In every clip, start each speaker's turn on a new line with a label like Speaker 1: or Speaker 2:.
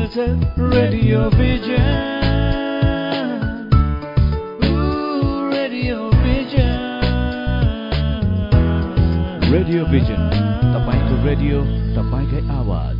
Speaker 1: छ radio vision radio vision
Speaker 2: radio vision तपाईँको radio तपाईँकै आवाज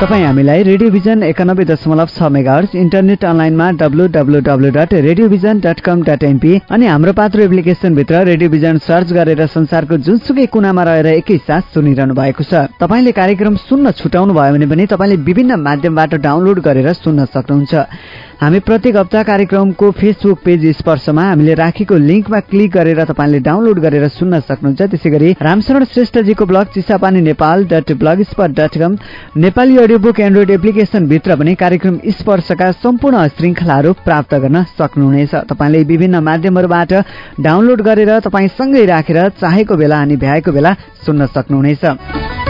Speaker 3: तपाईँ हामीलाई रेडियो भिजन एकानब्बे दशमलव छ मेगाहर्स इन्टरनेट अनलाइनमा W W W dot radio vision dot com dot NP अनि हाम्रो पात्र एप्लिकेसनभित्र रेडियो भिजन सर्च गरेर संसारको जुनसुकै कुनामा रहेर एकैसाथ सुनिरहनु भएको छ। तपाईँले कार्यक्रम सुन्न छुटाउनु भयो भने पनि तपाईँले विभिन्न माध्यमबाट डाउनलोड गरेर सुन्न सक्नुहुन्छ। हामी प्रत्येक हप्ता कार्यक्रमको फेसबुक पेज स्पर्शमा हामीले राखेको लिङ्कमा क्लिक गरेर तपाईँले डाउनलोड गरेर सुन्न सक्नुहुन्छ। त्यसै गरी Ramsharan श्रेष्ठजीको blog Chisapani Nepal dot blogspot dot com Nepali audio book Android एप्लिकेसनभित्र पनि कार्यक्रम स्पर्शका सम्पूर्ण श्रृङ्खलाहरू प्राप्त गर्न सक्नुहुनेछ। तपाईँले विभिन्न माध्यमहरूबाट डाउनलोड गरेर तपाईँसँगै राखेर चाहेको बेला अनि भ्याएको बेला सुन्न सक्नुहुनेछ।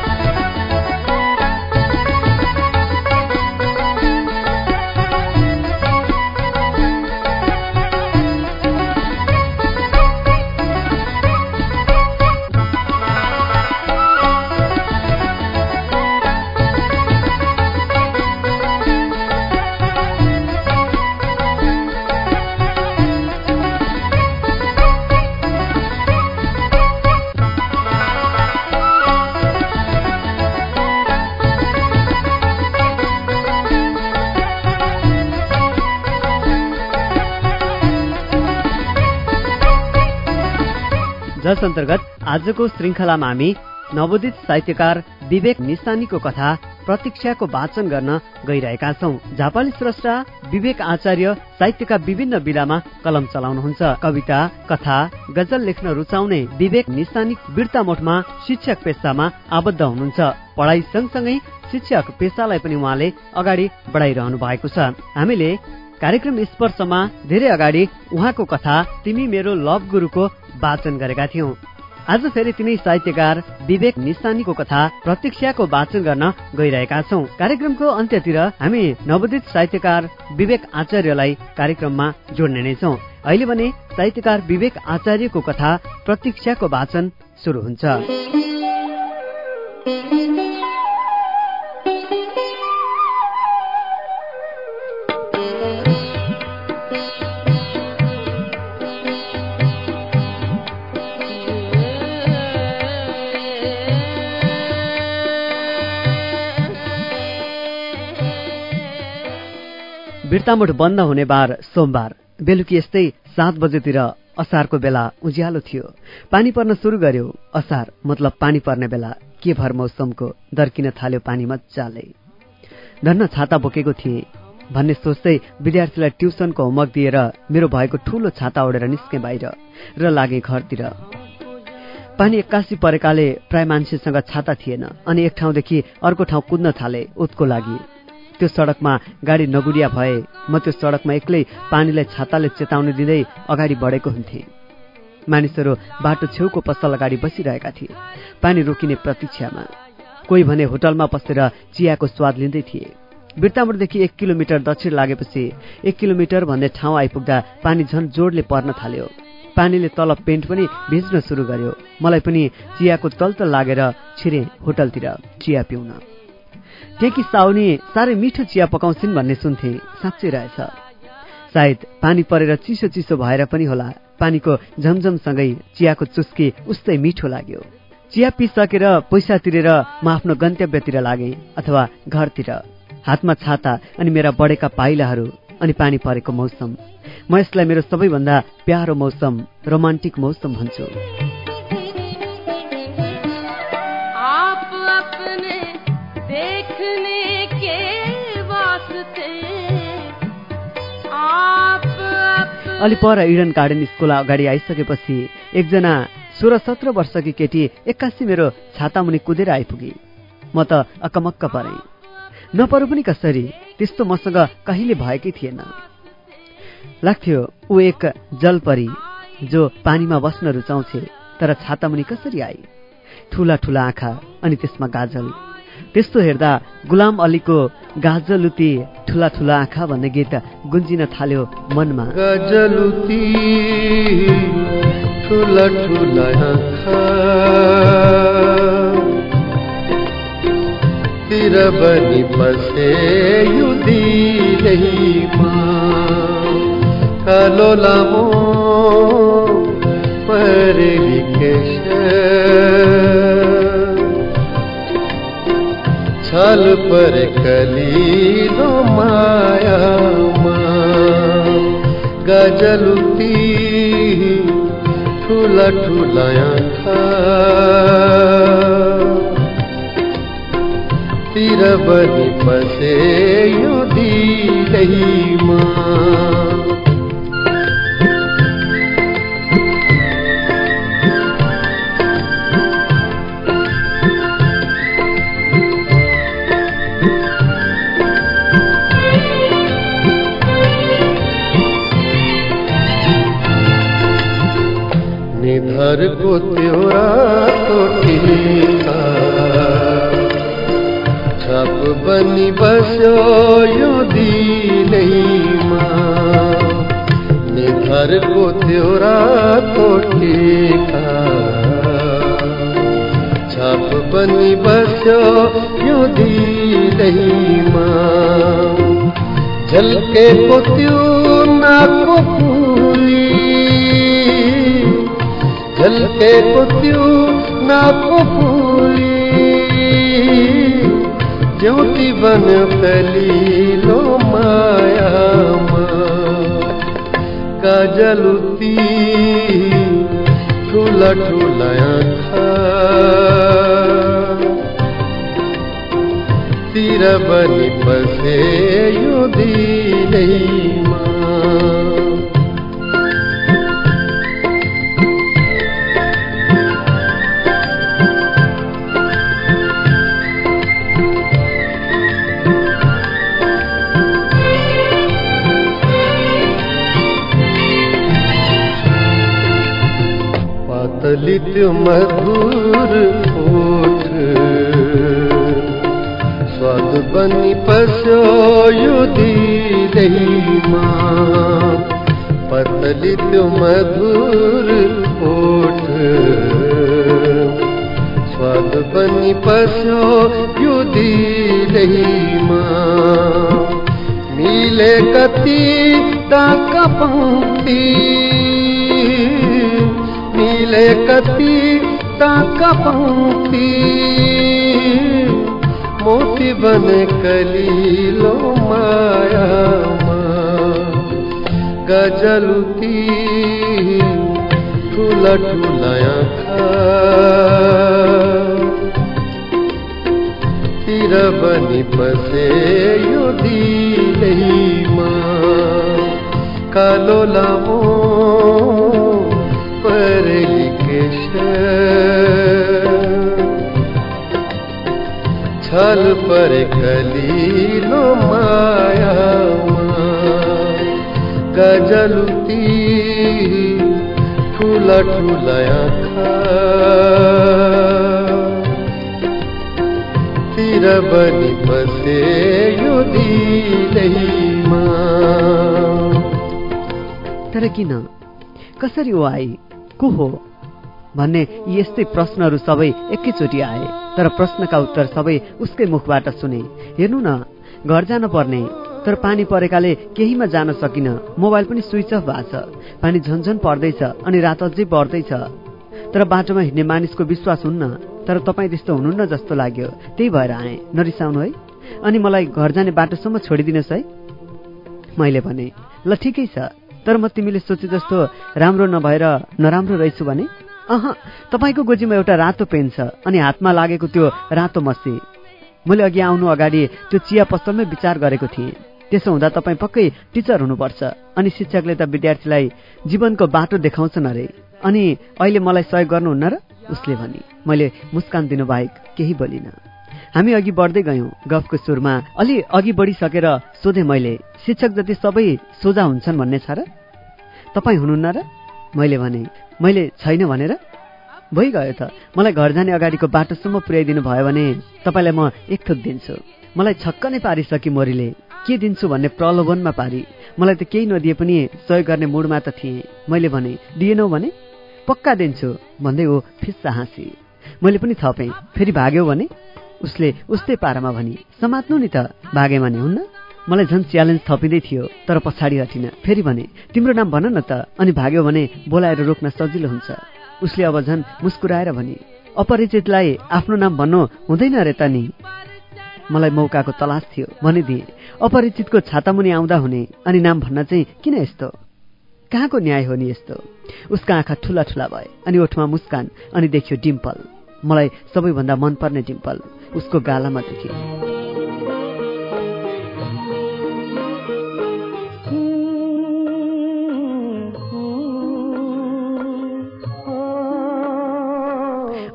Speaker 3: जस अन्तर्गत आजको श्रृङ्खलामा हामी नवोदित साहित्यकार विवेक निस्तानीको कथा प्रतीक्षाको वाचन गर्न गइरहेका छौं। झापाली स्रष्टा विवेक आचार्य साहित्यका विभिन्न विधामा कलम चलाउनुहुन्छ। कविता कथा गजल लेख्न रुचाउने विवेक निस्तानी मोठमा शिक्षक पेसामा आबद्ध हुनुहुन्छ। पढाइ सँगसँगै शिक्षक पेसालाई पनि उहाँले अगाडि बढाइरहनु भएको छ। हामीले कार्यक्रम स्पर्शमा धेरै अगाडि उहाँको कथा तिमी मेरो लभ गुरुको वाचन गरेका थियौं। आज फेरि तिनै साहित्यकार विवेक निस्तानीको कथा प्रतीक्षाको वाचन गर्न गइरहेका छौं। कार्यक्रमको अन्त्यतिर हामी नवोदित साहित्यकार विवेक आचार्यलाई कार्यक्रममा जोड्ने नै छौं। अहिले भने साहित्यकार विवेक आचार्यको कथा प्रतीक्षाको वाचन शुरू हुन्छ। बिर्तामुठ बन्द हुने बार सोमबार। बेलुकी यस्तै सात बजेतिर असारको बेला उज्यालो थियो। पानी पर्न सुरु गर्यो। असार मतलब पानी पर्ने बेला। के भर मौसमको? दर्किन थाल्यो पानी मजाले। धन्न छाता बोकेको थिए। भन्ने सोच्दै विद्यार्थीलाई ट्युसनको होमवर्क दिएर मेरो भएको ठूलो छाता ओढेर निस्के बाहिर र लागे घरतिर। पानी एक्कासी परेकाले प्राय मान्छेसँग छाता थिएन। अनि एक ठाउँदेखि अर्को ठाउँ कुद्न थाले उत्को लागि। त्यो सडकमा गाडी नगुडिया भए म त्यो सडकमा एक्लै पानीलाई छाताले चेतावनी दिँदै अगाडि बढेको हुन्थे। मानिसहरू बाटो छेउको पसल अगाडि बसिरहेका थिए पानी रोकिने प्रतीक्षामा। कोही भने होटलमा बसेर चियाको स्वाद लिँदै थिए। बिर्तामुरदेखि एक किलोमिटर दक्षिण लागेपछि एक किलोमिटर भन्ने ठाउँ आइपुग्दा पानी झन जोडले पर्न थाल्यो। पानीले तल पेन्ट पनि भिज्न सुरु गर्यो। मलाई पनि चियाको तलतल लागेर छिरे होटलतिर चिया पिउन। टेकी साउनी साह्रै मिठो चिया पकाउँछिन् भन्ने सुन्थे। साँच्चै रहेछ। सायद पानी परेर चिसो चिसो भएर पनि होला। पानीको झमझमसँगै चियाको चुस्की उस्तै मिठो लाग्यो। चिया पिसकेर पैसा तिरेर म आफ्नो गन्तव्यतिर लागेँ अथवा घरतिर। हातमा छाता अनि मेरा बढेका पाइलाहरू अनि पानी परेको मौसम। म यसलाई मेरो सबैभन्दा प्यारो मौसम रोमान्टिक मौसम भन्छु।
Speaker 4: के वास्ते
Speaker 3: अलि पर इडन गार्डन स्कुल अगाडि आइसकेपछि एकजना सोह्र सत्र वर्षकी केटी एक्कासी मेरो छातामुनि कुदेर आइपुगी। म त अकमक्क परेँ। नपरु पनि कसरी त्यस्तो मसँग कहिले भएकै थिएन। लाग्थ्यो ऊ एक जलपरी जो पानीमा बस्न रुचाउँछे तर छातामुनि कसरी आई ठुला ठुला आँखा अनि त्यसमा गाजल। त्यस्तो हेर्दा गुलाम अलीको गाजलुती ठुला ठुला आँखा भन्ने गीत गुन्जिन थाल्यो मनमा।
Speaker 5: गजलुती ठुला ठुला बनी बसे लामो परेली छल पर कलिलो मायामा गजलुती ठुला ठुला तिर बनी बसे यो दिलैमा निधरको त्यो रातो टिका छप बनी बस्यो यो दिलैमा निधरको त्यो रातो टिका छप बनी बस्यो यो दिलैमा झल्केको त्यो नाको झल्केको त्यो नाको फुली। ज्योति बन्यो कलिलो मायामा। काजलुती ठुला ठुला तिर बनी बसे यो दिलैमा मधुर स्वादपनि पश्य युधिरीमा पतलित मधुर ओठ स्वद बनी पस्यो युदी दही मिले स्वादपनि पश्य युधिरीमाकी टाका पंक्ति। मोती बन कलीलो मायामा गजलुती ठुला ठुला आँखा तिर बनी बसे यो दिलैमा कालो लामो छल पर कलिलो मायामा गजलुती ठुला ठुला आँखा। तिर बनी बसे यो दिलैमा
Speaker 3: तर किन कसरी ऊ आई? को हो? भन्ने यी यस्तै प्रश्नहरू सबै एकैचोटि आए तर प्रश्नका उत्तर सबै उसकै मुखबाट सुने। हेर्नु न घर जान पर्ने तर पानी परेकाले केहीमा जान सकिन मोबाइल पनि स्विच अफ भएको छ। पानी झन्झन पर्दैछ अनि रात अझै बढ्दैछ। तर बाटोमा हिँड्ने मानिसको विश्वास हुन्न तर तपाईँ त्यस्तो हुनुहुन्न जस्तो लाग्यो। त्यही भएर आएँ। नरिसाउनु है। अनि मलाई घर जाने बाटोसम्म छोडिदिनुहोस् है। मैले भने ल ठिकै छ। तर म तिमीले सोचे जस्तो राम्रो नभएर नराम्रो रहेछु भने? अह तपाईँको गोजीमा एउटा रातो पेन छ अनि हातमा लागेको त्यो रातो मसी। मैले अघि आउनु अगाडि त्यो चिया पसलमै विचार गरेको थिएँ। त्यसो हुँदा तपाईँ पक्कै टिचर हुनुपर्छ अनि शिक्षकले त विद्यार्थीलाई जीवनको बाटो देखाउँछन् अरे। अनि अहिले मलाई सहयोग गर्नुहुन्न र उसले भनी मैले मुस्कान दिनु बाहेक केही बोलिनँ। हामी अघि बढ्दै गयौँ गफको सुरमा। अलि अघि बढिसकेर सोधेँ मैले शिक्षक जति सबै सोझा हुन्छन् भन्ने छ र? तपाईँ हुनुहुन्न र? मैले भने मैले छैन भनेर? भइगयो त। मलाई घर जाने अगाडिको बाटोसम्म पुर्याइदिनु भयो भने तपाईँलाई म एक थोक दिन्छु। मलाई छक्क नै पारिसके मोरीले के दिन्छु भन्ने प्रलोभनमा पारी। मलाई त केही नदिए पनि सहयोग गर्ने मुडमा त थिएँ। मैले भने दिएनौ भने? पक्का दिन्छु भन्दै ऊ फिस्सा हाँसी। मैले पनि थपेँ फेरि भाग्यौ भने? उसले उस्तै पारामा भनी समात्नु नि त भागेमा नि हुन्न? मलाई झन् च्यालेन्ज थपिँदै थियो तर पछाडि हटिन। फेरि भने तिम्रो नाम भन न त। अनि भाग्यो भने बोलाएर रोक्न सजिलो हुन्छ। उसले अब झन् मुस्कुराएर भने अपरिचितलाई आफ्नो नाम भन्नु हुँदैन रे त नि। मलाई मौकाको तलास थियो। भनिदिए अपरिचितको छातामुनि आउँदा हुने अनि नाम भन्न चाहिँ किन यस्तो? कहाँको न्याय हो नि यस्तो? उसका आँखा ठुला ठुला भए अनि ओठमा मुस्कान अनि देखियो डिम्पल। मलाई सबैभन्दा मनपर्ने डिम्पल उसको गालामा देखे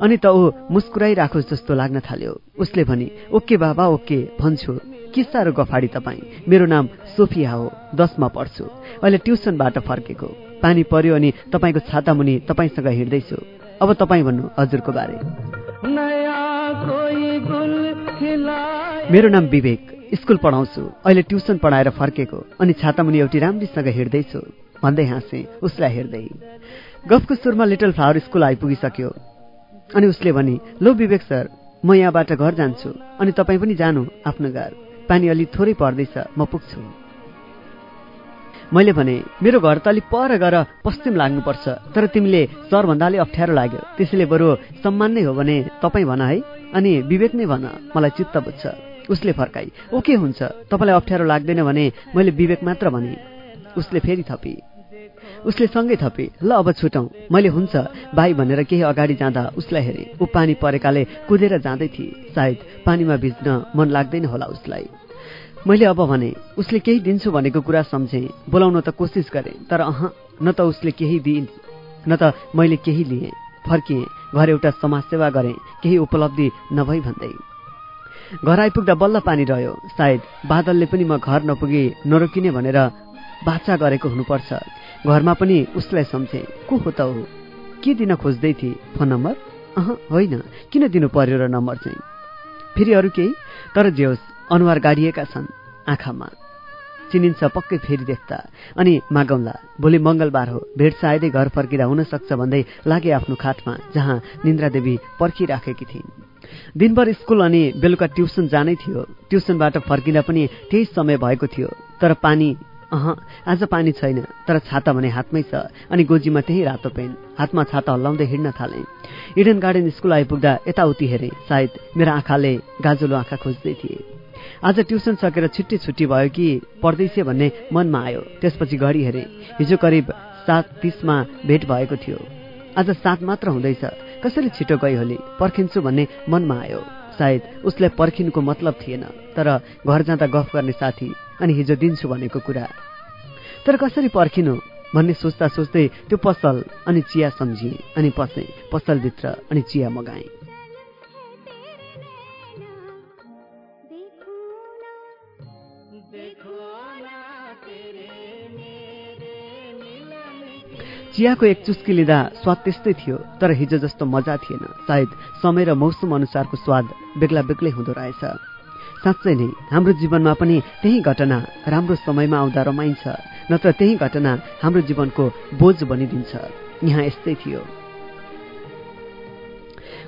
Speaker 3: अनि त ऊ मुस्कुराइराखोस् जस्तो लाग्न थाल्यो। उसले भने ओके बाबा ओके भन्छु। के साह्रो गफाडी तपाईँ। मेरो नाम सोफिया हो दसमा पढ्छु। अहिले ट्युसनबाट फर्केको। पानी पर्यो अनि तपाईँको छाता मुनि तपाईँसँग हिँड्दैछु। अब तपाईँ भन्नु हजुरको बारे। मेरो नाम विवेक स्कुल पढाउँछु। अहिले ट्युसन पढाएर फर्केको अनि छातामुनि एउटी राम्रीसँग हिँड्दैछु। भन्दै हाँसे उसलाई हेर्दै। गफको सुरमा लिटल फ्लावर स्कुल आइपुगिसक्यो। अनि उसले भने लो विवेक सर म यहाँबाट घर जान्छु अनि तपाईँ पनि जानु आफ्नो घर। पानी अलि थोरै पर्दैछ म पुग्छु। मैले भने मेरो घर त अलि पर गएर पश्चिम लाग्नुपर्छ तर तिमीले सर भन्दाले अप्ठ्यारो लाग्यो। त्यसैले बरु सम्मान नै हो भने तपाईँ भन है अनि विवेक नै भन मलाई चित्त बुझ्छ। उसले फर्काई ओके हुन्छ? तपाईँलाई अप्ठ्यारो लाग्दैन भने मैले विवेक मात्र भने। उसले फेरि थपी। उसले सँगै थपे ल अब छुटौँ मैले हुन्छ भाइ भनेर केही अगाडि जाँदा उसलाई हेरेँ। ऊ पानी परेकाले कुदेर जाँदै थिए। सायद पानीमा भिज्न मन लाग्दैन होला उसलाई। मैले अब भने उसले केही दिन्छु भनेको कुरा सम्झेँ। बोलाउन त कोसिस गरेँ तर अह न त उसले केही दिइन् न त मैले केही लिएँ। फर्किएँ घर एउटा समाजसेवा गरेँ केही उपलब्धि नभई भन्दै। घर आइपुग्दा बल्ल पानी रह्यो। सायद बादलले पनि म घर नपुगी नरोकिने भनेर बाचा गरेको हुनुपर्छ। घरमा पनि उसलाई सम्झे। को हो त हो के दिन खोज्दै थिए? Phone number? अह होइन। किन दिनु पर्यो र नम्बर चाहिँ? फेरि अरू केही? तर जे होस् अनुहार गाडिएका छन् आँखामा। चिनिन्छ पक्कै फेरि देख्दा। अनि मागौँला भोलि मङ्गलबार हो। भेट सायदै घर फर्किँदा हुन सक्छ भन्दै लागे आफ्नो खाटमा जहाँ निन्द्रादेवी पर्खिराखेकी थिइन्। दिनभर स्कुल अनि बेलुका ट्युसन जानै थियो। ट्युसनबाट फर्किँदा पनि त्यही समय भएको थियो। तर पानी अह आज पानी छैन तर छाता भने हातमै छ अनि गोजीमा त्यही रातो पेन। हातमा छाता हल्लाउँदै हिँड्न थाले। इडन गार्डन स्कुल आइपुग्दा यताउति हेरे। सायद मेरो आँखाले गाजुलो आँखा खोज्दै थिए। आज ट्युसन सकेर छिट्टी छुट्टी भयो कि पढ्दैछ भन्ने मनमा आयो। त्यसपछि घडी हेरे। हिजो करिब सात तिसमा भेट भएको थियो। आज सात मात्र हुँदैछ। कसरी छिटो गई होली पर्खिन्छु भन्ने मनमा आयो। सायद उसलाई पर्खिनुको मतलब थिएन। तर घर जाँदा गफ गर्ने साथी अनि हिजो दिन्छु भनेको कुरा। तर कसरी पर्खिनु भन्ने सोच्दा सोच्दै त्यो पसल अनि चिया सम्झिए अनि पसे पसलभित्र अनि चिया मगाए। चियाको एक चुस्की लिँदा स्वाद त्यस्तै थियो तर हिजो जस्तो मजा थिएन। सायद समय र मौसम अनुसारको स्वाद बेग्ला बेग्लै हुँदो रहेछ। साँच्चै नै हाम्रो जीवनमा पनि त्यही घटना राम्रो समयमा आउँदा रमाइन्छ नत्र त्यही घटना हाम्रो जीवनको बोझ बनिदिन्छ। यहाँ यस्तै थियो।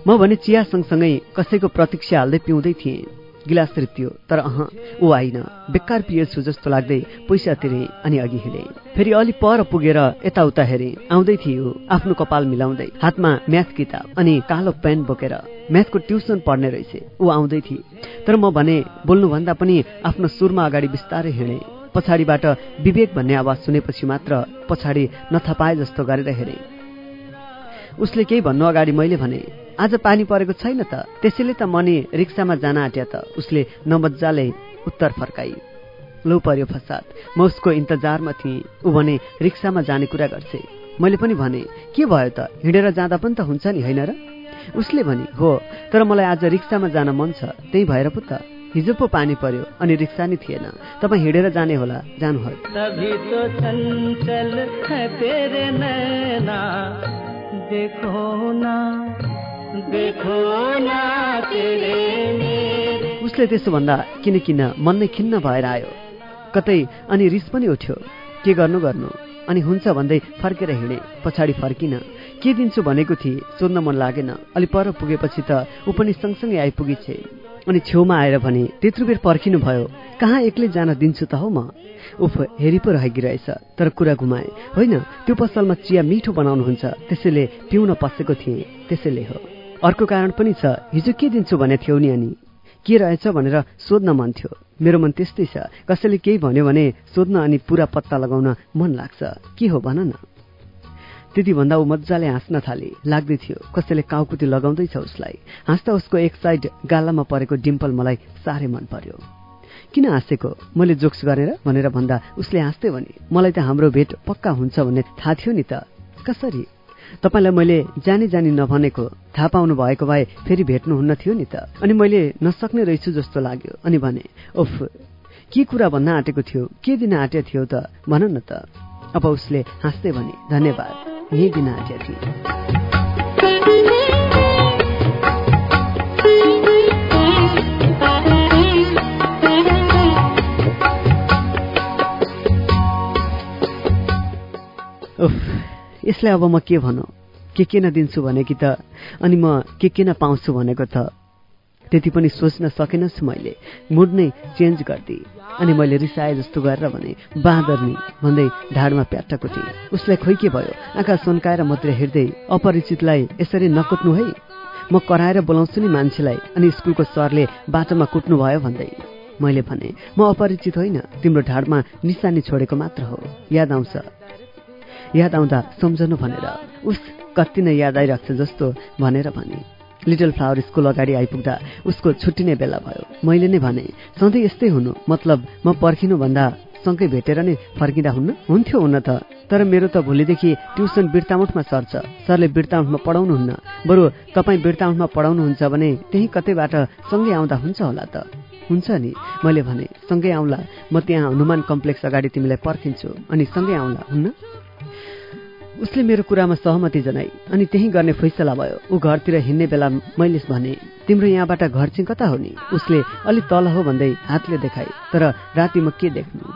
Speaker 3: म भने चिया सँगसँगै कसैको प्रतीक्षा हाल्दै पिउँदै थिएँ। गिलास रित्यो तर अह ऊ आइन। बेकार पिएछु जस्तो लाग्दै पैसा तिरेँ अनि अघि हिँडेँ। फेरि अलि पर पुगेर यताउता हेरेँ। आउँदै थियो आफ्नो कपाल मिलाउँदै। हातमा म्याथ किताब अनि कालो पेन बोकेर। म्याथको ट्युसन पढ्ने रहेछ। ऊ आउँदै थिए। तर म भने बोल्नुभन्दा पनि आफ्नो सुरमा अगाडि बिस्तारै हिँडेँ। पछाडिबाट विवेक भन्ने आवाज सुनेपछि मात्र पछाडि नथपाए जस्तो गरेर हेरेँ। उसले केही भन्नु अगाडि मैले भने आज पानी परेको छैन त। त्यसैले त मनी रिक्सामा जान आँट्या त। उसले नमजाले उत्तर फर्काई। लो पर्यो फसाद। म उसको इन्तजारमा थिएँ। ऊ भने रिक्सामा जाने कुरा गर्छे। मैले पनि भने के भयो त? हिँडेर जाँदा पनि त हुन्छ नि होइन र? उसले भने हो तर मलाई आज रिक्सामा जान मन छ। त्यही भएर पो त। हिजो पो पानी पर्यो अनि रिक्सा नि थिएन। तपाईँ हिँडेर जाने होला। जानुहोस् उसले त्यसो भन्दा किन किन मन नै खिन्न भएर आयो। कतै अनि रिस पनि उठ्यो। के गर्नु गर्नु? अनि हुन्छ भन्दै फर्केर हिँडे। पछाडि फर्किन। के दिन्छु भनेको थिएँ। सोध्न मन लागेन। अलि पर पुगेपछि त ऊ पनि सँगसँगै आइपुगेछे। अनि छेउमा आएर भने त्यत्रो बेर पर्खिनु भयो। कहाँ एक्लै जान दिन्छु त हौ म? उफ हेरि पो रहेकी रहेछ। तर कुरा घुमाए। होइन त्यो पसलमा चिया मिठो बनाउनुहुन्छ। त्यसैले पिउन पसेको थिएँ। त्यसैले हो। अर्को कारण पनि छ। हिजो के दिन्छु भने थियौ नि अनि? के रहेछ भनेर सोध्न मन थियो। मेरो मन त्यस्तै छ। कसैले केही भन्यो भने सोध्न अनि पुरा पत्ता लगाउन मन लाग्छ। के हो भन न। त्यति भन्दा ऊ मजाले हाँस्न थाले। लाग्दै थियो कसैले काउकुती लगाउँदैछ उसलाई। हाँस्दा उसको एक साइड गालामा परेको डिम्पल मलाई साह्रै मन पर्यो। किन हाँसेको? मैले जोक्स गरेर भनेर भन्दा उसले हाँस्दै भने मलाई त हाम्रो भेट पक्का हुन्छ भन्ने थाहा थियो नि त। कसरी? तपाईँलाई मैले जानी जानी नभनेको थाहा पाउनु भएको भए फेरि भेट्नुहुन्न थियो नि त। अनि मैले नसक्ने रहेछु जस्तो लाग्यो। अनि भने ओफ के कुरा भन्न आँटेको थियो? के दिन आँटेको थियो त? भन न त। अब उसले हाँस्दै भने धन्यवाद यही दिन आँटेको थिएँ। उफ। यसलाई अब म के भनौँ? के के नदिन्छु भनेकी त अनि म के के नपाउँछु भनेको त त्यति पनि सोच्न सकेनछु मैले। मुड नै चेन्ज गरिदिए अनि मैले रिसाए जस्तो गरेर भने बाँदर्नी भन्दै ढाडमा प्याट्टाको थिएँ उसलाई खोइ के भयो? आँखा सन्काएर मात्रै हेर्दै अपरिचितलाई यसरी नकुट्नु है? म कराएर बोलाउँछु नि मान्छेलाई अनि स्कुलको सरले बाटोमा कुट्नु भयो भन्दै। मैले भने म अपरिचित होइन तिम्रो ढाडमा निशानी छोडेको मात्र हो। याद आउँछ। याद आउँदा सम्झनु भनेर। उस कति नै याद आइरहेको जस्तो भनेर भने। लिटल फ्लावर स्कुल अगाडि आइपुग्दा उसको छुट्टिने बेला भयो। मैले नै भने सधैँ यस्तै हुनु। मतलब म पर्खिनुभन्दा सँगै भेटेर नै फर्किँदा हुन्न? हुन्थ्यो हुन त। तर मेरो त भोलिदेखि ट्युसन बिर्तामुठमा सर्छ। सरले बिर्तामुठमा पढाउनुहुन्न। बरु तपाईँ बिर्तामुठमा पढाउनुहुन्छ भने त्यही कतैबाट सँगै आउँदा हुन्छ होला त। हुन्छ नि। मैले भने सँगै आउँला। म त्यहाँ हनुमान कम्प्लेक्स अगाडि तिमीलाई पर्खिन्छु। अनि सँगै आउँला हुन्न? उसले मेरो कुरामा सहमति जनाई अनि त्यही गर्ने फैसला भयो। ऊ घरतिर हिँड्ने बेला मैले भने तिम्रो यहाँबाट घर चाहिँ कता हो नि? उसले अलि तल हो भन्दै हातले देखाए। तर राति म के देख्नु?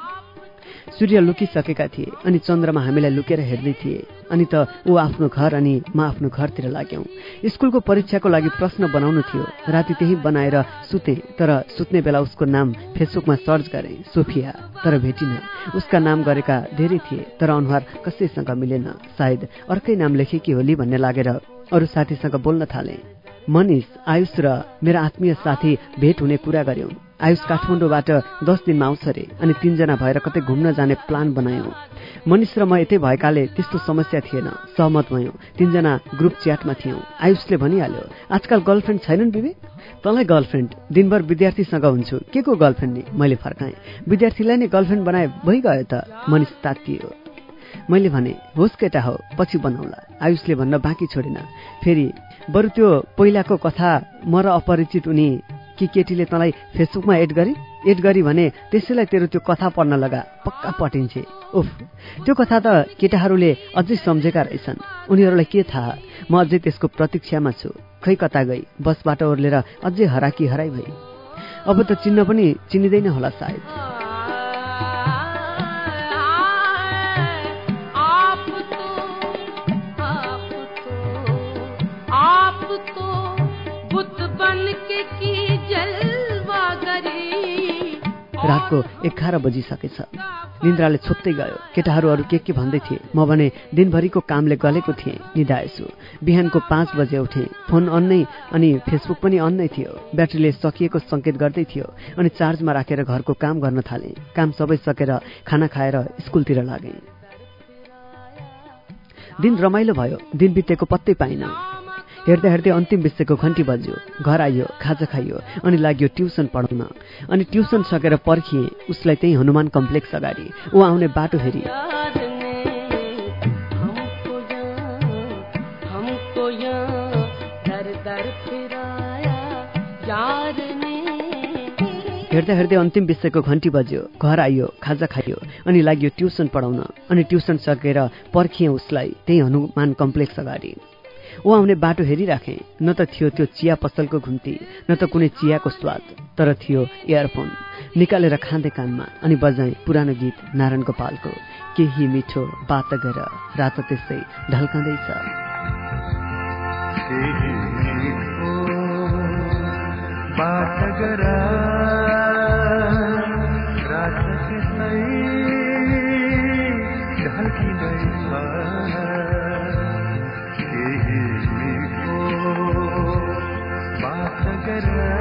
Speaker 3: सूर्य लुकिसकेका थिए अनि चन्द्रमा हामीलाई लुकेर हेर्दै थिए। अनि त ऊ आफ्नो घर अनि म आफ्नो घरतिर लाग्यौं। स्कुलको परीक्षाको लागि प्रश्न बनाउनु थियो। राति त्यही बनाएर सुते तर सुत्ने बेला उसको नाम फेसबुकमा सर्च गरे सोफिया तर भेटिन। उसका नाम गरेका धेरै थिए तर अनुहार कसैसँग मिलेन। सायद अर्कै नाम लेखेकी होली भन्ने लागेर अरू साथीसँग बोल्न थाले। मनिष आयुष र मेरा आत्मीय साथी भेट हुने कुरा गर्यौं। आयुष काठमाडौँबाट दस दिनमा आउँछ अरे अनि तिनजना भएर कतै घुम्न जाने प्लान बनायौं। मनिष र म यतै भएकाले त्यस्तो समस्या थिएन सहमत भयौं। तिनजना ग्रुप च्याटमा थियौं। आयुषले भनिहाल्यो आजकल गर्लफ्रेन्ड छैनन् विवेक? तँलाई गर्लफ्रेन्ड दिनभर विद्यार्थीसँग हुन्छु। के को गर्लफ्रेन्ड नि? मैले फर्काएँ। विद्यार्थीलाई नै गर्लफ्रेन्ड बनाए भइगयो त मनिष तातियो मैले भने होस् केटा हो पछि बनाउला। आयुषले भन्न बाँकी छोडेन। फेरि बरु त्यो पहिलाको कथा म र अपरिचित उनी कि केटीले तँलाई फेसबुकमा एड गरी एड गरी भने त्यसैलाई तेरो त्यो कथा पढ्न लगा पक्का पटिन्छे। उफ त्यो कथा त केटाहरूले अझै सम्झेका रहेछन्। उनीहरूलाई के थाहा? म अझै त्यसको प्रतीक्षामा छु। खै कता गई? बसबाट ओर्लेर अझै हराकी हराई भए अब त चिन्न पनि चिनिँदैन होला सायद।
Speaker 4: बन के
Speaker 3: रातको एघार बजिसकेछ। निन्द्राले छोप्दै गयो। केटाहरू अरू के के भन्दै थिए? म भने दिनभरिको कामले गलेको थिएँ निधाएछु बिहानको पाँच बजे उठेँ। फोन अन नै अनि फेसबुक पनि अन नै थियो। ब्याट्रीले सकिएको सङ्केत गर्दै थियो अनि चार्जमा राखेर घरको काम गर्न थालेँ। काम सबै सकेर खाना खाएर स्कुलतिर लागेँ। दिन रमाइलो भयो। दिन बितेको पत्तै पाइनँ। हेर्दा हेर्दै अन्तिम विषयको घन्टी बज्यो घर आइयो खाजा खाइयो अनि लाग्यो ट्युसन पढाउन अनि ट्युसन सकेर पर्खिएँ उसलाई त्यही हनुमान कम्प्लेक्स अगाडि। ऊ आउने बाटो हेरी हेर्दा हेर्दै अन्तिम विषयको घन्टी बज्यो घर आइयो खाजा खाइयो अनि लाग्यो ट्युसन पढाउन। अनि ट्युसन सकेर पर्खिएँ उसलाई त्यही हनुमान कम्प्लेक्स अगाडि। ऊ आउने बाटो हेरिराखेँ। न त थियो त्यो चिया पसलको घुम्ती न त कुनै चियाको स्वाद तर थियो इयरफोन। निकालेर खाँदै कानमा अनि बजाएँ पुरानो गीत नारायण गोपालको केही मिठो बात गर रात त्यसै ढल्काउँदैछ
Speaker 6: केही मिठो बात गरा। बात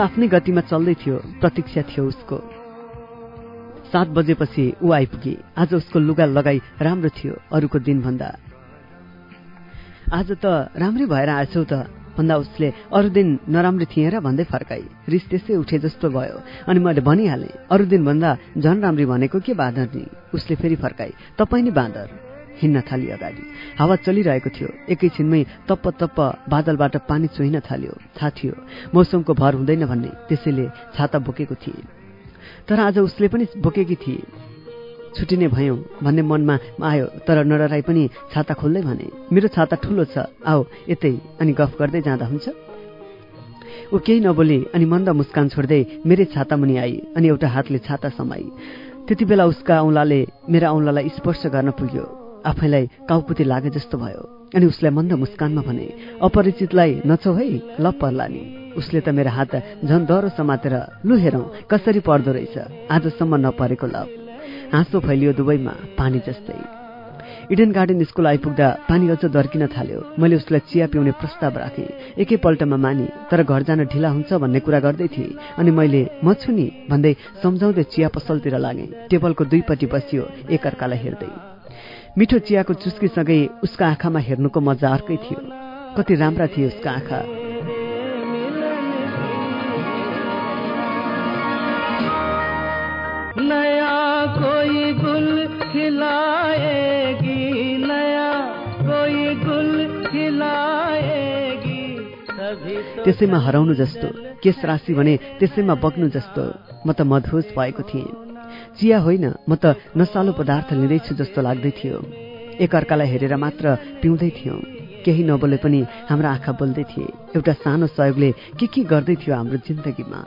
Speaker 3: आफ्नै गतिमा चल्दै थियो प्रतीक्षा थियो उसको। सात बजेपछि ऊ आइपुगे। आज उसको लुगा लगाई राम्रो थियो अरूको दिनभन्दा। आज त राम्रै भएर आएछौ त भन्दा उसले अरू दिन नराम्रो थिएँ र भन्दै फर्काई। रिस त्यसै उठे जस्तो भयो। अनि मैले भनिहालेँ अरू दिनभन्दा झन् राम्री भनेको के बाँदर नि? उसले फेरि फर्काई तपाईँ नि बाँदर हिँड्न थाली अगाडि। हावा चलिरहेको थियो। एकैछिनमै तप्प तप्प बादलबाट पानी चुहिन थाल्यो। थाहा थियो मौसमको भर हुँदैन भन्ने त्यसैले छाता बोकेको थिए। तर आज उसले पनि बोकेकी थिए। छुटिने भयौँ भन्ने मनमा आयो तर नडराई पनि छाता खोल्दै भने मेरो छाता ठुलो छ आओ यतै अनि गफ गर्दै जाँदा हुन्छ? ऊ केही नबोली अनि मन्द मुस्कान छोड्दै मेरै छाता मुनि आई अनि एउटा हातले छाता समाई। त्यति बेला उसका औँलाले मेरा औँलालाई स्पर्श गर्न पुग्यो। आफैलाई काउकुती लागे जस्तो भयो। अनि उसलाई मन्द मुस्कानमा भने अपरिचितलाई नछौ है ल पर्ला नि उसले त मेरो हात झन् दह्रो समातेर लु हेरौँ कसरी पर्दो रहेछ। आजसम्म नपरेको लभ हाँसो फैलियो दुवैमा पानी जस्तै। इडन गार्डन स्कुल आइपुग्दा पानी अझ दर्किन थाल्यो। मैले उसलाई चिया पिउने प्रस्ताव राखेँ। एकैपल्टमा माने तर घर जान ढिला हुन्छ भन्ने कुरा गर्दै थिएँ। अनि मैले म छु नि भन्दै सम्झाउँदै चिया पसलतिर लागेँ। टेबलको दुईपट्टि बसियो एकअर्कालाई हेर्दै। मिठो चियाको चुस्कीसँगै उसका आँखामा हेर्नुको मजा अर्कै थियो। कति राम्रा थिए उसका आँखा।
Speaker 1: नया कोई गुल खिलाएगी नया कोई गुल खिलाएगी सभी तो
Speaker 3: त्यसैमा हराउनु जस्तो केस राशि भने त्यसैमा बग्नु जस्तो म त मधुस भएको थिएँ। चिया होइन म त नसालो पदार्थ लिँदैछु जस्तो लाग्दै थियो। एकअर्कालाई हेरेर मात्र पिउँदै थियौँ। केही नबोले पनि हाम्रा आँखा बोल्दै थिए। एउटा सानो सहयोगले के के गर्दै थियो हाम्रो जिन्दगीमा।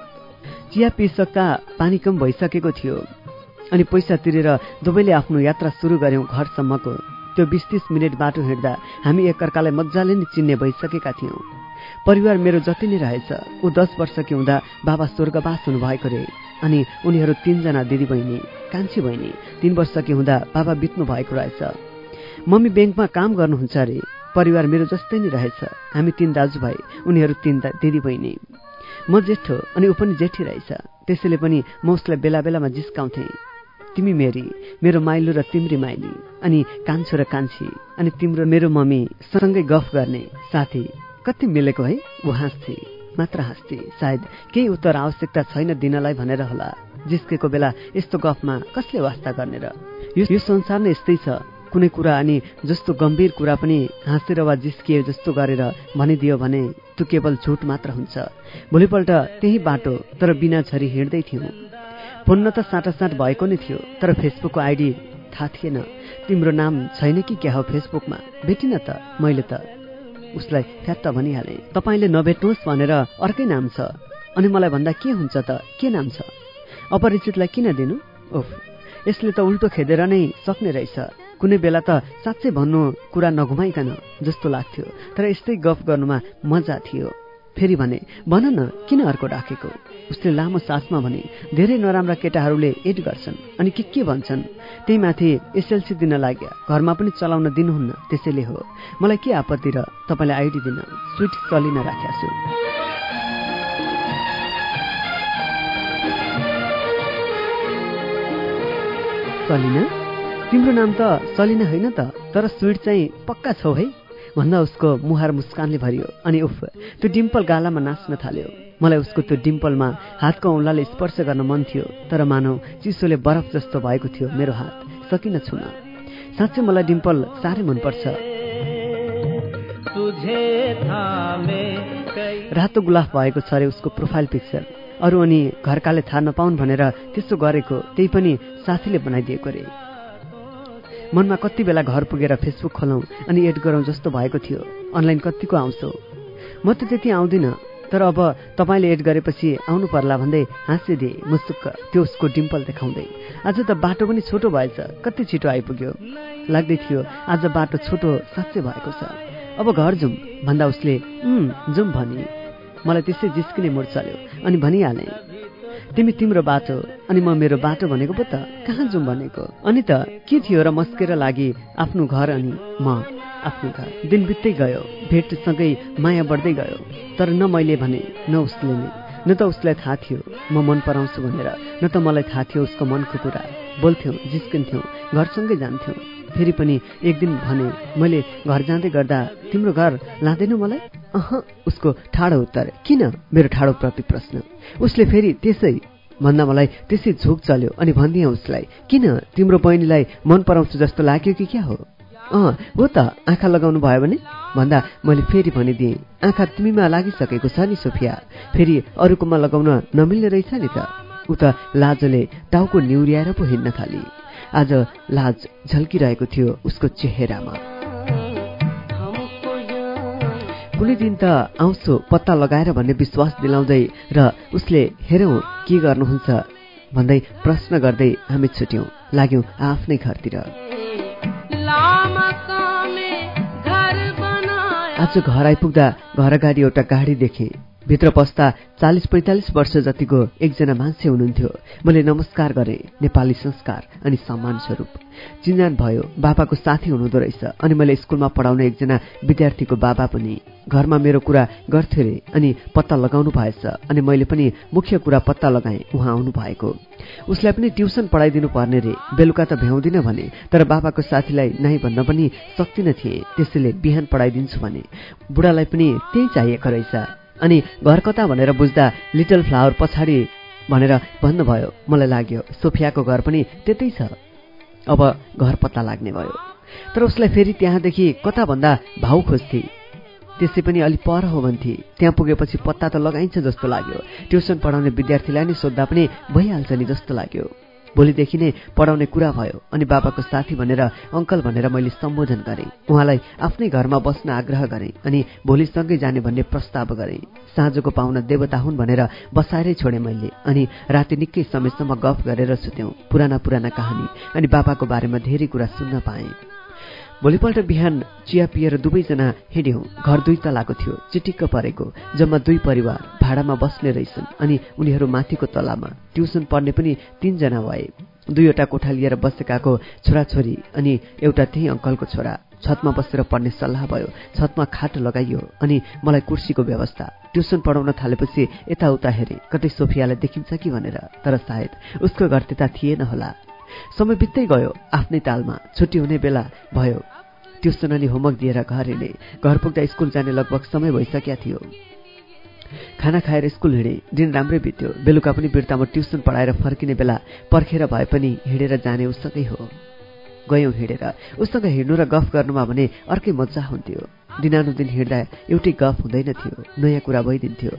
Speaker 3: चिया पिइसक्दा पानी कम भइसकेको थियो। अनि पैसा तिरेर दुवैले आफ्नो यात्रा सुरु गर्यौं घरसम्मको। त्यो बिस तिस मिनट बाटो हिँड्दा हामी एकअर्कालाई मजाले नै चिन्ने भइसकेका थियौँ। परिवार मेरो जति नै रहेछ ऊ दस वर्षकी हुँदा बाबा स्वर्गवास हुनुभएको रे। अनि उनीहरू तीनजना दिदी बहिनी कान्छी बहिनी तीन वर्षकी हुँदा बाबा बित्नु भएको रहेछ। मम्मी ब्याङ्कमा काम गर्नुहुन्छ अरे परिवार मेरो जस्तै नै रहेछ। हामी तीन दाजुभाइ उनीहरू तीन दा- दिदी बहिनी म जेठो अनि ऊ पनि जेठी रहेछ। त्यसैले पनि म उसलाई बेला बेलामा जिस्काउँथे। तिमी मेरी मेरो माइलो र तिम्री माइली अनि कान्छो र कान्छी अनि तिम्रो मेरो मम्मी सँगै गफ गर्ने साथी कति मिलेको है? ऊ हाँस्थे। मात्र हाँस्थे सायद केही उत्तर आवश्यकता छैन दिनलाई भनेर होला। जिस्केको बेला यस्तो गफमा कसले वास्ता गर्ने र? यो संसार नै यस्तै छ। कुनै कुरा अनि जस्तो गम्भीर कुरा पनि हाँसेर वा जिस्किए जस्तो गरेर भनिदियो भने त्यो केवल झुट मात्र हुन्छ। भोलिपल्ट त्यही बाटो तर बिना छरी हिँड्दै थियौँ। फोन त साटासाट भएको नै थियो तर फेसबुकको आइडी थाहा थिएन। तिम्रो नाम छैन कि क्या हो फेसबुकमा? भेटिन त मैले त। उसलाई फ्याट्ट भनिहालेँ तपाईँले नभेट्नुहोस् भनेर अर्कै नाम छ। अनि मलाई भन्दा के हुन्छ त? के नाम छ? अपरिचितलाई किन दिनु? ओफ यसले त उल्टो खेदेर नै सक्ने रहेछ। कुनै बेला त साँच्चै भन्नु कुरा नघुमाइकन जस्तो लाग्थ्यो तर यस्तै गफ गर्नुमा मजा थियो। फेरि भने भन न किन अर्को राखेको उसले लामो सासमा भने धेरै नराम्रा केटाहरूले एड गर्छन्। अनि के के भन्छन्? त्यही माथि एसएलसी दिन लाग्यो। घरमा पनि चलाउन दिनुहुन्न। त्यसैले हो। मलाई के आपत्ति र तपाईँलाई आइडी दिन? स्विट चलिन राखेको छु। सलिना? तिम्रो नाम त सलिना होइन त? तर स्विट चाहिँ पक्का छौ है? भन्दा उसको मुहार मुस्कानले भरियो। अनि उफ त्यो डिम्पल गालामा नाच्न थाल्यो। मलाई उसको त्यो डिम्पलमा हातको औँलाले स्पर्श गर्न मन थियो तर मानौ चिसोले बरफ जस्तो भएको थियो मेरो हात। सकिन छुन। साँच्चै मलाई डिम्पल साह्रै मनपर्छ। रातो गुलाफ भएको छ अरे उसको प्रोफाइल पिक्चर। अरू अनि घरकाले थाहा नपाउन् भनेर त्यसो गरेको त्यही पनि साथीले बनाइदिएको रे मनमा कति बेला घर पुगेर फेसबुक खोलौँ अनि एड गरौँ जस्तो भएको थियो। अनलाइन कतिको आउँछौ? म त त्यति आउँदिनँ। तर अब तपाईँले एड गरेपछि आउनु पर्ला भन्दै हाँसिदिए मुसुक्क त्यो उसको डिम्पल देखाउँदै। आज त बाटो पनि छोटो भएछ। कति छिटो आइपुग्यो? लाग्दै थियो आज बाटो छोटो साँच्चै भएको छ। अब घर जाउँ भन्दा उसले जाउँ भने। मलाई त्यसै जिस्किने मुड चल्यो। अनि भनिहालेँ तिमी तिम्रो बाटो अनि म मेरो बाटो भनेको पो त। कहाँ जाउँ भनेको? अनि त के थियो र मस्केर लागि आफ्नो घर अनि म? आफ्नो घर। दिन बित्दै गयो। भेटसँगै माया बढ्दै गयो। तर न मैले भने न उसले नै। न त उसलाई थाहा थियो म मन पराउँछु भनेर। न त मलाई थाहा थियो उसको मनको कुरा। बोल्थ्यौँ जिस्किन्थ्यौँ घरसँगै जान्थ्यौँ। फेरि पनि एक दिन भने मैले घर जाँदै गर्दा तिम्रो घर लाँदैनौ मलाई? अह उसको ठाडो उत्तर। किन? मेरो ठाडो प्रति प्रश्न। उसले फेरि त्यसै भन्दा मलाई त्यसै झोक चल्यो। अनि भनिदिएँ उसलाई किन? तिम्रो बहिनीलाई मन पराउँछु जस्तो लाग्यो कि क्या हो? अँ हो त आँखा लगाउनु भयो भने? भन्दा मैले फेरि भनिदिएँ आँखा तिमीमा लागिसकेको छ नि सोफिया। फेरि अरूकोमा लगाउन नमिल्ने रहेछ नि त। ऊ त लाजले टाउको निउरियाएर पो हिँड्न थाली। आज लाज झल्किरहेको थियो उसको चेहेरामा। कुनै दिन त आउँछु पत्ता लगाएर भन्ने विश्वास दिलाउँदै र उसले हेरौँ के गर्नुहुन्छ? भन्दै प्रश्न गर्दै हामी छुट्यौँ। लाग्यौँ आफ्नै घरतिर। आज घर आइपुग्दा घर अगाडि एउटा गाडी देखेँ। भित्र पस्दा चालिस पैँतालिस वर्ष जतिको एकजना मान्छे हुनुहुन्थ्यो। मैले नमस्कार गरेँ नेपाली संस्कार अनि सम्मान स्वरूप। चिन्जान भयो बाबाको साथी हुनुहुँदो रहेछ अनि मैले स्कुलमा पढाउने एकजना विद्यार्थीको बाबा पनि। घरमा मेरो कुरा गर्थ्यो रे अनि पत्ता लगाउनु भएछ अनि मैले पनि मुख्य कुरा पत्ता लगाएँ उहाँ आउनु भएको उसलाई पनि ट्युसन पढाइदिनु पर्ने रे बेलुका त भ्याउँदिन भने तर बाबाको साथीलाई नाइ भन्न पनि सक्दिन थिएँ त्यसैले बिहान पढाइदिन्छु भने। बुढालाई पनि त्यही चाहिएको रहेछ। अनि घर कता भनेर बुझ्दा लिटल फ्लावर पछाडि भनेर भन्नुभयो। मलाई लाग्यो सोफियाको घर पनि त्यतै छ। अब घर पत्ता लाग्ने भयो। तर उसलाई फेरि त्यहाँदेखि कता भन्दा भाउ खोज्थे। त्यसै पनि अलि पर हो भन्थे। त्यहाँ पुगेपछि पत्ता त लगाइन्छ जस्तो लाग्यो। ट्युसन पढाउने विद्यार्थीलाई नै सोद्धा पनि भइहाल्छ नि जस्तो लाग्यो। भोलिदेखि नै पढाउने कुरा भयो अनि बाबाको साथी भनेर अङ्कल भनेर मैले सम्बोधन गरेँ। उहाँलाई आफ्नै घरमा बस्न आग्रह गरेँ अनि भोलिसँगै जाने भन्ने प्रस्ताव गरेँ। साँझको पाहुना देवता हुन् भनेर बसाएरै छोडेँ मैले अनि राति निकै समयसम्म गफ गरेर सुत्यौँ पुराना पुराना कहानी अनि बाबाको बारेमा धेरै कुरा सुन्न पाएँ। भोलिपल्ट बिहान चिया पिएर दुवैजना हिँड्यौँ। घर दुई तलाको थियो। चिटिक्क परेको जम्मा दुई परिवार भाडामा बस्ने रहेछन् अनि उनीहरू माथिको तलामा। ट्युसन पढ्ने पनि तीनजना भए। दुईवटा कोठा लिएर बसेकाको छोराछोरी अनि एउटा त्यही अङ्कलको छोरा। छतमा बसेर पढ्ने सल्लाह भयो। छतमा खाट लगाइयो अनि मलाई कुर्सीको व्यवस्था। ट्युसन पढाउन थालेपछि यताउता हेरे। कतै सोफियालाई देखिन्छ कि भनेर। तर सायद उसको घर त्यता थिएन होला। समय बित्दै गयो। आफ्नै तालमा छुट्टी हुने बेला भयो। ट्युसन अनि होमवर्क दिएर घर हिँडे घर पुग्दा स्कुल जाने लगभग समय भइसकेका थियो। खाना खाएर स्कुल हिँडे दिन राम्रै बित्यो। बेलुका पनि बिर्तामा ट्युसन पढाएर फर्किने बेला पर्खेर भए पनि हिँडेर जाने उसँगै हो। गयौँ हिँडेर। उसँग हिँड्नु र गफ गर्नुमा भने अर्कै मजा हुन्थ्यो। दिनानुदिन हिँड्दा एउटै गफ हुँदैन थियो नयाँ कुरा भइदिन्थ्यो।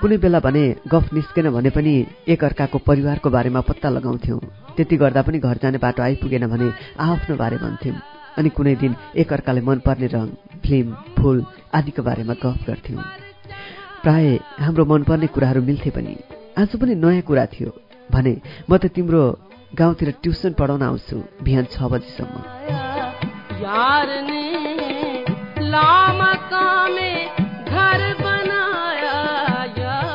Speaker 3: कुनै बेला भने गफ निस्केन भने पनि एकअर्काको परिवारको बारेमा पत्ता लगाउँथ्यौँ। त्यति गर्दा पनि घर जाने बाटो आइपुगेन भने आफ्नो बारे भन्थ्यौँ। अनि कुनै दिन एकअर्कालाई मनपर्ने रङ फिल्म फुल आदिको बारेमा गफ गर्थ्यौँ। प्राय हाम्रो मनपर्ने कुराहरू मिल्थे पनि। आज पनि नयाँ कुरा थियो भने म त तिम्रो गाउँतिर ट्युसन पढाउन आउँछु बिहान छ बजीसम्म।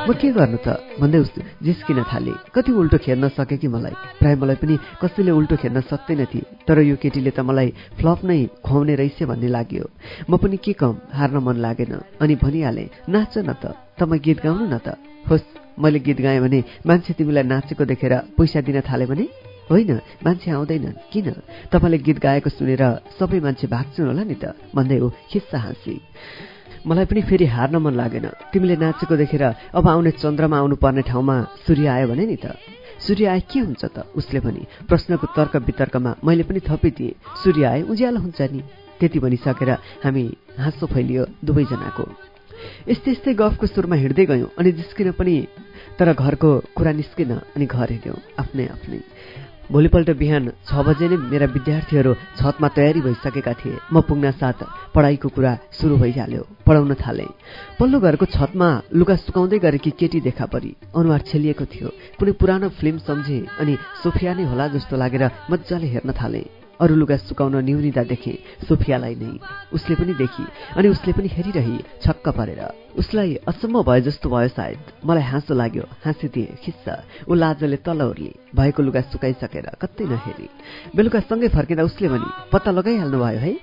Speaker 3: म के गर्नु त? भन्दै उस्तो जिस्किन थाले। कति उल्टो खेर्न सके कि मलाई? प्राय मलाई पनि कसैले उल्टो खेर्न सक्दैन थिए तर यो केटीले त मलाई फ्लप नै खुवाउने रहेछ भन्ने लाग्यो। म पनि के कम हार्न मन लागेन। अनि भनिहालेँ नाच न त। तपाईँ गीत गाउनु न त। होस् मैले गीत गाएँ भने मान्छे तिमीलाई नाचेको देखेर पैसा दिन थाले भने? होइन मान्छे आउँदैनन् किन? तपाईँले गीत गाएको सुनेर सबै मान्छे भाग्छन् होला नि त भन्दै हो खिस्सा हाँसी। मलाई पनि फेरि हार्न मन लागेन। तिमीले नाचेको देखेर अब आउने चन्द्रमा आउनु पर्ने ठाउँमा सूर्य आयो भने नि त। सूर्य आए के हुन्छ त? उसले पनि प्रश्नको तर्क वितर्कमा मैले पनि थपिदिएँ। सूर्य आए उज्यालो हुन्छ नि। त्यति भनिसकेर हामी हाँसो फैलियो दुवैजनाको। यस्तै यस्तै गफको सुरमा हिँड्दै गयौँ अनि जिस्किन पनि तर घरको कुरा निस्केन अनि घर हिँड्यौँ आफ्नै आफ्नै। भोलिपल्ट बिहान छ बजे नै मेरा विद्यार्थीहरू छतमा तयारी भइसकेका थिए। म पुग्न साथ पढाइको कुरा सुरु भइहाल्यो पढाउन थाले। पल्लो घरको छतमा लुगा सुकाउँदै गरेकी केटी देखा परी। अनुहार छेलिएको थियो। कुनै पुरानो फिल्म सम्झे अनि सोफिया नै होला जस्तो लागेर मजाले हेर्न थाले। अरू लुगा सुकाउन न्यूनिदा देखे सोफियालाई नै। उसले पनि देखी अनि उसले पनि हेरिरही छक्क परेर। उसलाई अचम्म भए जस्तो भयो सायद। मलाई हाँसो लाग्यो हाँसिदिए खिस्स। ऊ लाजले तल ओर्ली। भएको लुगा सुकाइसकेर कतै नहेरी। बेलुका सँगै फर्किँदा उसले भने पत्ता लगाइहाल्नु भयो है?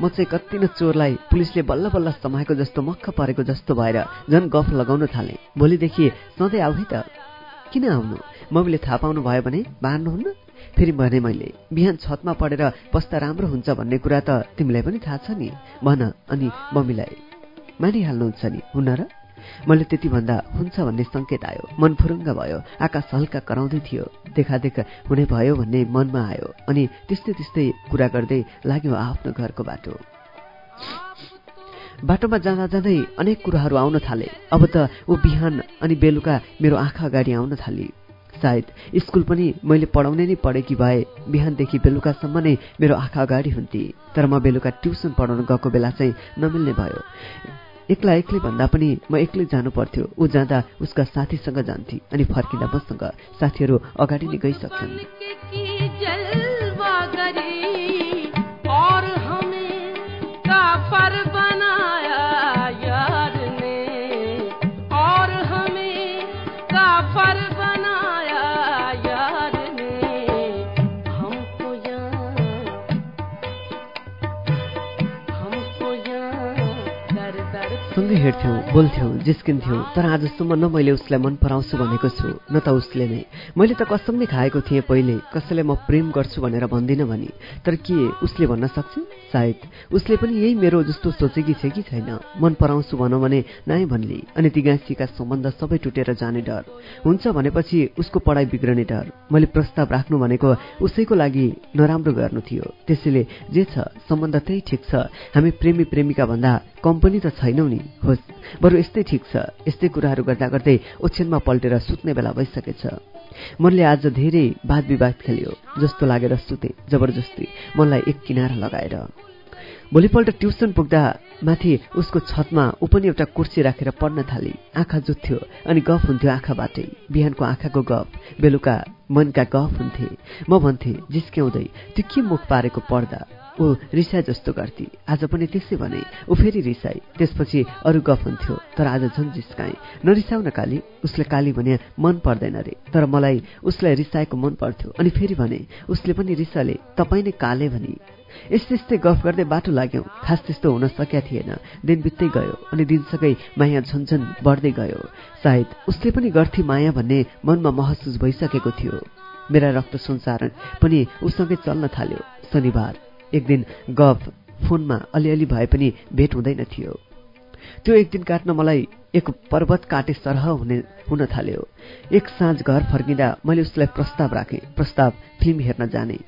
Speaker 3: म चाहिँ कति न चोरलाई पुलिसले बल्ल बल्ल समाएको जस्तो मक्ख परेको जस्तो भएर झन् गफ लगाउन थाले। भोलिदेखि सधैँ आऊ है त। किन आउनु? मम्मीले थाहा पाउनु भयो भने बार्नुहुन्न फेरि भने मैले बिहान छतमा पढेर बस्दा राम्रो हुन्छ भन्ने कुरा त तिमीलाई पनि थाहा छ नि भन अनि मम्मीलाई। मानिहाल्नुहुन्छ नि हुन र? मैले त्यति भन्दा हुन्छ भन्ने सङ्केत आयो मन फुरुङ्ग भयो आकाश हल्का कराउँदै थियो देखादेख हुने भयो भन्ने मनमा आयो अनि त्यस्तै त्यस्तै कुरा गर्दै लाग्यो आफ्नो घरको बाटो। बाटोमा जाँदा जाँदै अनेक कुराहरू आउन थाले अब त ऊ बिहान अनि बेलुका मेरो आँखा अगाडि आउन थाली। सायद स्कुल पनि मैले पढाउने नै पढेकी भए बिहानदेखि बेलुकासम्म नै मेरो आँखा अगाडि हुन्थे। तर म बेलुका ट्युसन पढाउन गएको बेला चाहिँ नमिल्ने भयो। एक्ला एक्लै भन्दा पनि म एक्लै जानु पर्थ्यो। ऊ जाँदा उसका साथीसँग जान्थे अनि फर्किँदा मसँग साथीहरू अगाडि नै गइसक्छन्। हेर्थ्यौँ बोल्थ्यौँ जिस्किन्थ्यौँ तर आजसम्म न मैले उसलाई मन पराउँछु भनेको छु न त उसले नै। मैले त कसम नै खाएको थिएँ पहिले कसैलाई म प्रेम गर्छु भनेर भन्दिनँ भने तर के उसले भन्न सक्छ सायद उसले पनि यही मेरो जस्तो सोचेकी छ कि छैन। मन पराउँछु भनौँ भने नाइ भन्ली। अनि तिगाँसीका सम्बन्ध सबै टुटेर जाने डर। हुन्छ भनेपछि उसको पढाइ बिग्रने डर। मैले प्रस्ताव राख्नु भनेको उसैको लागि नराम्रो गर्नु थियो। त्यसैले जे छ सम्बन्ध त्यही ठिक छ। हामी प्रेमी प्रेमिका भन्दा कम पनि त छैनौ नि। होस् बरु यस्तै ठिक छ। यस्तै कुराहरू गर्दा गर्दै ओछ्यानमा पल्टेर सुत्ने बेला भइसकेछ। मनले आज धेरै वाद विवाद खेल्यो जस्तो लागेर सुते जबरजस्ती मनलाई एक किनारा लगाएर। भोलिपल्ट ट्युसन पुग्दा माथि उसको छतमा ऊ पनि एउटा कुर्सी राखेर पढ्न थाली। आँखा जुत्थ्यो अनि गफ हुन्थ्यो आँखाबाटै। बिहानको आँखाको गफ बेलुका मनका गफ हुन्थे। म भन्थे जिस्क्याउँदै त्यो के मुख पारेको पढ्दा? ऊ रिसाए जस्तो गर्थी। आज पनि त्यसै भने। ऊ फेरि रिसाई त्यसपछि अरू गफ हुन्थ्यो। तर आज झन् जिस्काएँ। नरिसाउ न काली? उसले काली भने मन पर्दैन रे। तर मलाई उसलाई रिसाएको मन पर्थ्यो। अनि फेरि भने उसले पनि रिसाले। तपाईँ नै काले भनी। यस्तै यस्तै गफ गर्दै बाटो लाग्यौँ। खास त्यस्तो हुन सकेका थिएन। दिन बित्दै गयो। अनि दिनसँगै माया झन्झन बढ्दै गयो। सायद उसले पनि गर्थी माया भन्ने मनमा महसुस भइसकेको थियो। मेरा रक्त सञ्चारण पनि उसँगै चल्न थाल्यो। शनिबार। एक दिन गफ फोनमा अलिअलि भए पनि भेट हुँदैन थियो। त्यो एक दिन काट्न मलाई एक पर्वत काटे सरह हुने हुन थाल्यो। एक साँझ घर फर्किँदा मैले उसलाई प्रस्ताव राखेँ प्रस्ताव फिल्म हेर्न जाने।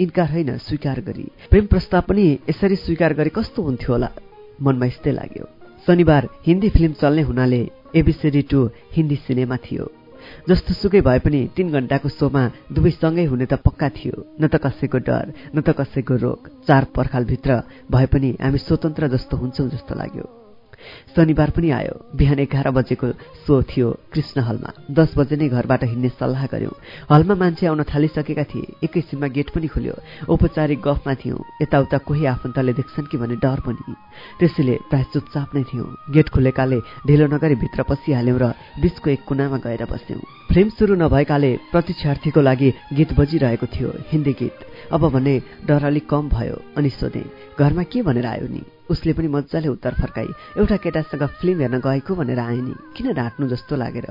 Speaker 3: इन्कार होइन स्वीकार गरी। प्रेम प्रस्ताव पनि यसरी स्वीकार गरे कस्तो हुन्थ्यो होला मनमा यस्तै लाग्यो। शनिबार हिन्दी फिल्म चल्ने हुनाले एबिसिडी टू हिन्दी सिनेमा थियो। जस्तो सुकै भए पनि तीन घण्टाको सोमा दुवै सँगै हुने त पक्का थियो। न त कसैको डर न त कसैको रोग। चार पर्खालभित्र भए पनि हामी स्वतन्त्र जस्तो हुन्छौँ जस्तो लाग्यो। शनिबार पनि आयो। बिहान एघार बजेको सो थियो कृष्ण हलमा। दस बजे नै घरबाट हिँड्ने सल्लाह गर्यौं। हलमा मान्छे आउन थालिसकेका थिए। एकैछिनमा गेट पनि खुल्यो। औपचारिक गफमा थियौं। यताउता कोही आफन्तले देख्छन् कि भन्ने डर पनि। त्यसैले प्राय चुपचाप नै थियौं। गेट खुलेकाले ढिलो नगरी भित्र पसिहाल्यौं र बीचको एक कुनामा गएर बस्यौं। फिल्म सुरु नभएकाले प्रतीक्षार्थीको लागि गीत बजिरहेको थियो हिन्दी गीत। अब भने डर अलिक कम भयो। अनि सोधे घरमा के भनेर आयो नि? उसले पनि मजाले उत्तर फर्काई एउटा केटासँग फिल्म हेर्न गएको भनेर आए नि। किन ढाँट्नु जस्तो लागेर?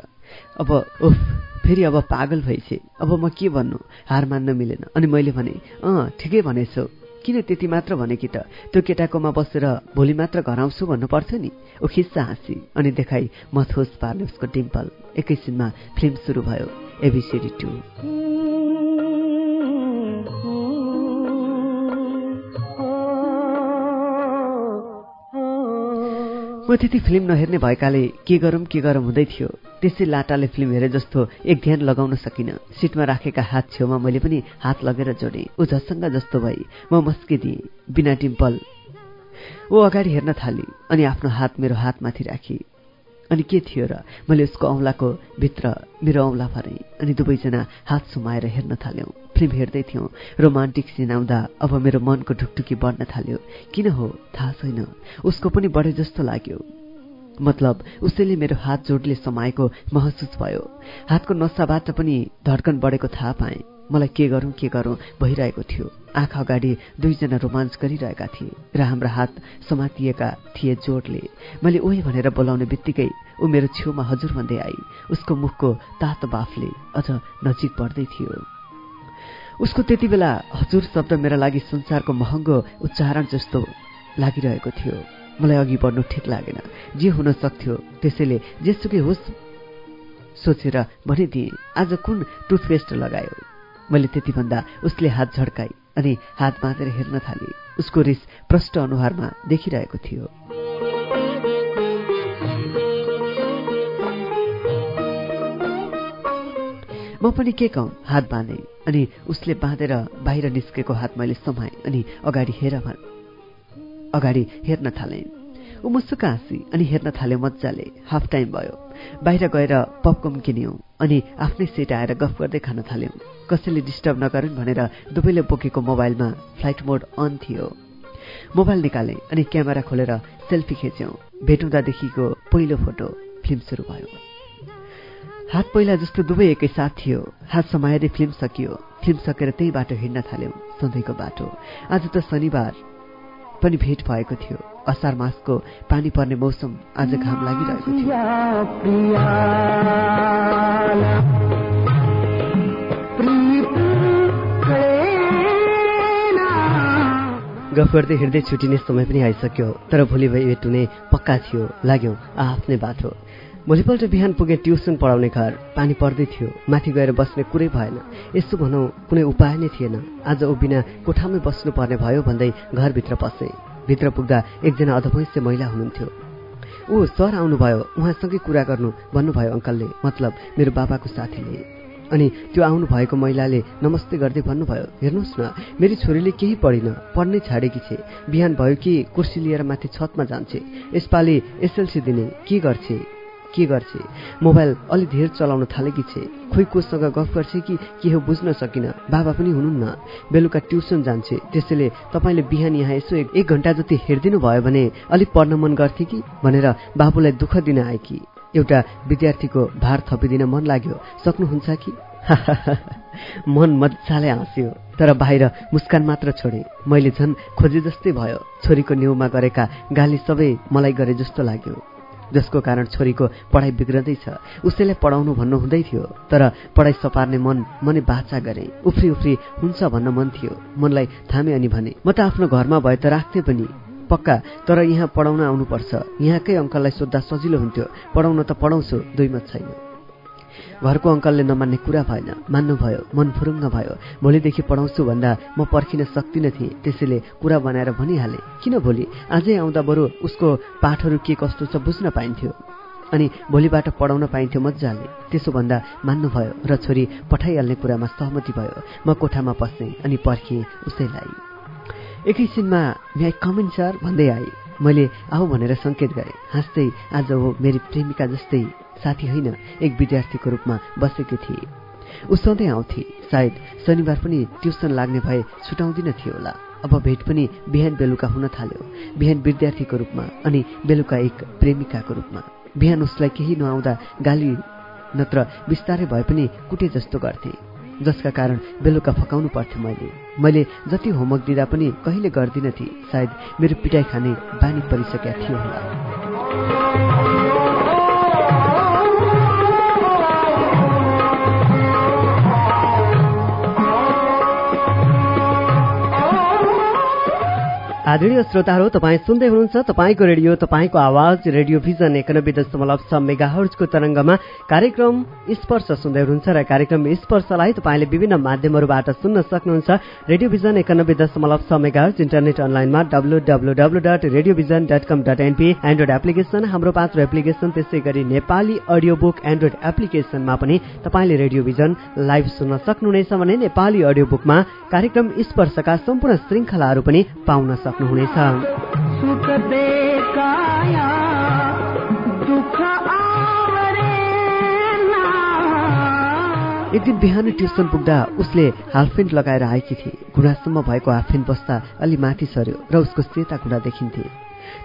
Speaker 3: अब उफ फेरि अब पागल भइछे अब म के भन्नु? हार मान्न मिलेन। अनि मैले भने अँ ठिकै भनेछौ। किन त्यति मात्र भने कि त? त्यो केटाकोमा बसेर भोलि मात्र घर आउँछु भन्नु पर्थ्यो नि। ऊ खिस्सा हाँसी अनि देखाई मथोस पार्ने उसको डिम्पल। एकैछिनमा फिल्म सुरु भयो। एबिसिडी टू म त्यति फिल्म नहेर्ने भएकाले के गरौँ के गरौँ हुँदै थियो। त्यसै लाटाले फिल्म हेरे जस्तो एक ध्यान लगाउन सकिनँ। सिटमा राखेका हात छेउमा मैले पनि हात लगेर जोडेँ। ऊ झसङ्ग जस्तो भई म मस्किदिएँ बिना डिम्पल। ऊ अगाडि हेर्न थाली अनि आफ्नो हात मेरो हातमाथि राखी। अनि के थियो र मैले उसको औँलाको भित्र मेरो औँला भरेँ अनि दुवैजना हात सुमाएर हेर्न थाल्यौँ। फिल्म हेर्दै थियौँ। रोमान्टिक सिन आउँदा अब मेरो मनको ढुकढुकी बढ्न थाल्यो। किन हो? थाहा छैन। उसको पनि बढे जस्तो लाग्यो। मतलब उसैले मेरो हात जोडले समाएको महसुस भयो। हातको नसाबाट पनि धड्कन बढेको थाहा पाएँ। मलाई के गरौँ के गरौँ भइरहेको थियो। आँखा अगाडि दुईजना रोमान्च गरिरहेका थिए र हाम्रा हात समातिएका थिए जोडले। मैले ओहे भनेर बोलाउने बित्तिकै ऊ मेरो छेउमा हजुर भन्दै आई। उसको मुखको तातो बाफले अझ नजिक बढ्दै थियो। उसको त्यति बेला हजुर शब्द मेरा लागि संसारको महँगो उच्चारण जस्तो लागिरहेको थियो। मलाई अघि बढ्नु ठिक लागेन। जे हुन सक्थ्यो त्यसैले जेसुकै होस् सोचेर भनिदिएँ आज कुन टुथपेस्ट लगायो? मैले त्यति भन्दा उसले हात झड्काई अनि हात बाँधेर हेर्न थाले। उसको रिस प्रष्ट अनुहारमा देखिरहेको थियो। म पनि के कहँ? हात बाँधे अनि उसले बाँधेर बाहिर निस्केको हात मैले समाएँ अनि अगाडि हेर अगाडि हेर्न थालेँ। ऊ मुसुक हाँसी अनि हेर्न थाल्यो मजाले। हाफ टाइम भयो। बाहिर गएर पपकर्न किन्यौँ अनि आफ्नै सेट आएर गफ गर्दै खान थाल्यौँ। कसैले डिस्टर्ब नगरून् भनेर दुवैले बोकेको मोबाइलमा फ्लाइट मोड अन थियो। मोबाइल निकालेँ अनि क्यामेरा खोलेर सेल्फी खिच्यौँ। भेटुँदादेखिको पहिलो फोटो फिल्म सुरु भयो। हात पहिला जस्तो दुवै एकै साथ थियो। हात समाएरै फिल्म सकियो। फिल्म सकेर त्यही बाटो हिँड्न थाल्यौँ सधैँको बाटो। आज त शनिबार पनि भेट भएको थियो। असार मासको पानी पर्ने मौसम आज घाम लागिरहेको थियो। गफ गर्दै हिँड्दै छुटिने समय पनि आइसक्यो तर भोलि भेट हुने पक्का थियो लाग्यौँ आफ्नै बाटो। भोलिपल्ट बिहान पुगे ट्युसन पढाउने घर पानी पर्दै थियो। माथि गएर बस्ने कुरै भएन। यसो भनौँ कुनै उपाय नै थिएन। आज ऊ बिना कोठामै बस्नुपर्ने भयो भन्दै घरभित्र पसे। भित्र पुग्दा एकजना अधभैँसे महिला हुनुहुन्थ्यो। ऊ सर आउनुभयो उहाँसँगै कुरा गर्नु भन्नुभयो अङ्कलले। मतलब मेरो बाबाको साथीले। अनि त्यो आउनु भएको महिलाले नमस्ते गर्दै भन्नुभयो हेर्नुहोस् न मेरी छोरीले केही पढिन पढ्नै छाडेकी छे। बिहान भयो कि कुर्सी लिएर माथि छतमा जान्छे। यसपालि एसएलसी दिने के गर्छे? के गर्छे? मोबाइल अलि धेर चलाउन थालेकी छे। खोइ कोसँग गफ गर्छे कि के हो बुझ्न सकिन? बाबा पनि हुनुहुन्न बेलुका ट्युसन जान्छे। त्यसैले तपाईँले बिहान यहाँ यसो एक घन्टा जति हेरिदिनु भयो भने अलिक पढ्न मन गर्थे कि? भनेर बाबुलाई दुःख दिन आए कि? एउटा विद्यार्थीको भार थपिदिन मन लाग्यो। सक्नुहुन्छ कि? मन मजाले हाँस्यो। तर बाहिर मुस्कान मात्र छोडे। मैले झन् खोजे जस्तै भयो। छोरीको न्युमा गरेका गाली सबै मलाई गरे जस्तो लाग्यो। जसको कारण छोरीको पढाइ बिग्रदैछ उसैलाई पढाउनु भन्नु हुँदै थियो तर पढाइ सपार्ने मन मनै बाचा गरे। उफ्री उफ्री हुन्छ भन्न मन थियो। मनलाई थामे अनि भने म त आफ्नो घरमा भए त राख्थे पनि। पक्का तर यहाँ पढाउन आउनुपर्छ। यहाँकै अङ्कललाई सोद्धा सजिलो हुन्थ्यो। पढाउन त पढाउँछु दुई मत छैन। घरको अङ्कलले नमान्ने कुरा भएन मान्नुभयो मन फुरुङ्ग भयो। भोलिदेखि पढाउँछु भन्दा म पर्खिन सक्दिनँ थिएँ त्यसैले कुरा बनाएर भनिहालेँ किन भोलि? आजै आउँदा बरु उसको पाठहरू के कस्तो छ बुझ्न पाइन्थ्यो। अनि भोलिबाट पढाउन पाइन्थ्यो मजाले। त्यसो भन्दा मान्नुभयो र छोरी पठाइहाल्ने कुरामा सहमति भयो। म कोठामा पसेँ अनि पर्खिएँ उसैलाई। एकैछिनमा म्याइ कमेन्ट सर भन्दै आए मैले आऊ भनेर सङ्केत गरेँ। हाँस्दै आज हो मेरी प्रेमिका जस्तै। साथी होइन एक विद्यार्थीको रूपमा बसेकी थिए। ऊ सधैँ आउँथे। सायद शनिबार पनि ट्युसन लाग्ने भए छुटाउँदिन थियो होला। अब भेट पनि बिहान बेलुका हुन थाल्यो। बिहान विद्यार्थीको रूपमा अनि बेलुका एक प्रेमिकाको रूपमा। बिहान उसलाई केही नआउँदा गाली नत्र बिस्तारै भए पनि कुटे जस्तो गर्थे। जसका कारण बेलुका फकाउनु पर्थ्यो मैले। मैले जति होमवर्क दिँदा पनि कहिले गर्दिन थिएँ। सायद मेरो पिटाइ खाने बानी परिसकेका थियो होला। आदरणीय श्रोताहरू तपाईँ सुन्दै हुनुहुन्छ तपाईँको रेडियो तपाईँको आवाज रेडियो भिजन एकानब्बे दशमलव छ मेगा हर्जको तरङ्गमा कार्यक्रम स्पर्श सुन्दै हुनुहुन्छ र कार्यक्रम स्पर्शलाई तपाईँले विभिन्न माध्यमहरूबाट सुन्न सक्नुहुन्छ। रेडियो भिजन एकानब्बे दशमलव छ मेगा हर्ज इन्टरनेट अनलाइनमा W W W dot radio vision dot com dot NP android application हाम्रो पात्र एप्लिकेसन त्यसै गरी नेपाली अडियो बुक एन्ड्रोइड एप्लिकेसनमा पनि तपाईँले रेडियो भिजन लाइभ सुन्न सक्नुहुनेछ भने नेपाली अडियो बुकमा कार्यक्रम स्पर्शका सम्पूर्ण श्रृङ्खलाहरू पनि पाउन सक्नुहुनेछ।
Speaker 5: आवरेला।
Speaker 3: एक दिन बिहान ट्युसन पुग्दा उसले हालफेन्ट लगाएर आएकी थिए। घुँडासम्म भएको हालफेन्ट बस्दा अलि माथि सर्यो र उसको सेता घुँडा देखिन्थे।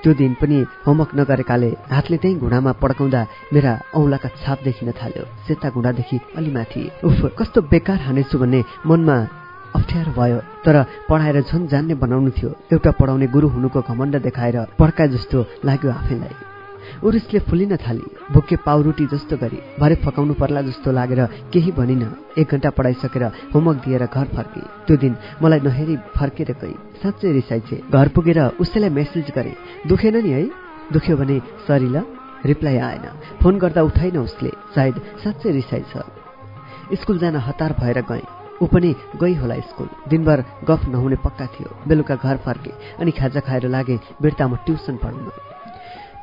Speaker 3: त्यो दिन पनि होमवर्क नगरेकाले हातले त्यही घुँडामा पड्काउँदा मेरा औँलाका छाप देखिन थाल्यो। सेता घुँडादेखि अलि माथि। उफ कस्तो बेकार हानेछु भन्ने मनमा अप्ठ्यारो भयो। तर पढाएर झन् जान्ने बनाउनु थियो। एउटा पढाउने गुरु हुनुको घमण्ड देखाएर पड्काए जस्तो लाग्यो आफैलाई। उरिसले फुलिन थाली। भुके पाउरुटी जस्तो गरी भरे फकाउनु पर्ला जस्तो लागेर केही भनिन। एक घन्टा पढाइसकेर होमवर्क दिएर घर फर्के। त्यो दिन मलाई नहेरी फर्केर गई। साँच्चै रिसाइछे घर पुगेर उसैलाई मेसेज गरे। दुखेन नि है? दुख्यो भने सरी ल। रिप्लाई आएन। फोन गर्दा उठाइन उसले। सायद साँच्चै रिसाइछ स्कुल जान हतार भएर गएँ। ऊ पनि गई होला स्कुल। दिनभर गफ नहुने पक्का थियो। बेलुका घर फर्के अनि खाजा खाएर लागे बिर्तामा ट्युसन पढ्नु।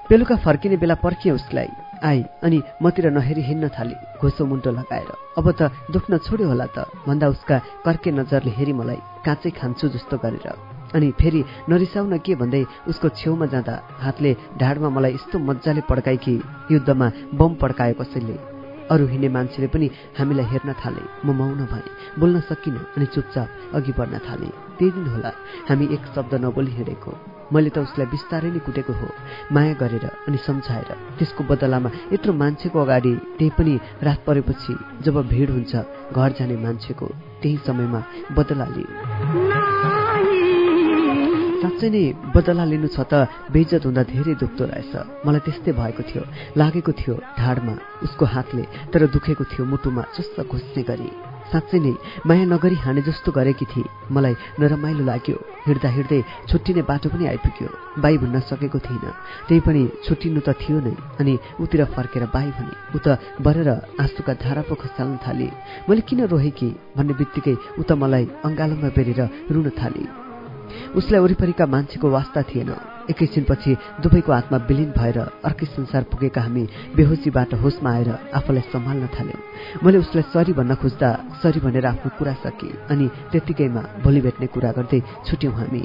Speaker 3: बेलुका फर्किने बेला पर्खिए उसलाई। आई अनि मतिर नहेरी हिँड्न थाली घोसो मुन्टो लगाएर। अब त दुख्न छोड्यो होला त। भन्दा उसका कर्के नजरले हेरी मलाई काँचै खान्छु जस्तो गरेर। अनि फेरि नरिसाउन के भन्दै उसको छेउमा जाँदा हातले ढाडमा मलाई यस्तो मजाले पड्काए कि युद्धमा बम पड्कायो कसैले। अरू हिँड्ने मान्छेले पनि हामीलाई हेर्न थाले। म मौन भएँ बोल्न सकिनँ अनि चुपचाप अघि बढ्न थालेँ। त्यही दिन होला हामी एक शब्द नबोली हिँडेको। मैले त उसलाई बिस्तारै नै कुटेको हो माया गरेर अनि सम्झाएर। त्यसको बदलामा यत्रो मान्छेको अगाडि त्यही पनि रात परेपछि जब भिड हुन्छ घर जाने मान्छेको त्यही समयमा बदला लियो साँच्चै नै बदला लिनु छ त बेइज्जत हुँदा धेरै दुख्दो रहेछ। मलाई त्यस्तै भएको थियो। लागेको थियो ढाडमा उसको हातले तर दुखेको थियो मुटुमा चुस्त घुस्ने गरी। साँच्चै नै माया नगरी हाने जस्तो गरेकी थिए। मलाई नरमाइलो लाग्यो। हिँड्दा हिँड्दै छुट्टिने बाटो पनि आइपुग्यो। बाई भन्न सकेको थिइनँ। त्यही पनि छुट्टिनु त थियो नै। अनि उतिर फर्केर बाई भने ऊ त बरेर आँसुका धारा पो खसाल्न थाले। मैले किन रोहेँ कि भन्ने बित्तिकै ऊ त मलाई अङ्गालोमा बेरेर रुन थाले। उसलाई वरिपरिका मान्छेको वास्ता थिएन। एकैछिनपछि दुवैको हातमा विलिन भएर अर्कै संसार पुगेका हामी बेहोसीबाट होसमा आएर आफूलाई सम्हाल्न थाल्यौँ। मैले उसलाई सरी भन्न खोज्दा सरी भनेर आफ्नो कुरा सके अनि त्यत्तिकैमा भोलि भेट्ने कुरा गर्दै छुट्यौँ हामी।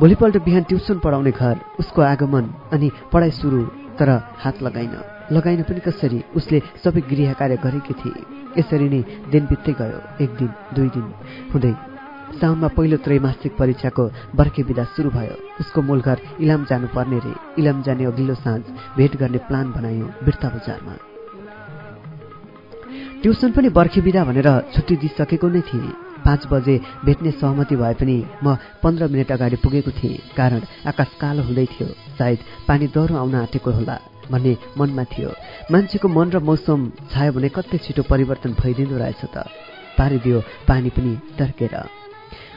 Speaker 3: भोलिपल्ट बिहान ट्युसन पढाउने घर उसको आगमन अनि पढाइ सुरु तर हात लगाइन। लगाइन पनि कसरी? उसले सबै गृह कार्य गरेकी थिए यसरी नै दिन बित्दै गयो एक दिन दुई दिन। हुँदै साउनमा पहिलो त्रैमासिक परीक्षाको बर्खे विदा सुरु भयो। उसको मूल घर इलाम जानुपर्ने रे। इलाम जाने अघिल्लो साँझ भेट गर्ने प्लान बनायो बिर्ता बजारमा। ट्युसन पनि बर्खे विदा भनेर छुट्टी दिइसकेको नै थिएँ। पाँच बजे भेट्ने सहमति भए पनि म पन्ध्र मिनट अगाडि पुगेको थिएँ कारण आकाश कालो हुँदै थियो। सायद पानी डह्रो आउन आँटेको होला भन्ने मनमा थियो। मान्छेको मन र मौसम छायो भने कति छिटो परिवर्तन भइदिँदो रहेछ त। पारिदियो पानी पनि तर्केर।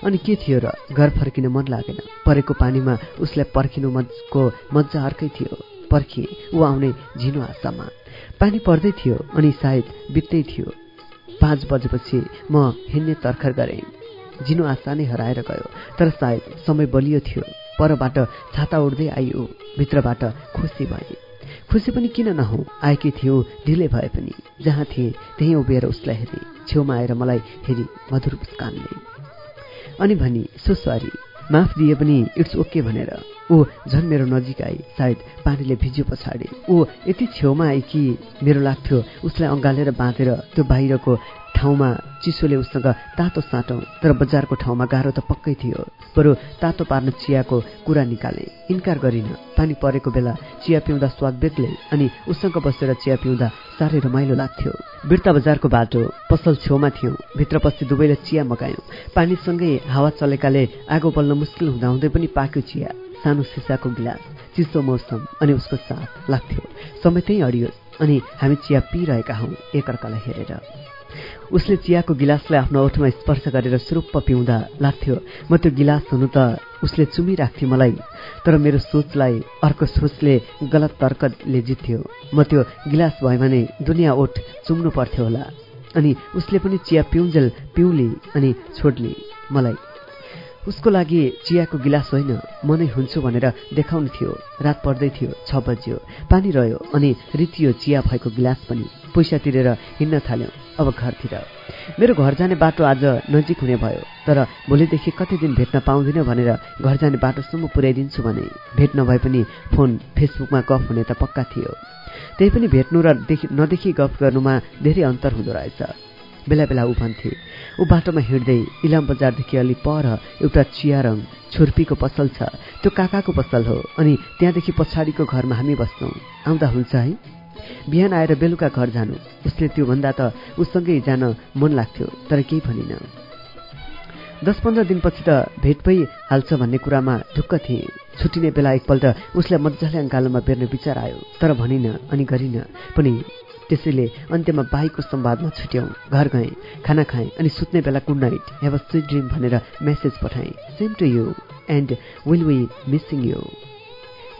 Speaker 3: अनि के थियो र घर फर्किन मन लागेन? परेको पानीमा उसलाई पर्खिनु मजको मजा अर्कै थियो। पर्खिए ऊ आउने झिनो आशामा। पानी पर्दै थियो अनि सायद बित्दै थियो। पाँच बजेपछि म हिँड्ने तर्खर गरेँ। झिनो आशा नै हराएर गयो तर सायद समय बलियो थियो। परबाट छाता उड्दै आइयो भित्रबाट खुसी भए। खुसी पनि किन नहौ? आएकी थियौ ढिलै भए पनि। जहाँ थिएँ त्यहीँ उभिएर उसलाई हेरेँ। छेउमा आएर मलाई हेरी मधुर मुस्कानले अनि भनी सुस्वारी माफ दिए पनि इट्स ओके भनेर। ऊ झन् मेरो नजिक आई। सायद पानीले भिज्यो पछाडि। ऊ यति छेउमा आई कि मेरो लाग्थ्यो उसलाई अँगालेर बाँधेर त्यो बाहिरको ठाउँमा चिसोले उसँग तातो साटौँ। तर बजारको ठाउँमा गाह्रो त पक्कै थियो। बरु तातो पार्न चियाको कुरा निकाले। इन्कार गरिन। पानी परेको बेला चिया पिउँदा स्वाद बेग्लै अनि उसँग बसेर चिया पिउँदा साह्रै रमाइलो लाग्थ्यो। बिर्ता बजारको बाटो पसल छेउमा थियौँ। भित्रपछि दुवैले चिया मगायौँ। पानीसँगै हावा चलेकाले आगो बल्न मुस्किल हुँदाहुँदै पनि पाक्यो चिया। सानो सिसाको गिलास चिसो मौसम अनि उसको साथ लाग्थ्यो। समय त्यही अडियोस् अनि हामी चिया पिइरहेका हौँ एकअर्कालाई हेरेर। उसले चियाको गिलासलाई आफ्नो ओठमा स्पर्श गरेर सुरुप्प पिउँदा लाग्थ्यो म त्यो गिलास हुनु त उसले चुमिराख्थ्यो मलाई तर मेरो सोचलाई अर्को सोचले गलत तर्कले जित्थ्यो। म त्यो गिलास भयो भने दुनियाँ ओठ चुम्नु पर्थ्यो होला। अनि उसले पनि चिया पिउन्जेल पिउली अनि छोड्ली मलाई। उसको लागि चियाको गिलास होइन म नै हुन्छु भनेर देखाउनु थियो। रात पर्दै थियो छ बज्यो। पानी रह्यो अनि रितियो चिया भएको गिलास पनि पैसा तिरेर हिँड्न थाल्यौँ अब घरतिर। मेरो घर जाने बाटो आज नजिक हुने भयो तर भोलिदेखि कति दिन भेट्न पाउँदिनँ भनेर घर जाने बाटोसम्म पुर्याइदिन्छु भने भेट नभए पनि फोन फेसबुकमा गफ हुने त पक्का थियो। त्यही पनि भेट्नु र नदेखि गफ गर्नुमा धेरै अन्तर हुँदो रहेछ। बेला बेला ऊ भन्थे ऊ बाटोमा हिँड्दै इलाम बजारदेखि अलि पर एउटा चिया रङ छुर्पीको पसल छ। त्यो काकाको पसल हो अनि त्यहाँदेखि पछाडिको घरमा हामी बस्छौँ। आउँदा हुन्छ है? बिहान आएर बेलुका घर जानु। उसले त्योभन्दा त उसँगै जान मन लाग्थ्यो तर केही भनिन। दस पन्ध्र दिनपछि त भेट भइ हाल्छ भन्ने कुरामा ढुक्क थिएँ। छुट्टिने बेला एकपल्ट उसलाई मजाले अङ्गालोमा बेर्ने विचार आयो तर भनिन अनि गरिन। पनि त्यसैले अन्त्यमा बाईको संवादमा छुट्याउँ घर गएँ खाना खाएँ अनि सुत्ने बेला good night have a sweet dream भनेर मेसेज पठाएँ। Same to you and will we missing you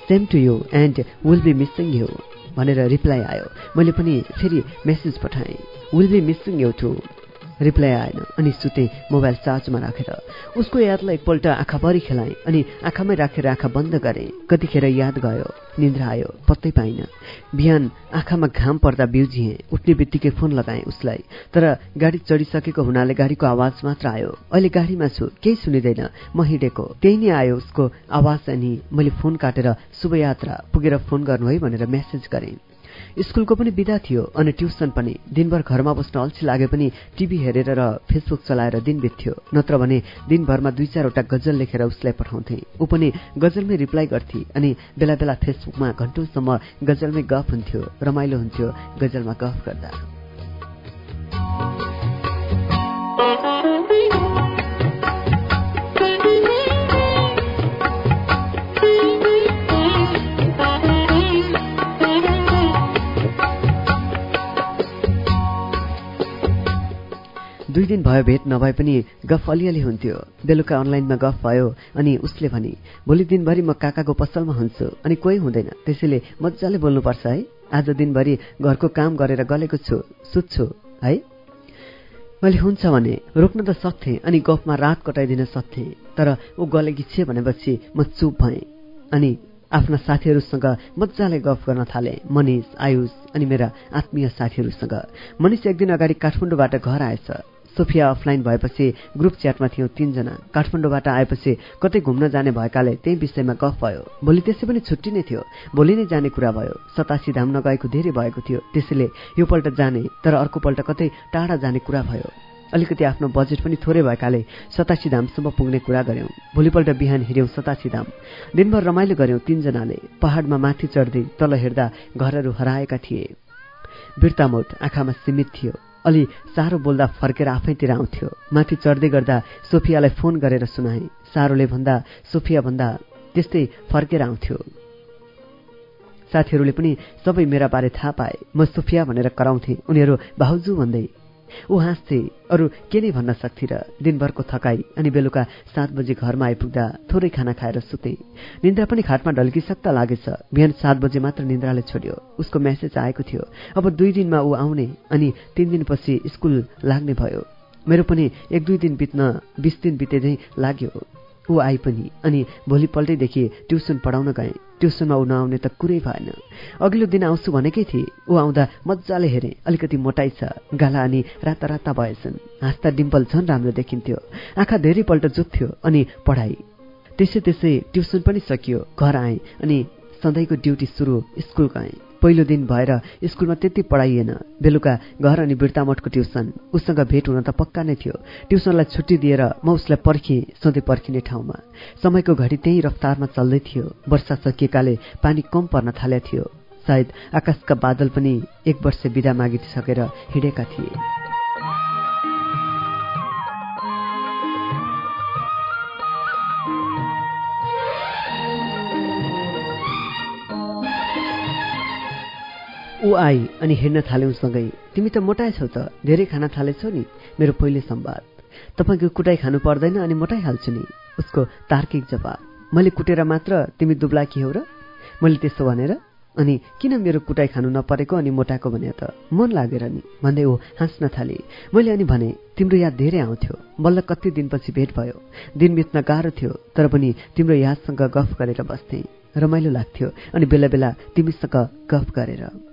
Speaker 3: same to you and will be missing you भनेर रिप्लाई आयो। मैले पनि फेरि मेसेज पठाएँ। Will be missing you too reply आएन। अनि सुते मोबाइल चार्जमा राखेर उसको यादलाई एकपल्ट आँखाभरि खेलाएँ अनि आँखामै राखेर आँखा बन्द गरेँ। कतिखेर याद गयो निन्द्रा आयो पत्तै पाइन। बिहान आँखामा घाम पर्दा बिउजिएँ। उठ्ने बित्तिकै फोन लगाएँ उसलाई। तर गाडी चढिसकेको हुनाले गाडीको आवाज मात्र आयो। अहिले गाडीमा छु केही सुनिँदैन। म हिँडेको। त्यही नै आयो उसको आवाज अनि मैले फोन काटेर शुभयात्रा। पुगेर फोन गर्नु है भनेर मेसेज गरेँ। स्कुलको पनि विदा थियो अनि ट्युसन पनि। दिनभर घरमा बस्न अल्छी लागे पनि टिभी हेरेर र फेसबुक चलाएर दिन बित्थ्यो। नत्र भने दिनभरमा दुई चारवटा गजल लेखेर उसलाई पठाउँथे। ऊ पनि गजलमै रिप्लाई गर्थे अनि बेला बेला फेसबुकमा घन्टौँसम्म गजलमै गफ हुन्थ्यो रमाइलो हुन्थ्यो गजलमा गफ गर्दा। दुई दिन भयो भेट नभए पनि गफ अलिअलि हुन्थ्यो। बेलुका अनलाइनमा गफ भयो अनि उसले भने भोलि दिनभरि म काकाको पसलमा हुन्छु अनि कोही हुँदैन। त्यसैले मजाले बोल्नुपर्छ है। आज दिनभरि घरको काम गरेर गलेको छु सुत्छु है। मैले हुन्छ भने रोक्न त सक्थेँ अनि गफमा रात कटाइदिन सक्थेँ तर ऊ गलेकी छे भनेपछि म चुप भएँ अनि आफ्ना साथीहरूसँग मजाले गफ गर्न थाले। मनिष आयुष अनि मेरा आत्मीय साथीहरूसँग। मनिष एक दिन अगाडि काठमाडौँबाट घर आएछ। सोफिया अफलाइन भएपछि ग्रुप च्याटमा थियौँ तिनजना। काठमाडौँबाट आएपछि कतै घुम्न जाने भएकाले त्यही विषयमा गफ भयो। भोलि त्यसै पनि छुट्टी नै थियो। भोलि नै जाने कुरा भयो। सतासी धाम नगएको धेरै भएको थियो। त्यसैले योपल्ट जाने तर अर्कोपल्ट कतै टाढा जाने कुरा भयो। अलिकति आफ्नो बजेट पनि थोरै भएकाले सतासी धामसम्म पुग्ने कुरा गऱ्यौँ। भोलिपल्ट बिहान हिँड्यौँ सतासी धाम। दिनभर रमाइलो गऱ्यौँ तिनजनाले। पहाडमा माथि चढ्दै तल हेर्दा घरहरू हराएका थिए। बिर्तामोट आँखामा सीमित थियो। अलि साह्रो बोल्दा फर्केर आफैतिर आउँथ्यो। माथि चढ्दै गर्दा सोफियालाई फोन गरेर सुनाए। साह्रोले भन्दा सोफिया भन्दा त्यस्तै फर्केर आउँथ्यो। साथीहरूले पनि सबै मेरा बारे थाहा पाए। म सोफिया भनेर कराउँथे। उनीहरू भाउजू भन्दै ऊ हाँस्थे अरू के नै भन्न सक्थे र दिनभरको थकाई अनि बेलुका सात बजी घरमा आइपुग्दा थोरै खाना खाएर सुते। निन्द्रा पनि खाटमा ढल्किसक्ता लागेछ। बिहान सात बजे मात्र निन्द्राले छोड्यो। उसको मेसेज आएको थियो अब दुई दिनमा ऊ आउने अनि तिन दिनपछि स्कुल लाग्ने भयो। मेरो पनि एक दुई दिन बित्न बिस दिन बिते झैँ लाग्यो। ऊ आई पनि। अनि भोलिपल्टैदेखि ट्युसन पढाउन गएँ। ट्युसनमा ऊ नआउने त कुरै भएन। अघिल्लो दिन आउँछु भनेकै थिए। ऊ आउँदा मजाले हेरेँ। अलिकति मोटाइ छ गाला अनि राता राता भएछन्। हाँस्दा डिम्पल झन् राम्रो देखिन्थ्यो। आँखा धेरैपल्ट जुत्थ्यो अनि पढाइ। त्यसै त्यसै ट्युसन पनि सकियो। घर आएँ अनि सधैँको ड्युटी सुरु स्कुल गएँ। पहिलो दिन भएर स्कुलमा त्यति पढाइएन बेलुका घर अनि बिर्तामठको ट्युसन। उसँग भेट हुन त पक्का नै थियो। ट्युसनलाई छुट्टी दिएर म उसलाई पर्खेँ सधैँ पर्खिने ठाउँमा। समयको घडी त्यही रफ्तारमा चल्दै थियो। वर्षा सकिएकाले पानी कम पर्न थाल्या थियो। सायद आकाशका बादल पनि एक वर्ष बिदा मागिसकेर हिँडेका थिए। ऊ आई अनि हेर्न थाल्यौँ सँगै तिमी त मोटाएछौ त धेरै खाना थालेछौ नि मेरो पहिले संवाद तपाईँको कुटाइ खानु पर्दैन अनि मोटाइहाल्छु नि। उसको तार्किक जवाब मैले कुटेर मात्र तिमी दुब्ला कि हौ र? मैले त्यसो भनेर? अनि किन मेरो कुटाइ खानु नपरेको अनि मोटाएको भने त? मन लागेर नि। भन्दै ऊ हाँस्न थाले। मैले अनि भने तिम्रो याद धेरै आउँथ्यो। बल्ल कति दिनपछि भेट भयो। दिन बित्न गाह्रो थियो तर पनि तिम्रो यादसँग गफ गरेर बस्थेँ। रमाइलो लाग्थ्यो अनि बेला बेला तिमीसँग गफ गरेर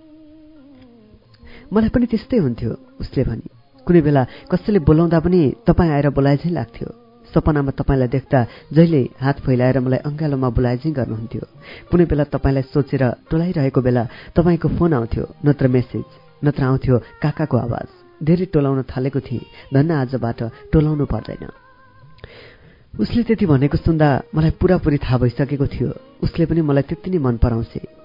Speaker 3: मलाई पनि त्यस्तै हुन्थ्यो उसले भने। कुनै बेला कसैले बोलाउँदा पनि तपाईँ आएर बोलाए चाहिँ लाग्थ्यो। सपनामा तपाईँलाई देख्दा जहिले हात फैलाएर मलाई अङ्गालोमा बोलाए चाहिँ गर्नुहुन्थ्यो। कुनै बेला तपाईँलाई सोचेर टोलाइरहेको बेला तपाईँको फोन आउँथ्यो नत्र मेसेज नत्र आउँथ्यो काकाको आवाज। धेरै टोलाउन थालेको थिएँ धन्न आजबाट टोलाउनु पर्दैन। उसले त्यति भनेको सुन्दा मलाई पुरापुरी थाहा भइसकेको थियो। उसले पनि मलाई त्यति नै मन पराउँछे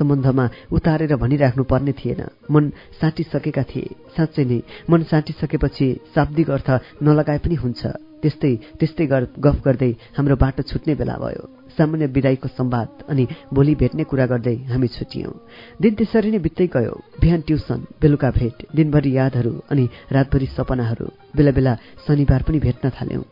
Speaker 3: सम्बन्धमा उतारेर भनिराख्नु पर्ने थिएन। मन साटिसकेका थिए। साँच्चै नै मन साटिसकेपछि शाब्दिक अर्थ नलगाए पनि हुन्छ। त्यस्तै त्यस्तै गफ गर्दै हाम्रो बाटो छुट्ने बेला भयो। सामान्य विदाईको संवाद अनि भोलि भेट्ने कुरा गर्दै हामी छुटियौँ। दिन त्यसरी नै बित्दै गयो। बिहान ट्युसन बेलुका भेट दिनभरि यादहरू अनि रातभरि सपनाहरू। बेला बेला शनिबार पनि भेट्न थाल्यौँ।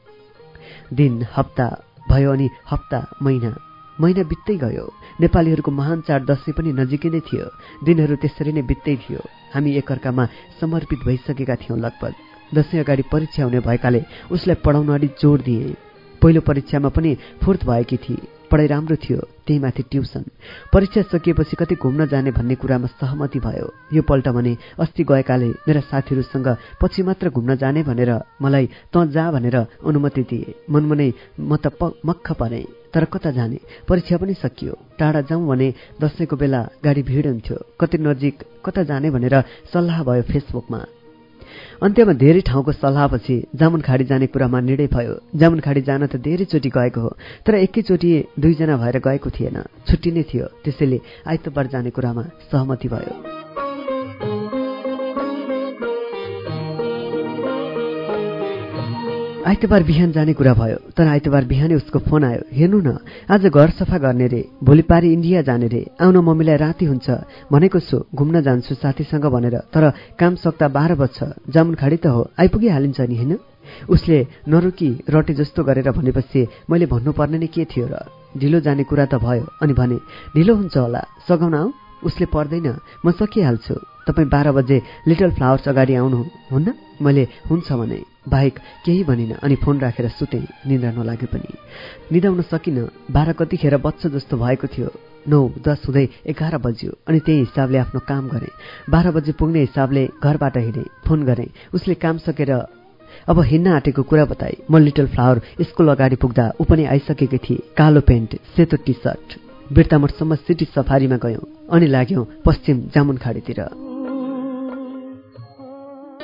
Speaker 3: दिन हप्ता भयो अनि हप्ता महिना। महिना बित्दै गयो। नेपालीहरूको महान चाड दसैँ पनि नजिकै नै थियो। दिनहरू त्यसरी नै बित्दै थियो। हामी एकअर्कामा समर्पित भइसकेका थियौँ लगभग। दसैँ अगाडि परीक्षा हुने भएकाले उसलाई पढाउन अलिक जोड दिए। पहिलो परीक्षामा पनि फुर्त भएकी थिए। पढाइ राम्रो थियो त्यही माथि ट्युसन। परीक्षा सकिएपछि कतै घुम्न जाने भन्ने कुरामा सहमति भयो। यो पल्ट भने अस्ति गएकाले मेरा साथीहरूसँग पछि मात्र घुम्न जाने भनेर मलाई त जा भनेर अनुमति दिए। मनमनै म त मक्ख परेँ। तर कता जाने। परीक्षा पनि सकियो। टाढा जाउँ भने दसैँको बेला गाडी भिड हुन्थ्यो। कति नजिक कता जाने भनेर सल्लाह भयो फेसबुकमा। अन्त्यमा धेरै ठाउँको सल्लाहपछि जामुनखाडी जाने कुरामा निर्णय भयो। जामुनखाडी जान त धेरैचोटि गएको हो तर एकैचोटि दुईजना भएर गएको थिएन। छुट्टी नै थियो त्यसैले आइतबार जाने कुरामा सहमति भयो। आइतबार बिहान जाने कुरा भयो तर आइतबार बिहानै उसको फोन आयो। हेर्नु न आज घर सफा गर्ने रे भोलि पारी इन्डिया जाने रे। आउन मम्मीलाई राति हुन्छ। भनेको छु घुम्न जान्छु साथीसँग भनेर। तर काम सक्दा बाह्र बज्छ। जामुन खाडी त हो। आइपुगिहालिन्छ नि होइन? उसले नरोकी रटे जस्तो गरेर भनेपछि मैले भन्नुपर्ने नै के थियो र? ढिलो जाने कुरा त भयो। अनि भने ढिलो हुन्छ होला। सघाउन आऊ। उसले पर्दैन। म सकिहाल्छु। तपाईँ बाह्र बजे लिटल फ्लावर्स अगाडि आउनु हुन्न? मैले हुन्छ भने। बाहेक केही भनिनँ अनि फोन राखेर सुतेँ निन्द्रा नलागे पनि। निदाउन सकिनँ। बाह्र कतिखेर बच्च जस्तो भएको थियो। नौ दस हुँदै एघार बज्यो अनि त्यही हिसाबले आफ्नो काम गरेँ। बाह्र बजे पुग्ने हिसाबले घरबाट हिँडेँ फोन गरेँ। उसले काम सकेर अब हिँड्न आँटेको कुरा बताए। म लिटल फ्लावर स्कुल अगाडि पुग्दा ऊ पनि आइसकेकी थिए। कालो पेन्ट सेतो टी सर्ट बिर्तामठसम्म सिटी सफारीमा गयौँ। अनि लाग्यौँ पश्चिम जामुनखाडीतिर।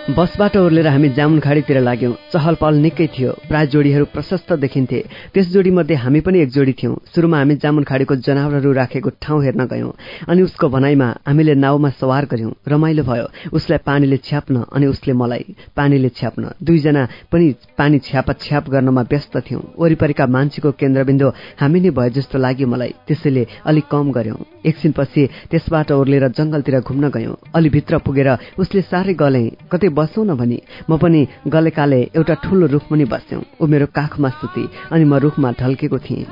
Speaker 3: बसबाट ओर्लेर हामी जामुनखाडीतिर लाग्यौँ। चहल पहल निकै थियो। प्राय जोडीहरू प्रशस्त देखिन्थे। त्यस जोडीमध्ये हामी पनि एक जोडी थियौँ। सुरुमा हामी जामुनखाडीको जनावरहरू राखेको ठाउँ हेर्न गयौँ अनि उसको भनाइमा हामीले नाउमा सवार गर्यौँ रमाइलो भयो। उसलाई पानीले छ्याप्न अनि उसले मलाई पानीले छ्याप्न। दुईजना पनि पानी छ्याप छ्याप गर्नमा व्यस्त थियौँ। वरिपरिका मान्छेको केन्द्रबिन्दु हामी नै भयो जस्तो लाग्यो मलाई। त्यसैले अलिक कम गर्यौँ एकछिनपछि त्यसबाट ओर्लेर जंगलतिर घुम्न गयौँ। अलि भित्र पुगेर उसले साह्रै गले। कतै बसौँ न भनी म पनि गलेकाले एउटा ठूलो पनि बस्यौँ। ऊ मेरो काखमा सुती अनि म रुखमा ढल्केको थिएँ।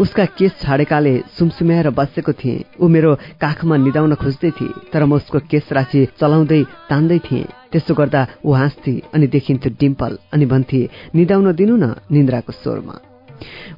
Speaker 3: उसका केस छाडेकाले सुमसुम्याएर बसेको थिएँ। ऊ मेरो काखमा निदाउन खोज्दै थिए तर म उसको केस राशि चलाउँदै तान्दै थिएँ। त्यसो गर्दा ऊ हाँस्थी अनि देखिन्थ्यो डिम्पल अनि भन्थे निदाउन दिनु न निन्द्राको स्वरमा।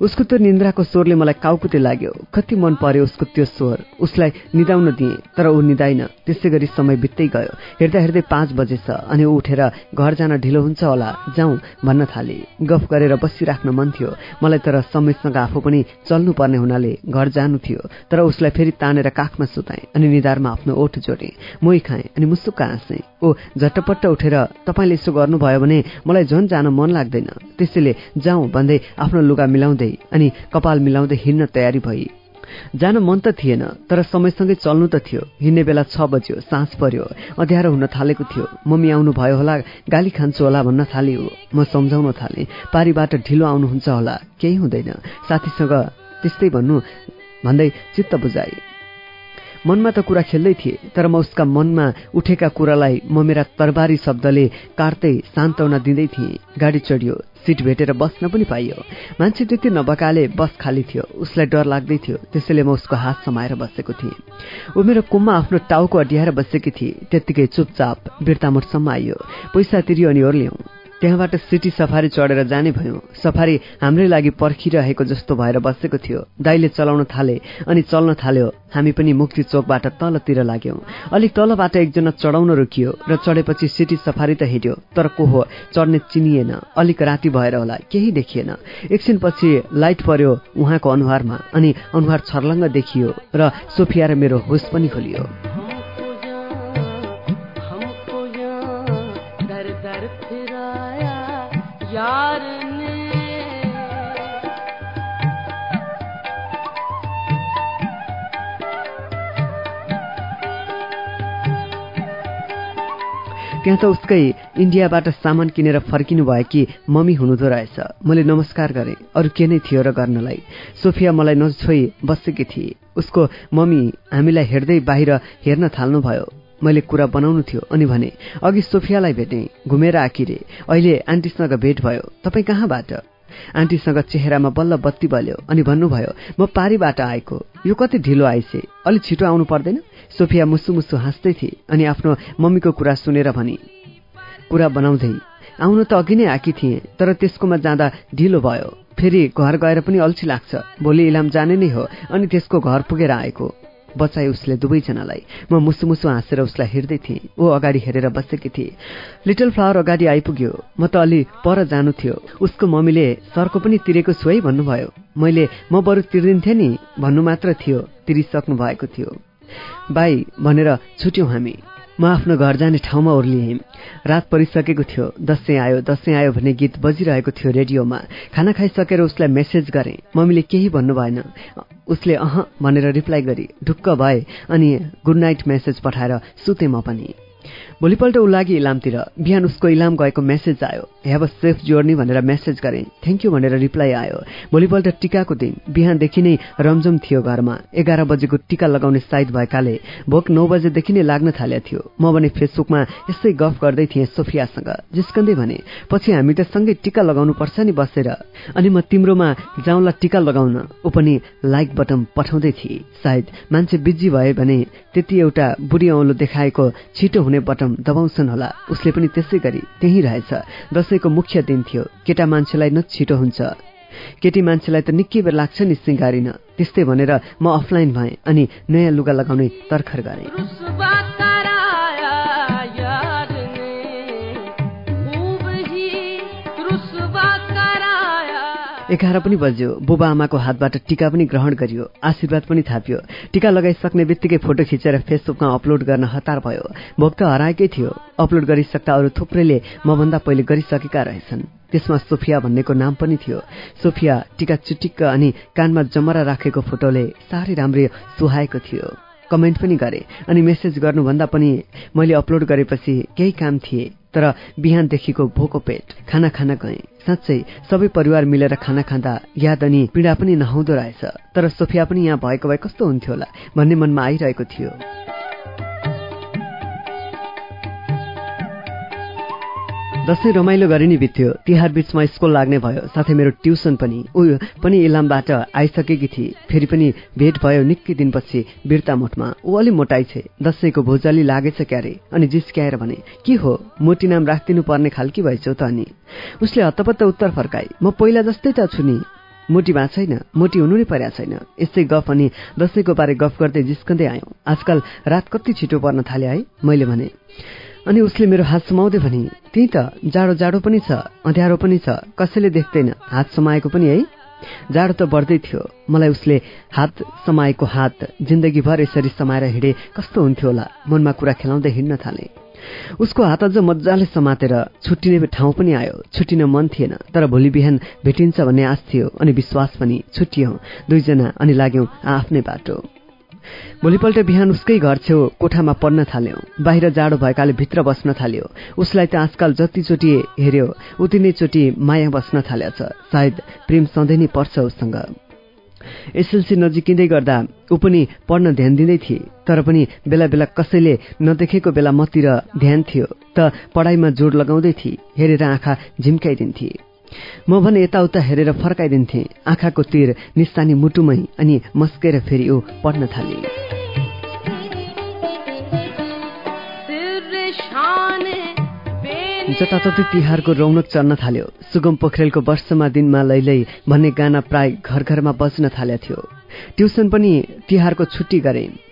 Speaker 3: उसको त्यो निन्द्राको स्वरले मलाई काउकुते लाग्यो। कति मन पर्यो उसको त्यो स्वर। उसलाई निदाउन दिए तर ऊ निदाइन। त्यसै गरी समय बित्दै गयो। हेर्दा हेर्दै पाँच बजेछ अनि ऊ उठेर घर जान ढिलो हुन्छ होला जाउँ भन्न थाले। गफ गरेर बसिराख्न मन थियो। मलाई तर समयसँग आफू पनि चल्नुपर्ने हुनाले घर जानु थियो। तर उसलाई फेरि तानेर काखमा सुताएँ अनि निधारमा आफ्नो ओठ जोडेँ। मोही खाएँ अनि मुसुक्क हाँसेँ। ओ झट्टपट्ट उठेर तपाईँले यसो गर्नुभयो भने मलाई झन् जान मन लाग्दैन। त्यसैले जाउँ भन्दै आफ्नो लुगा मिलाउँदै अनि कपाल मिलाउँदै हिँड्न तयारी भई। जान मन त थिएन तर समयसँगै चल्नु त थियो। हिँड्ने बेला छ बज्यो साँझ पर्यो अध्यारो हुन थालेको थियो। मम्मी आउनु भयो होला गाली खान्छु होला भन्न थाल्यो। म सम्झाउन थालेँ। पारीबाट ढिलो आउनुहुन्छ होला केही हुँदैन। साथीसँग त्यस्तै भन्नु भन्दै चित्त बुझाए। मनमा त कुरा खेल्दै थिए तर म उसका मनमा उठेका कुरालाई म मेरा तरबारी शब्दले काट्दै सान्त्वना दिँदै थिएँ। गाडी चढियो सिट भेटेर बस्न पनि पाइयो। मान्छे त्यति नबकाले बस खाली थियो। उसलाई डर लाग्दै थियो। त्यसैले म उसको हात समाएर बसेको थिएँ। ऊ मेरो कुममा आफ्नो टाउको अड्याएर बसेकी थिए। त्यत्तिकै चुपचाप बिर्तामोटसम्म आइयो। पैसा तिरियो अनि ओर्ल्यौं। त्यहाँबाट सिटी सफारी चढेर जाने भयो। सफारी हाम्रै लागि पर्खिरहेको जस्तो भएर बसेको थियो। दाइले चलाउन थाले अनि चल्न थाल्यो। हामी पनि मुक्ति चोकबाट तलतिर लाग्यौं। अलिक तलबाट एकजना चढाउन रोकियो र चढेपछि सिटी सफारी त हेऱ्यो तर को हो? चढ्ने चिनिएन। अलिक राति भएर होला। केही देखिएन। एकछिनपछि लाइट पर्यो उहाँको अनुहारमा अनि अनुहार छर्लङ्ग देखियो र सोफिया र मेरो होस पनि खोलियो। त्यहाँ त उसकै इन्डियाबाट सामान किनेर फर्किनु भयो कि मम्मी हुनुहुँदो रहेछ। मैले नमस्कार गरेँ। अरू के नै थियो र गर्नलाई। सोफिया मलाई नछोई बसेकी थिए। उसको मम्मी हामीलाई हेर्दै बाहिर हेर्न थाल्नुभयो। मैले कुरा बनाउनु थियो अनि भने अघि सोफियालाई भेटेँ घुमेर आकिरे अहिले आन्टीसँग भेट भयो। तपाईँ कहाँबाट? आन्टीसँग चेहरामा बल्ल बत्ती बल्यो अनि भन्नुभयो म पारीबाट आएको। यो कति ढिलो आइसे। अलि छिटो आउनु पर्दैन? सोफिया मुसु मुसु हाँस्दै थिए अनि आफ्नो मम्मीको कुरा सुनेर भनी कुरा बनाउँदै। आउनु त अघि नै आकी थिएँ तर त्यसकोमा जाँदा ढिलो भयो। फेरि घर गएर पनि अल्छी लाग्छ। भोलि इलाम जाने नै हो अनि त्यसको घर पुगेर आएको। बचाए उसले दुवैजनालाई। म मुसु मुसु हाँसेर उसलाई हेर्दै थिएँ। ऊ अगाडि हेरेर बसेकी थिए। लिटल फ्लावर अगाडि आइपुग्यो। म त अलि पर जानु थियो। उसको मम्मीले सरको पनि तिरेको छु है भन्नुभयो। मैले म बरु तिर्दिन्थेँ नि भन्नु मात्र थियो तिरिसक्नु भएको थियो। बाई भनेर छुट्यौँ हामी। म आफ्नो घर जाने ठाउँमा ओर्लिएँ। रात परिसकेको थियो। दसैँ आयो दसैँ आयो भन्ने गीत बजिरहेको थियो रेडियोमा। खाना खाइसकेर उसलाई मेसेज गरेँ। मम्मीले केही भन्नु भएन। उसले अह भनेर रिप्लाई गरी ढुक्क भए। अनि गुड नाइट मेसेज पठाएर सुते म पनि। भोलिपल्ट ऊ लागि इलामतिर बिहान उसको इलाम गएको मेसेज आयो। हेभ अ सेफ जोर्नी भनेर मेसेज गरेँ। थ्याङ्क यू भनेर रिप्लाई आयो। भोलिपल्ट टिकाको दिन बिहानदेखि नै रमझम थियो घरमा। एघार बजेको टिका लगाउने साइड भएकाले भोक नौ बजेदेखि नै लाग्न थालेको थियो। म भने फेसबुकमा यस्तै गफ गर्दै थिएँ सोफियासँग। जिस्कन्दै भने पछि हामी त सँगै टिका लगाउनु पर्छ नि बसेर। अनि म तिम्रोमा जाउँला टिका लगाउन। ऊ पनि लाइक बटन पठाउँदै थिए। सायद मान्छे बिजी भए भने त्यति एउटा बुढी औलो देखाएको छिटो हुने बटन दबाउँछन् होला। उसले पनि त्यसै गरी त्यही रहेछ। दसैँको मुख्य दिन थियो। केटा मान्छेलाई न छिटो हुन्छ। केटी मान्छेलाई त निकै बेर लाग्छ नि सिँगारिन। त्यस्तै भनेर म अफलाइन भएँ अनि नयाँ लुगा लगाउने तर्खर गरेँ। एघार पनि बज्यो। बुबा आमाको हातबाट टिका पनि ग्रहण गरियो। आशीर्वाद पनि थापियो। टिका लगाइसक्ने बित्तिकै फोटो खिचेर फेसबुकमा अपलोड गर्न हतार भयो। भोक त हराएकै थियो। अपलोड गरिसक्दा अरू थुप्रैले मभन्दा पहिले गरिसकेका रहेछन्। त्यसमा सोफिया भन्नेको नाम पनि थियो। सोफिया टिका चुटिक्क अनि कानमा जमरा राखेको फोटोले साह्रै राम्रै सुहाएको थियो। कमेन्ट पनि गरे अनि मेसेज गर्नुभन्दा पनि मैले अपलोड गरेपछि केही काम थिए। तर बिहानदेखिको भोको पेट। खाना खान गएँ। साँच्चै सबै परिवार मिलेर खाना खाँदा याद अनि पीडा पनि नहुँदो रहेछ। तर सोफिया पनि यहाँ भएको भए कस्तो हुन्थ्यो होला भन्ने मनमा आइरहेको थियो। दसैँ रमाइलो गरी नै बित्थ्यो। तिहार बीचमा स्कुल लाग्ने भयो। साथै मेरो ट्युसन पनि। ऊ पनि इलामबाट आइसकेकी थिए। फेरि पनि भेट भयो निकै दिनपछि बिर्ता मोठमा। ऊ अलि मोटाइ छे। दसैँको भोजाली लागेछ क्यारे? अनि जिस्क्याएर भने के हो? मोटी नाम राखिदिनु पर्ने खालकी भएछौ त अनि? उसले हत्तपत्त उत्तर फर्काई म पहिला जस्तै त छु नि। मोटी भएको छैन। मोटी हुनु नै परेको छैन। यस्तै गफ अनि दसैँको बारे गफ गर्दै जिस्कँदै आयौँ। आजकल रात कति छिटो पर्न थाल्यो है? मैले भने। अनि उसले मेरो हात समाउँदै भने त्यही त जाडो जाडो पनि छ अँध्यारो पनि छ कसैले देख्दैन हात समाएको पनि है? जाडो त बढ्दै थियो। मलाई उसले हात समाएको हात जिन्दगीभर यसरी समाएर हिँडे कस्तो हुन्थ्यो होला मनमा कुरा खेलाउँदै हिँड्न थाले। उसको हात अझ मजाले समातेर छुट्टिने ठाउँ पनि आयो। छुट्टिन मन थिएन तर भोलि बिहान भेटिन्छ भन्ने आश थियो अनि विश्वास पनि छुट्टियौँ। दुईजना अनि लाग्यौँ आफ्नै बाटो। भोलिपल्ट बिहान उसकै घर छेउ कोठामा पढ्न थाल्यौँ। बाहिर जाडो भएकाले भित्र बस्न थाल्यो। उसलाई त आजकल जतिचोटि हेऱ्यो उति नै चोटि माया बस्न थालेछ सायद प्रेम सधैँ नै पर्छ उसँग। एसएलसी नजिकिँदै गर्दा ऊ पनि पढ्न ध्यान दिँदै थिए तर पनि बेला बेला कसैले नदेखेको बेला मतिर ध्यान थियो। त पढाइमा जोड लगाउँदै थिए हेरेर आँखा झिम्काइदिन्थे। म भने यताउता हेरेर फर्काइदिन्थे। आँखाको तिर निस्तानी मुटुमै अनि मस्केर फेरि ऊ पढ्न थाले। जताततै तिहारको रौनक चढ्न थाल्यो। सुगम पोखरेलको वर्षमा दिनमा लैलै भन्ने गाना प्राय घर घरमा बज्न थाल्या थियो। ट्युसन पनि तिहारको छुट्टी गरे।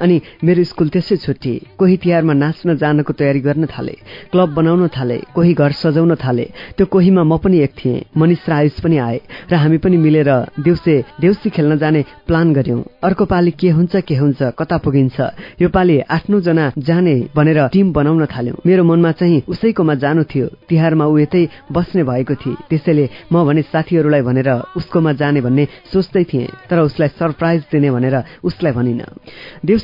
Speaker 3: अनि मेरो स्कुल त्यसै छुट्टी। कोही तिहारमा नाच्न जानको तयारी गर्न थाले क्लब बनाउन थाले कोही घर सजाउन थाले। त्यो कोहीमा म पनि एक थिएँ मनिष र आयुष पनि आए र हामी पनि मिलेर देउसे देउसी खेल्न जाने प्लान गर्यौं अर्को पालि के हुन्छ के हुन्छ कता पुगिन्छ? यो पालि आठ नौ जना जाने भनेर टिम बनाउन थाल्यौं। मेरो मनमा चाहिँ उसैकोमा जानु थियो। तिहारमा ऊ यतै बस्ने भएको थिए। त्यसैले म भने साथीहरूलाई भनेर उसकोमा जाने भन्ने सोच्दै थिएँ तर उसलाई सरप्राइज दिने भनेर उसलाई भनिन।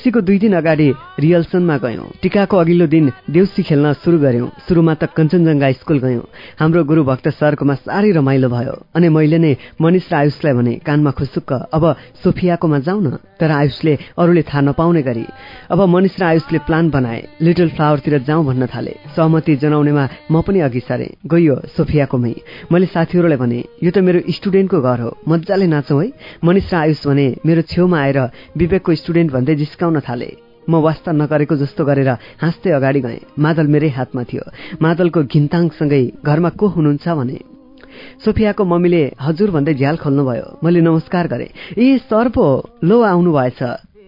Speaker 3: देउसीको दुई दिन अगाडि रिहर्सलमा गयौं। टिकाको अघिल्लो दिन देउसी खेल्न सुरु गर्यौं सुरुमा त कञ्चनजङ्घा स्कुल गयौं। हाम्रो गुरु भक्त सरकोमा साह्रै रमाइलो भयो। अनि मैले नै मनिष र आयुषलाई भने कानमा खुसुक्क अब सोफियाकोमा जाउँ न। तर आयुषले अरूले थाहा नपाउने गरी अब मनिष र आयुषले प्लान बनाए लिटल फ्लावरतिर जाउँ भन्न थाले। सहमति जनाउनेमा म पनि अघि सारे। गइयो सोफियाकोमै। मैले साथीहरूलाई भने यो त मेरो स्टुडेन्टको घर हो। मजाले नाचौँ है। मनिष र आयुष भने मेरो छेउमा आएर विवेकको स्टुडेन्ट भन्दै जिस्काउन थाले। म वास्ता नगरेको जस्तो गरेर हाँस्दै अगाडि गएँ। मादल मेरै हातमा थियो। मादलको घिन्ताङसँगै घरमा को हुनुहुन्छ भने? सोफियाको मम्मीले हजुर भन्दै झ्याल खोल्नुभयो। मैले नमस्कार गरेँ। ए सर पो लो आउनु भएछ।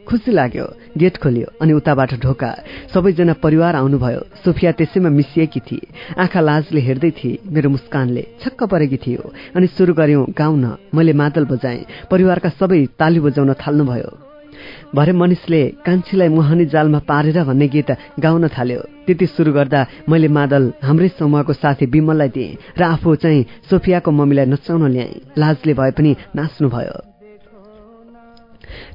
Speaker 3: खुसी लाग्यो। गेट खोलियो अनि उताबाट ढोका। सबैजना परिवार आउनुभयो। सोफिया त्यसैमा मिसिएकी थिए। आँखा लाजले हेर्दै थिए मेरो मुस्कानले। छक्क परेकी थियो। अनि सुरु गर्यौं गाउन। मैले मादल बजाएँ। परिवारका सबै ताली बजाउन थाल्नुभयो। भरे मनिषले कान्छीलाई मुहानी जालमा पारेर भन्ने गीत गाउन थाल्यो। त्यति सुरु गर्दा मैले मादल हाम्रै समूहको साथी विमललाई दिएँ र आफू चाहिँ सोफियाको मम्मीलाई नचाउन ल्याएँ। लाजले भए पनि नाच्नुभयो।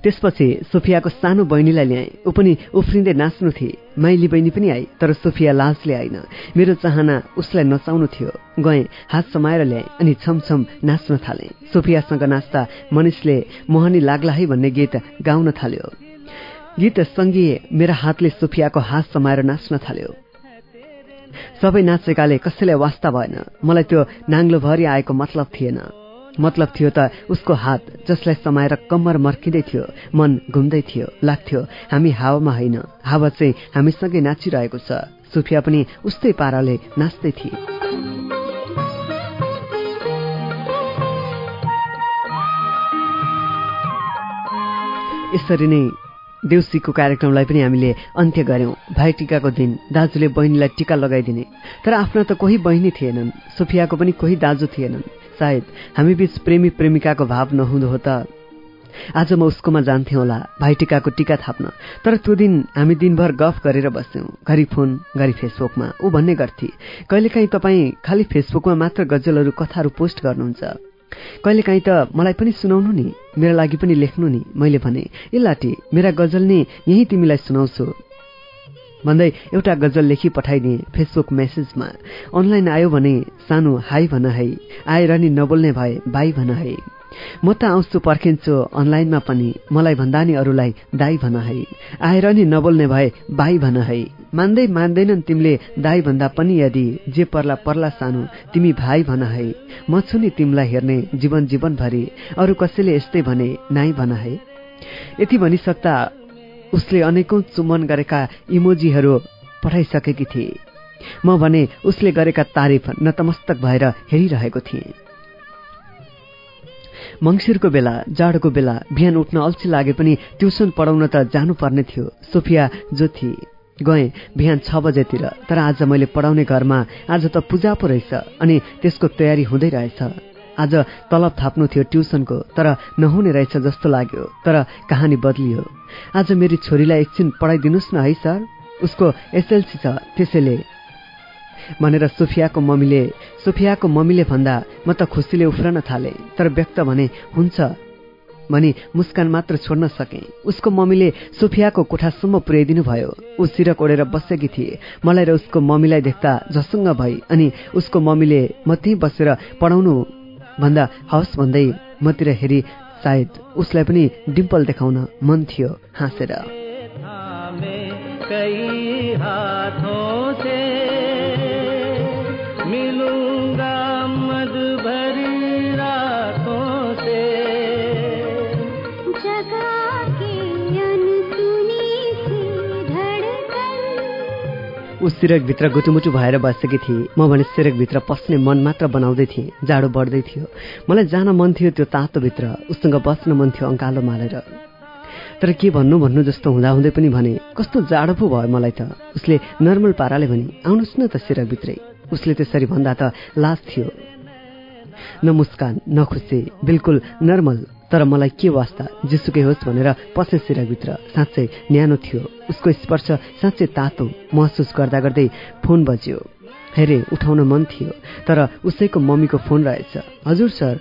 Speaker 3: त्यसपछि सोफियाको सानो बहिनीलाई ल्याएँ। ऊ पनि उफ्रिँदै नाच्नु थिए। माइली बहिनी पनि आई तर सोफिया लाजले आइन मेरो चाहना उसलाई नचाउनु थियो। गएँ हात समाएर ल्याएँ अनि छमछम नाच्न थालेँ। सोफियासँग नाच्दा मनिषले मोहनी लाग्ला है भन्ने गीत गाउन थाल्यो। गीत सङ्गीय मेरा हातले सोफियाको हात समाएर नाच्न थाल्यो। सबै नाचेकाले कसैलाई वास्ता भएन। मलाई त्यो नाङ्लोभरि आएको मतलब थिएन। मतलब थियो त उसको हात जसलाई समाएर कम्मर मर्किँदै थियो मन घुम्दै थियो लाग्थ्यो हामी हावामा होइन हावा चाहिँ हामीसँगै नाचिरहेको छ। सुफिया पनि उस्तै पाराले नाच्दै थिए। यसरी नै देउसीको कार्यक्रमलाई पनि हामीले अन्त्य गर्यौं भाइ टिकाको दिन दाजुले बहिनीलाई टिका लगाइदिने। तर आफ्ना त कोही बहिनी थिएनन्। सोफियाको पनि कोही दाजु थिएनन्। सायद हामी बीच प्रेमी प्रेमिकाको भाव नहुँदो हो त। आज म उसकोमा जान्थेँ होला भाइटिकाको टिका थाप्न। तर त्यो दिन हामी दिनभर गफ गरेर बस्थ्यौँ। घरि फोन घरि फेसबुकमा। ऊ भन्ने गर्थे कहिलेकाहीँ तपाईँ खालि फेसबुकमा मात्र गजलहरू कथाहरू पोस्ट गर्नुहुन्छ? कहिलेकाहीँ त मलाई पनि सुनाउनु नि मेरा लागि पनि लेख्नु नि। मैले भने ए लाटी मेरा गजल नि यही तिमीलाई सुनाउँछु। भन्दै एउटा गजल लेखी पठाइदिए फेसबुक मेसेजमा अनलाइन आयो भने सानो हाई भन है आएर नि नबोल्ने भए बाई भन है। म त आउँछु पर्खिन्छु अनलाइनमा पनि मलाई भन्दा नि अरूलाई दाई भन है आएर नि नबोल्ने भए बाई भन है। मान्दै मान्दैनन् तिमीले दाई भन्दा पनि यदि जे पर्ला पर्ला सानो तिमी भाइ भन है। म छु नि तिमीलाई हेर्ने जीवन जीवनभरि अरू कसैले यस्तै भने नाइ भन है। यति भनिसक्दा उसले अनेकौं चुम्बन गरेका इमोजीहरू पठाइसकेकी थिए। म भने उसले गरेका तारिफ नतमस्तक भएर हेरिरहेको थिएँ। मङ्सिरको बेला जाडोको बेला बिहान उठ्न अल्छी लागे पनि ट्युसन पढाउन त जानुपर्ने थियो। सोफिया जो थिए गएँ। बिहान छ बजेतिर तर आज मैले पढाउने घरमा आज त पूजा पो रहेछ अनि त्यसको तयारी हुँदै रहेछ। आज तलब थाप्नु थियो ट्युसनको तर नहुने रहेछ जस्तो लाग्यो तर कहानी बदलियो। आज मेरी छोरीलाई एकछिन पढाइदिनुहोस् न है सर। उसको एसएलसी छ त्यसैले। भनेर सोफियाको मम्मीले सोफियाको मम्मीले भन्दा म त खुसीले उफ्रन थाले तर व्यक्त भने हुन्छ। भनी मुस्कान मात्र छोड्न सके। उसको मम्मीले सोफियाको कोठासम्म पुर्याइदिनु भयो। ऊ सिरक ओढेर बसेकी थिए। मलाई र उसको मम्मीलाई देख्दा झसुङ्ग भई अनि उसको मम्मीले म त्यहीँ बसेर पढाउनु भन्दा हवस् भन्दै मतिर हेरी सायद उसलाई पनि डिम्पल देखाउन मन थियो हाँसेर।
Speaker 1: थामे
Speaker 3: ऊ सिरकभित्र गुटुमुटु भएर बसेकी थिए। म भने सिरकभित्र पस्ने मन मात्र बनाउँदै थिएँ। जाडो बढ्दै थियो। मलाई जान मन थियो त्यो तातोभित्र। उसँग बस्न मन थियो अङ्कालो मालेर। तर के भन्नु भन्नु जस्तो हुँदाहुँदै पनि भने कस्तो जाडो पो भयो मलाई त। उसले नर्मल पाराले भने आउनुहोस् न त सिरकभित्रै। उसले त्यसरी भन्दा त लाज थियो। न मुस्कान न खुसी बिल्कुल नर्मल। तर मलाई के वास्ता जेसुकै होस् भनेर पसे सिरकभित्र साँच्चै न्यानो थियो। उसको स्पर्श साँच्चै तातो महसुस गर्दा गर्दै फोन बज्यो। हेरे उठाउन मन थियो तर उसैको मम्मीको फोन रहेछ। हजुर सर।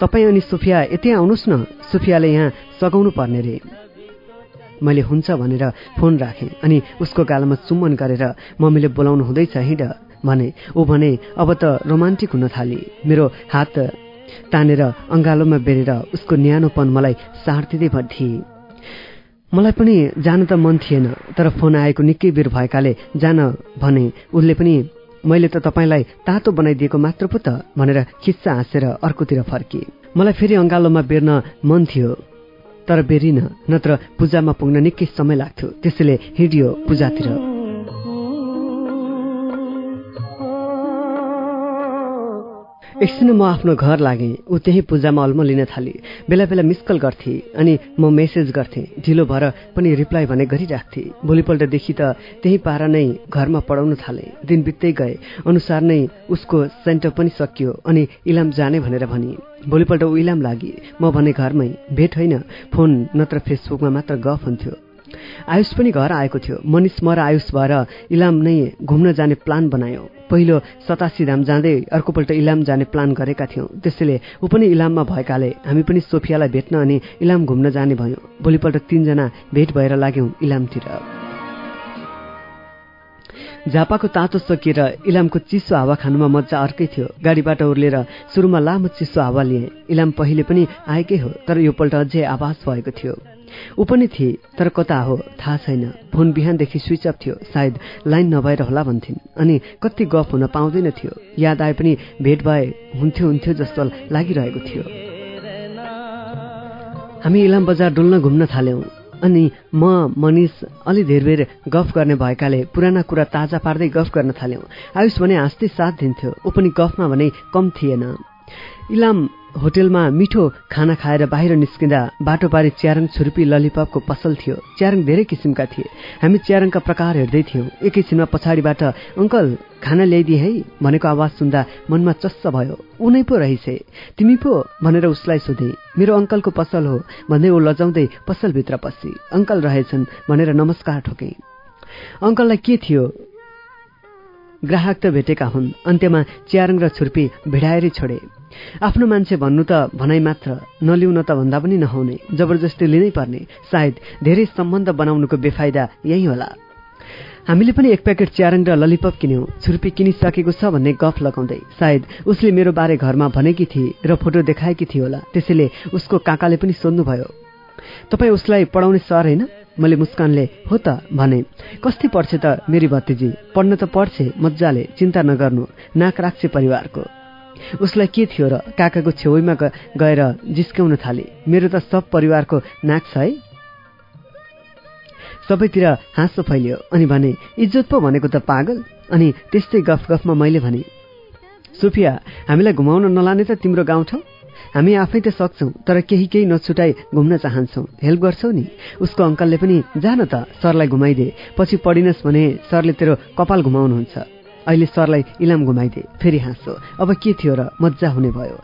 Speaker 3: तपाईँ अनि सोफिया यतै आउनुहोस् न। सोफियाले यहाँ सघाउनु पर्ने रे। मैले हुन्छ भनेर फोन राखेँ अनि उसको गालामा चुम्बन गरेर मम्मीले बोलाउनु हुँदैछ हिँड। भने ऊ भने अब त रोमान्टिक हुन थाली। मेरो हात तानेर अङ्गालोमा बेरेर उसको न्यानोपन मलाई सार्थिँदै थिए मलाई पनि जान त मन थिएन तर फोन आएको निकै बेर भएकाले जान भने। उसले पनि मैले त तपाईँलाई तातो बनाइदिएको मात्र पो त भनेर खिच्चा हाँसेर अर्कोतिर फर्किए मलाई फेरि अङ्गालोमा बेर्न मन थियो तर बेरिन नत्र पूजामा पुग्न निकै समय लाग्थ्यो। त्यसैले हिँडियो पूजातिर एकछिन म आफ्नो घर लागेँ ऊ त्यही पूजामा अल्मलिन थाले। बेला बेला मिसकल गर्थे अनि म मेसेज गर्थेँ। ढिलो भएर पनि रिप्लाई भने गरिराख्थे। भोलिपल्टदेखि त त्यही पारा नै घरमा पढाउन थाले। दिन बित्दै गए। अनुसार नै उसको सेन्टर पनि सकियो अनि इलाम जाने भनेर भनी। भोलिपल्ट ऊ इलाम लागि। म भने घरमै। भेट होइन। फोन नत्र फेसबुकमा मात्र गफ हुन्थ्यो आयुष पनि घर आएको थियो। मनिष म र आयुष भएर इलाम नै घुम्न जाने प्लान बनायो। पहिलो सतासी धाम जाँदै अर्कोपल्ट इलाम जाने प्लान गरेका थियौँ। त्यसैले ऊ पनि इलाममा भएकाले हामी पनि सोफियालाई भेट्न अनि इलाम घुम्न जाने भयौँ। भोलिपल्ट तिनजना भेट भएर लाग्यौँ इलामतिर। झापाको तातो सकिएर इलामको चिसो हावा खानुमा मजा अर्कै थियो। गाडीबाट उर्लेर सुरुमा लामो चिसो हावा लिएँ। इलाम पहिले पनि आएकै हो तर योपल्ट अझै आभास भएको थियो। ऊ पनि थिए तर कता हो थाहा छैन। फोन बिहानदेखि स्विच अफ थियो सायद लाइन नभएर होला भन्थिन्। अनि कति गफ हुन पाउँदैन थियो। याद आए पनि भेट भए हुन्थ्यो हुन्थ्यो जस्तो लागिरहेको थियो। हामी इलाम बजार डुल्न घुम्न थाल्यौँ। अनि म मनिष अलि धेर बेर गफ गर्ने भएकाले पुराना कुरा ताजा पार्दै गफ गर्न थाल्यौँ। आयुष भने हाँस्दै साथ दिन्थ्यो ऊ पनि गफमा भने कम थिएन। इलाम होटेलमा मिठो खाना खाएर बाहिर निस्किँदा बाटो पारी च्यारङ छुर्पी ललिपपको पसल थियो। च्यारङ धेरै किसिमका थिए। हामी च्यारङका प्रकार हेर्दै थियौँ। एकैछिनमा पछाडिबाट अङ्कल खाना ल्याइदिए है? भनेको आवाज सुन्दा मनमा चस्स भयो। उनै पो रहेछ तिमी पो? भनेर उसलाई सोधे। मेरो अङ्कलको पसल हो भन्दै ऊ लजाउँदै पसलभित्र पसी अङ्कल रहेछन् भनेर नमस्कार ठोके। अङ्कललाई के थियो? ग्राहक त भेटेका हुन् अन्त्यमा च्यारङ र छुर्पी भिडाएरै छोडे। आफ्नो मान्छे भन्नु त भनाइ मात्र नलिउन त भन्दा पनि नहुने जबरजस्ती लिनै पर्ने सायद धेरै सम्बन्ध बनाउनुको बेफाइदा यही होला। हामीले पनि एक प्याकेट च्यारङ र ललिपप किन्यौँ छुर्पी किनिसकेको छ भन्ने गफ लगाउँदै। सायद उसले मेरो बारे घरमा भनेकी थिए र फोटो देखाएकी थिए होला त्यसैले उसको काकाले पनि सोध्नुभयो। तपाईँ उसलाई पढाउने सर होइन? मैले मुस्कानले हो त भने कस्ती पढ्छ त मेरी भतिजी पढ्न त पढ्छे मजाले चिन्ता नगर्नु नाक राख्छे परिवारको। उसलाई के थियो र काकाको छेउमा गएर जिस्काउन थाले? मेरो त सब परिवारको नाक छ है। सबैतिर हाँसो फैलियो अनि भने इज्जत पो भनेको त पागल। अनि त्यस्तै गफ गफमा मैले भने सुफिया हामीलाई घुमाउन नलाने त तिम्रो गाउँ ठाउँ? हामी आफै त सक्छौ तर केही केही नछुटाई घुम्न चाहन्छौ। हेल्प गर्छौ नि। उसको अङ्कलले पनि जान त सरलाई घुमाइदे। पछि पढिनस् भने सरले तेरो कपाल घुमाउनुहुन्छ। अहिले सरलाई इलाम घुमाइदे। फेरि हाँसो अब के थियो र मजा हुने भयो?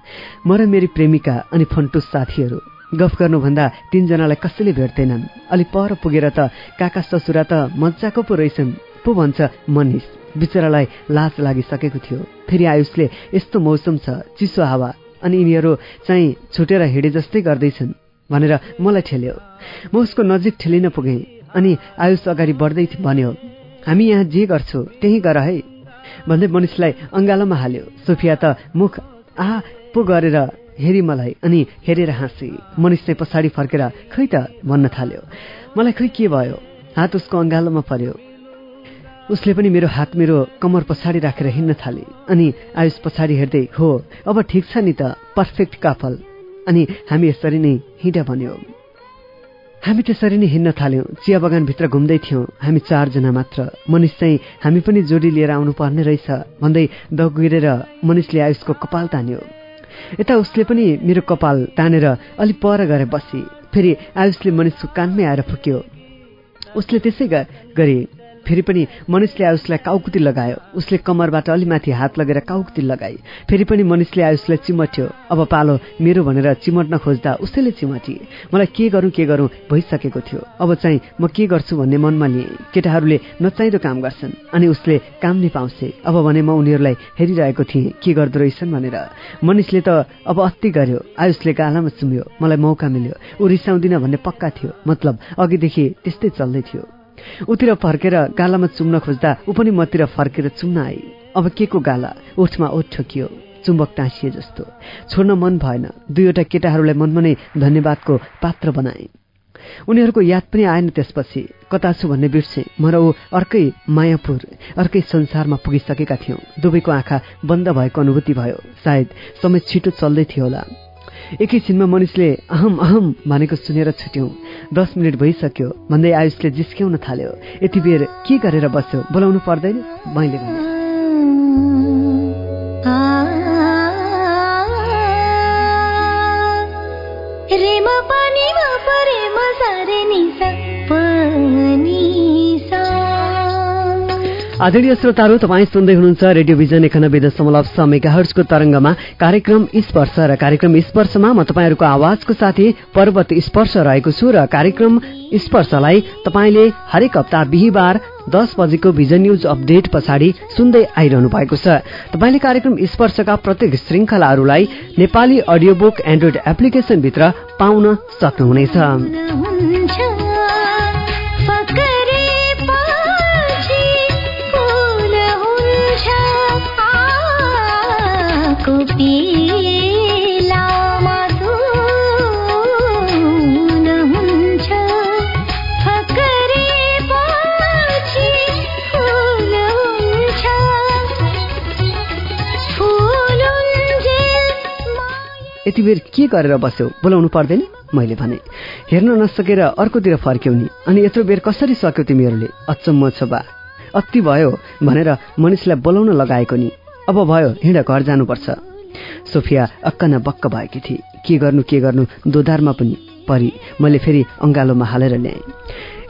Speaker 3: म र मेरी प्रेमिका अनि फन्टुस साथीहरू। गफ गर्नुभन्दा तिनजनालाई कसैले भेट्दैनन्। अलि पर पुगेर त काका ससुरा त मजाको पो रहेछन्। पो भन्छ मनिष। बिचरालाई लाज लागिसकेको थियो। फेरि आयुषले यस्तो मौसम छ चिसो हावा। अनि यिनीहरू चाहिँ छुटेर हिँडे जस्तै गर्दैछन् भनेर मलाई ठेल्यो। म उसको नजिक ठेलिन पुगेँ अनि आयुष अगाडि बढ्दै भन्यो हामी यहाँ जे गर्छौ त्यही गर है। भन्दै मनिषलाई अङ्गालोमा हाल्यो। सोफिया त मुख आ पो गरेर हेरी मलाई अनि हेरेर हाँसे। मनिष चाहिँ पछाडि फर्केर खै त? भन्न थाल्यो। मलाई खै के भयो? हात उसको अँगालोमा पर्यो। उसले पनि मेरो हात मेरो कमर पछाडि राखेर हिँड्न थाले। अनि आयुष पछाडि हेर्दै हो अब ठिक छ नि त पर्फेक्ट कपाल अनि हामी यसरी नै हिँड भन्यो। हामी त्यसरी नै हिँड्न थाल्यौँ। चिया बगानभित्र घुम्दै थियौँ। हामी चारजना मात्र। मनिष चाहिँ हामी पनि जोडी लिएर आउनु पर्ने रहेछ भन्दै दगुरेर मनिषले आयुषको कपाल तान्यो। यता उसले पनि मेरो कपाल तानेर अलि पर गएर बसी। फेरि आयुषले मनिषको कानमै आएर फुक्यो। उसले त्यसै गरे फेरि पनि मनिषले आयुषलाई काउकुती लगायो। उसले कमरबाट अलि माथि हात लगेर काउकुती लगाई। फेरि पनि मनिषले आयुषलाई चिमट्यो। अब पालो मेरो भनेर चिमट्न खोज्दा उसैले चिमटी। मलाई के गरौँ के गरौँ भइसकेको थियो। अब चाहिँ म के गर्छु भन्ने मनमा लिएँ। केटाहरूले नचाहिँदो काम गर्छन् अनि उसले काम नै पाउँछे अब भने म उनीहरूलाई हेरिरहेको थिएँ के गर्दो रहेछन् भनेर। मनिषले त अब अति गर्यो। आयुषले गालामा चुम्यो। मलाई मौका मिल्यो। ऊ रिसाउँदिन भन्ने पक्का थियो। मतलब अघिदेखि त्यस्तै चल्दै थियो। उतिर फर्केर गालामा चुम्न खोज्दा ऊ पनि मतिर फर्केर चुम्न आई अब के को गाला? ओठमा ओठ ठोकियो। चुम्बक टाँसिए जस्तो। छोड्न मन भएन। दुईवटा केटाहरूलाई मनमा नै धन्यवादको पात्र बनाए। उनीहरूको याद पनि आएन त्यसपछि। कता छु भन्ने बिर्से। म र ऊ अर्कै मायापुर अर्कै संसारमा पुगिसकेका थियौँ। दुवैको आँखा बन्द भएको अनुभूति भयो। सायद समय छिटो चल्दै थियो होला। एकैछिनमा मनिषले अहम अहम भनेको सुनेर छुट्यौँ दस मिनट भइसक्यो भन्दै आयुषले जिस्क्याउन थाल्यो यति बेर के गरेर बस्यो बोलाउनु पर्दैन मैले भने
Speaker 7: रे म पनि म परे म सारे निसा
Speaker 3: आदरणीय श्रोताहरू तपाईँ सुन्दै हुनुहुन्छ रेडियोभिजन एकानब्बे दशमलव छ तरङ्गमा। कार्यक्रम स्पर्श र कार्यक्रम स्पर्शमा म तपाईँहरूको आवाजको साथी पर्वत स्पर्श रहेको छु र कार्यक्रम स्पर्शलाई तपाईँले हरेक हप्ता बिहिबार दस बजेको भिजन न्युज अपडेट पछाडि सुन्दै आइरहनु भएको छ। तपाईँले कार्यक्रम स्पर्शका प्रत्येक श्रृङ्खलाहरूलाई नेपाली अडियो बुक एन्ड्रोइड एप्लिकेशनभित्र पाउन सक्नुहुनेछ।
Speaker 7: माया
Speaker 3: यति बेर के गरेर बस्यौ बोलाउनु पर्दैन? मैले भने हेर्न नसकेर अर्कोतिर फर्क्यौ नि अनि यत्रो बेर कसरी सक्यौ तिमीहरूले? अचम्म छ बा। अति भयो भनेर मनिषलाई बोलाउन लगाएको नि। अब भयो हिँड घर जानुपर्छ सोफिया अक्क न बक्क भएकी थिए। के गर्नु के गर्नु? दोधारमा पनि। परी मैले फेरि अङ्गालोमा हालेर ल्याएँ।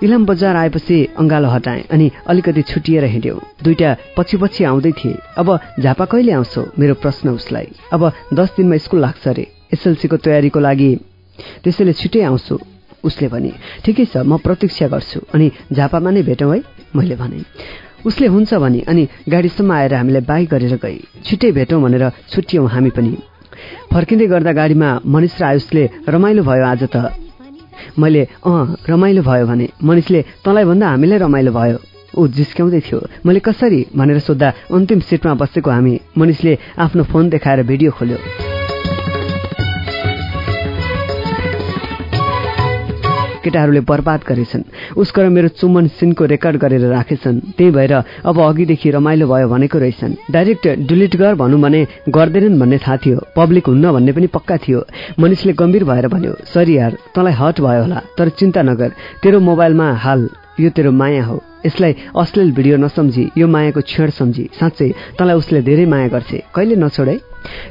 Speaker 3: इलाम बजार आएपछि अङ्गालो हटाएँ अनि अलिकति छुटिएर हिँड्यौँ। दुइटा पछि पछि आउँदै थिए। अब झापा कहिले आउँछौ? मेरो प्रश्न उसलाई। अब दस दिनमा स्कुल लाग्छ अरे। एसएलसीको तयारीको लागि। त्यसैले छिटै आउँछु उसले भने ठिकै छ म प्रतीक्षा गर्छु। अनि झापामा नै भेटौँ है मैले भने। उसले हुन्छ भने अनि गाडीसम्म आएर हामीलाई बाई गरेर गए छिट्टै भेटौँ भनेर छुट्यौँ हामी पनि। फर्किँदै गर्दा गाडीमा मनिष र आयुषले रमाइलो भयो आज त। मैले अँ रमाइलो भयो भने। मनिषले तँलाई भन्दा हामीलाई रमाइलो भयो। ऊ जिस्क्याउँदै थियो। मैले कसरी? भनेर सोद्धा अन्तिम सिटमा बसेको हामी। मनिषले आफ्नो फोन देखाएर भिडियो खोल्यो। केटाहरूले बर्बाद गरेछन्। उसको र मेरो चुम्बन सिनको रेकर्ड गरेर राखेछन्। त्यही भएर अब अघिदेखि रमाइलो भयो भनेको रहेछन्। डाइरेक्ट डिलिट गर भनौँ भने गर्दैनन् भन्ने थाहा थियो। पब्लिक हुन्न भन्ने पनि पक्का थियो। मनिषले गम्भीर भएर भन्यो सरी यार तँलाई हट भयो होला तर चिन्ता नगर तेरो मोबाइलमा हाल। यो तेरो माया हो। यसलाई अश्लील भिडियो नसम्झी यो मायाको छेड सम्झी। साँच्चै तँलाई उसले धेरै माया गर्छे। कहिले नछोड? है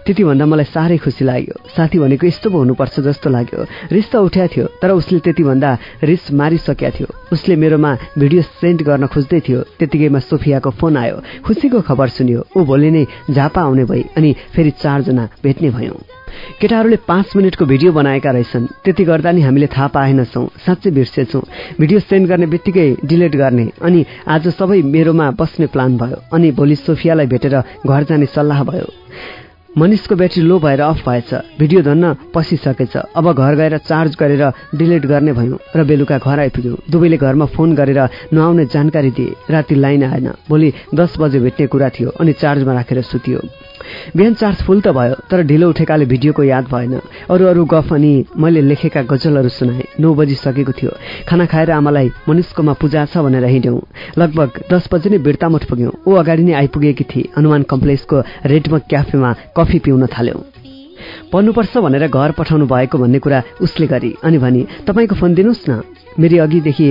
Speaker 3: त्यति भन्दा मलाई साह्रै खुसी लाग्यो। साथी भनेको यस्तो पो हुनुपर्छ जस्तो लाग्यो। रिस त उठ्या थियो तर उसले त्यति भन्दा रिस मारिसकेका थियो। उसले मेरोमा भिडियो सेन्ड गर्न खोज्दै थियो। त्यतिकैमा सोफियाको फोन आयो। खुसीको खबर सुन्यो। ऊ भोलि नै झापा आउने भई अनि फेरि चारजना भेट्ने भयौँ। केटाहरूले पाँच मिनटको भिडियो बनाएका रहेछन्। त्यति गर्दा नि हामीले थाहा पाएनछौँ। साँच्चै बिर्सेछौँ। भिडियो सेन्ड गर्ने बित्तिकै डिलिट गर्ने। अनि आज सबै मेरोमा बस्ने प्लान भयो। अनि भोलि सोफियालाई भेटेर घर जाने सल्लाह भयो। मनिषको ब्याट्री लो भएर अफ भएछ। भिडियो धन्न पसिसकेछ। अब घर गएर चार्ज गरेर डिलिट गर्ने भयौँ र बेलुका घर आइपुग्यौँ। दुवैले घरमा फोन गरेर नआउने जानकारी दिए। राति लाइन आएन। भोलि दस बजे भेट्ने कुरा थियो अनि चार्जमा राखेर सुतियो। बिहान चार्ज फुल त भयो तर ढिलो उठेकाले भिडियोको याद भएन। अरू अरू गफ अनि मैले लेखेका गजलहरू सुनाएँ। नौ बजिसकेको थियो। खाना खाएर आमालाई मनिषकोमा पूजा छ भनेर हिँड्यौँ। लगभग दस बजे नै बिर्तामठ पुग्यौँ ऊ अगाडि नै आइपुगेकी थिए। हनुमान कम्प्लेक्सको रेडमक क्याफेमा कफी पिउन थाल्यौँ। पढ्नुपर्छ भनेर घर पठाउनु भएको भन्ने कुरा उसले गरी। अनि भनी तपाईँको फोन दिनुहोस् न। मेरो अघिदेखि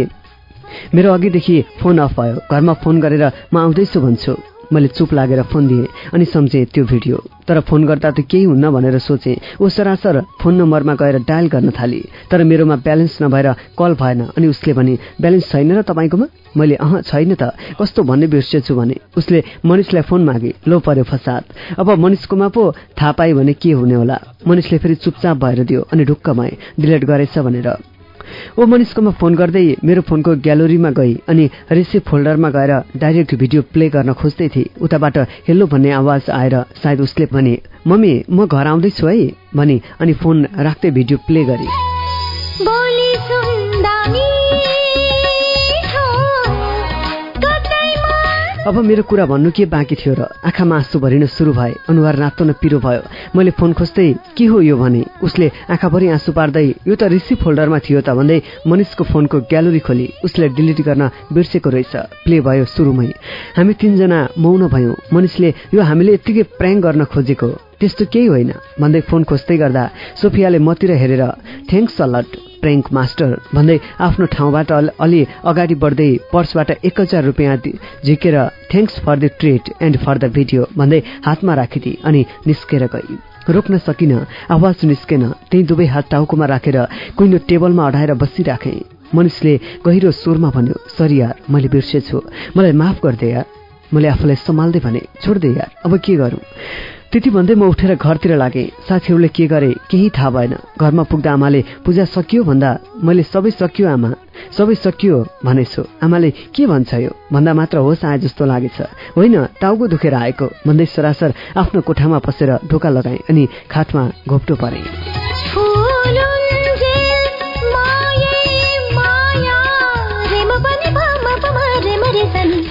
Speaker 3: मेरो अघिदेखि फोन अफ भयो। घरमा फोन गरेर म आउँदैछु भन्छु। मैले चुप लागेर फोन दिएँ अनि सम्झेँ त्यो भिडियो। तर फोन गर्दा त केही हुन्न भनेर सोचेँ। ऊ सरासर फोन नम्बरमा गएर डायल गर्न थाली। तर मेरोमा ब्यालेन्स नभएर कल भएन अनि उसले भने ब्यालेन्स छैन र तपाईँकोमा? मैले अह छैन त। कस्तो भन्ने बिर्सेछु भने उसले मनिषलाई फोन मागे। लो पर्यो फसाद। अब मनिषकोमा पो थाहा पाए भने के हुने होला। मनिषले फेरि चुपचाप भएर दियो अनि ढुक्क भए। डिलेट गरेछ भनेर। ओ मनिषकोमा फोन गर्दै मेरो फोनको ग्यालरीमा गई अनि रेसिभ फोल्डरमा गएर डाइरेक्ट भिडियो प्ले गर्न खोज्दै थिए। उताबाट हेल्लो भन्ने आवाज आएर सायद उसले भने मम्मी म घर आउँदैछु है। भने अनि फोन राख्दै भिडियो प्ले गरे। अब मेरो कुरा भन्नु के बाँकी थियो र आँखामा आँसु भरिन सुरु भए अनुहार नातो न पिरो भयो। मैले फोन खोज्दै के हो यो? भने उसले आँखाभरि आँसु पार्दै यो त रिसिभ फोल्डरमा थियो त भन्दै मनिषको फोनको ग्यालरी खोली। उसले डिलिट गर्न बिर्सेको रहेछ। प्ले भयो सुरुमै। हामी तिनजना मौन भयौँ। मनिषले यो हामीले यत्तिकै प्र्याङ गर्न खोजेको। त्यस्तो केही होइन भन्दै फोन खोज्दै गर्दा सोफियाले मतिर हेरेर थ्याङ्क्स अलट प्रेङ्क मास्टर भन्दै आफ्नो ठाउँबाट अल- अगाडि बढ्दै पर्सबाट एक हजार रुपियाँ झिकेर thanks for the treat and for the video भन्दै हातमा राखिदिए अनि निस्केर गई। रोक्न सकिन आवाज निस्केन त्यही दुवै हात टाउकोमा राखेर कुइनो टेबलमा अडाएर बसिराखे। मनिषले गहिरो स्वरमा भन्यो सरी यार मैले बिर्सेछु। मलाई माफ गरिदे यार। मैले आफूलाई सम्हाल्दै भने छोड्दे यार। अब के गरौँ? त्यति भन्दै म उठेर घरतिर लागेँ साथीहरूले के गरे केही थाहा भएन। घरमा पुग्दा आमाले पूजा सकियो भन्दा मैले सबै सकियो आमा सबै सकियो भनेछु। आमाले के भन्छ यो? भन्दा मात्र होस् आए जस्तो लागेछ। होइन टाउको दुखेर आएको। भन्दै सरासर आफ्नो कोठामा पसेर ढोका लगाएँ अनि खाटमा घोप्टो परेँ।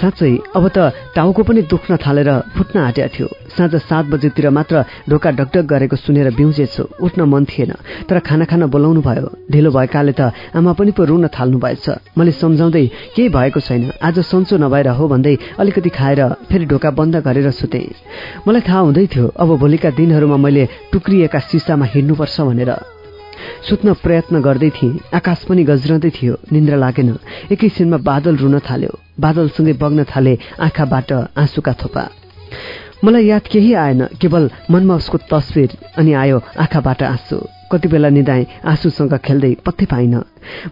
Speaker 3: साँच्चै अब त टाउको पनि दुख्न थालेर फुट्न आँट्या थियो। साँझ सात बजेतिर मात्र ढोका ढकढक गरेको सुनेर बिउजेछु उठ्न मन थिएन तर खाना खान बोलाउनु भयो। ढिलो भएकाले त आमा पनि पो रुन थाल्नु भएछ। मैले सम्झाउँदै केही भएको छैन आज सन्चो नभएर हो भन्दै अलिकति खाएर फेरि ढोका बन्द गरेर सुते। मलाई थाहा हुँदै थियो अब भोलिका दिनहरूमा मैले टुक्रिएका सिसामा हिँड्नुपर्छ भनेर। सुत्न प्रयत्न गर्दै थिएँ। आकाश पनि गजरँदै थियो। निन्द्रा लागेन। एकैछिनमा बादल रुन थाल्यो। बादलसँगै बग्न थाले आँखाबाट आँसुका थोपा। मलाई याद केही आएन। केवल मनमा उसको तस्विर अनि आयो आँखाबाट आँसु। कति बेला निधाएँ आँसुसँग खेल्दै पत्तै पाइन।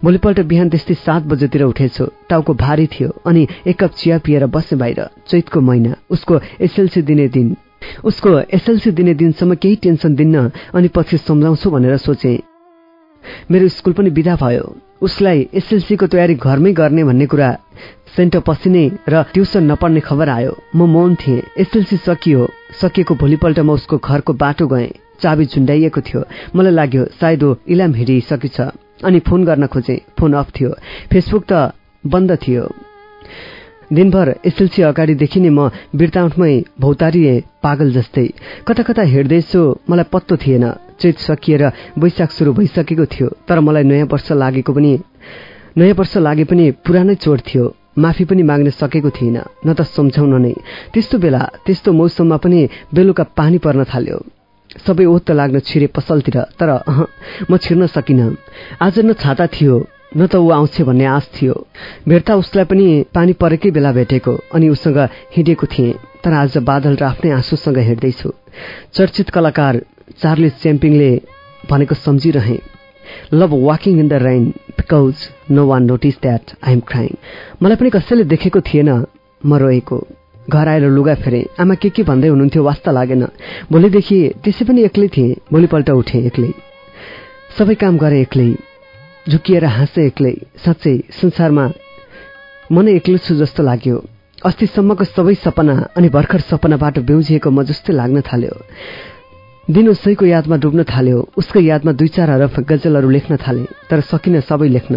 Speaker 3: भोलिपल्ट बिहान त्यस्तै सात बजेतिर उठेछु। टाउको भारी थियो अनि एक कप चिया पिएर बसेँ बाहिर। चैतको महिना। उसको एसएलसी दिने दिन। उसको एसएलसी दिने दिनसम्म केही टेन्सन दिन्न अनि पछि सम्झाउँछु भनेर सोचेँ। मेरो स्कुल पनि विदा भयो। उसलाई एसएलसीको तयारी घरमै गर्ने भन्ने कुरा सेन्टर पसिने र ट्युसन नपढ्ने खबर आयो। म मौन थिएँ। एसएलसी सकियो। सकिएको भोलिपल्ट म उसको घरको बाटो गएँ। चाबी झुन्डाइएको थियो। मलाई लाग्यो सायद ऊ इलाम हिँडिसकेछ अनि फोन गर्न खोजेँ। फोन अफ थियो। फेसबुक त बन्द थियो। दिनभर एसएलसी अगाडिदेखि नै म बिर्ताउठमै भौतारिए पागल जस्तै। कता कता हिँड्दैछु मलाई पत्तो थिएन। चैत सकिएर वैशाख सुरु भइसकेको थियो तर मलाई नयाँ वर्ष लागेको पनि नयाँ वर्ष लागे पनि पुरानै चोट थियो। माफी पनि माग्न सकेको थिइनँ न त सम्झाउन नै। त्यस्तो बेला त्यस्तो मौसममा पनि बेलुका पानी पर्न थाल्यो। सबै ओत लाग्न छिरे पसलतिर तर म छिर्न सकिनँ। आज न छाता थियो न त ऊ आउँछ भन्ने आश थियो। भेट्दा उसलाई पनि पानी परेकै बेला भेटेको अनि उसँग हिँडेको थिएँ तर आज बादल र आफ्नै आँसुसँग हिँड्दैछु चर्चित कलाकार चार्लिस च्याम्पिङले भनेको सम्झिरहे love walking in the rain because no one notice that I am crying मलाई पनि कसैले देखेको थिएन म रोएको। घर आएर लुगा फेरे। आमा के के भन्दै हुनुहुन्थ्यो? वास्ता लागेन। भोलिदेखि त्यसै पनि एक्लै थिएँ। भोलिपल्ट उठेँ एक्लै। सबै काम गरेँ एक्लै। झुकिएर हाँसे एक्लै साँच्चै संसारमा म नै एक्लै छु जस्तो लाग्यो। अस्तिसम्मको सबै सपना अनि भर्खर सपनाबाट बेउजिएको म जस्तै लाग्न थाल्यो। दिन उसैको यादमा डुब्न थाल्यो उसको यादमा दुई चार हरफ गजलहरू लेख्न थाले तर सकिन सबै लेख्न।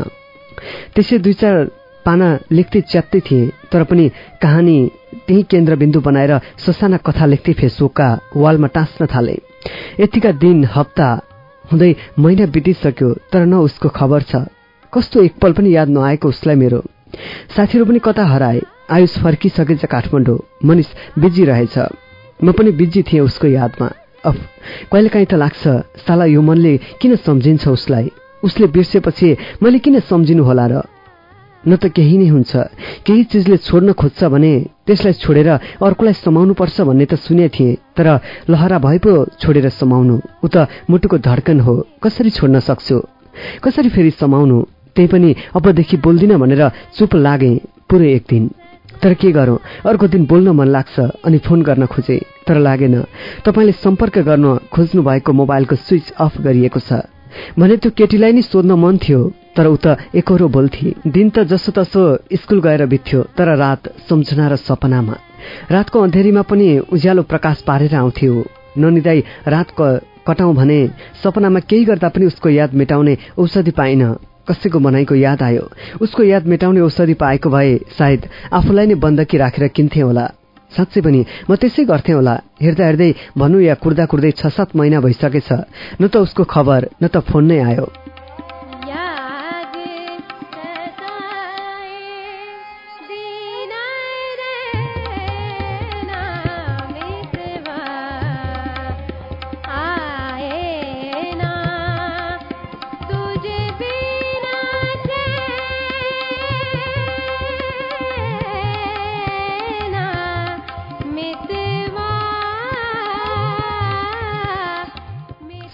Speaker 3: त्यसै दुई चार पाना लेख्दै च्यात्दै थिए तर पनि कहानी त्यही केन्द्रबिन्दु बनाएर ससाना कथा लेख्दै फेसबुकका वालमा टाँच्न थाले। यतिका दिन हप्ता हुँदै महिना बितिसक्यो तर न उसको खबर छ। कस्तो एकपल पनि याद नआएको उसलाई मेरो। साथीहरू पनि कता हराए। आयुष फर्किसकेछ काठमाडौँ। मनिष बिजी रहेछ। म पनि बिजी थिएँ उसको यादमा। अफ कहिलेकाहीँ त लाग्छ साला यो मनले किन सम्झिन्छ उसलाई? उसले बिर्सेपछि मैले किन सम्झिनु होला र? न त केही नै हुन्छ। केही चिजले छोड्न खोज्छ भने त्यसलाई छोडेर अर्कोलाई समाउनु पर्छ भन्ने त सुने थिएँ तर लहरा भए पो छोडेर समाउनु ऊ त मुटुको धड्कन हो कसरी छोड्न सक्छु? कसरी फेरि समाउनु? त्यही पनि अबदेखि बोल्दिन भनेर चुप लागे पुरै एक दिन। तर के गरौँ? अर्को दिन बोल्न मन लाग्छ अनि फोन गर्न खोजे तर लागेन। तपाईँले सम्पर्क गर्न खोज्नु भएको मोबाइलको स्विच अफ गरिएको छ। भने त्यो केटीलाई नै सोध्न मन थियो। तर ऊ त एकरो बोल्थे। दिन त जसो तसो स्कुल गएर बित्थ्यो तर रात सम्झना र सपनामा। रातको अँधेरीमा पनि उज्यालो प्रकाश पारेर आउँथ्यो। ननिदाई रातको कटाउँ भने सपनामा केही गर्दा पनि उसको याद मेटाउने औषधि पाइन। कसैको बनाइको याद आयो। उसको याद मेटाउने औषधि पाएको भए सायद आफूलाई नै बन्दकी राखेर किन्थे होला। साँच्चै पनि म त्यसै गर्थेँ होला। हेर्दा हेर्दै भनौँ या कुर्दा कुर्दै छ सात महिना भइसकेछ। न त उसको खबर न त फोन नै आयो।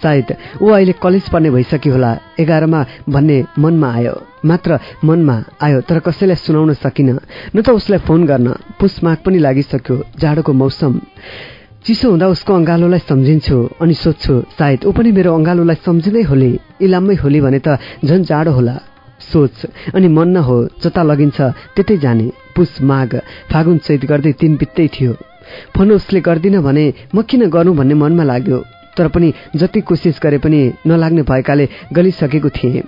Speaker 3: सायद ऊ अहिले कलेज पढ्ने भइसक्यो होला। एघारमा भन्ने मनमा आयो। मात्र मनमा आयो तर कसैलाई सुनाउन सकिन। न त उसलाई फोन गर्न। पुसमाग पनि लागिसक्यो जाडोको मौसम। चिसो हुँदा उसको अङ्गालोलाई सम्झिन्छु अनि सोध्छु सायद ऊ पनि मेरो अङ्गालोलाई सम्झिँदै होली इलाममै होली भने त झन् जाडो होला। सोच। अनि मन न हो जता लगिन्छ त्यतै जाने। पुस माघ फागुन चैत गर्दै दिन बित्दै थियो। फोन उसले गर्दिन भने म किन गरौँ भन्ने मनमा लाग्यो? तर पनि जति कोसिस गरे पनि नलाग्ने भएकाले गलिसकेको थिएँ।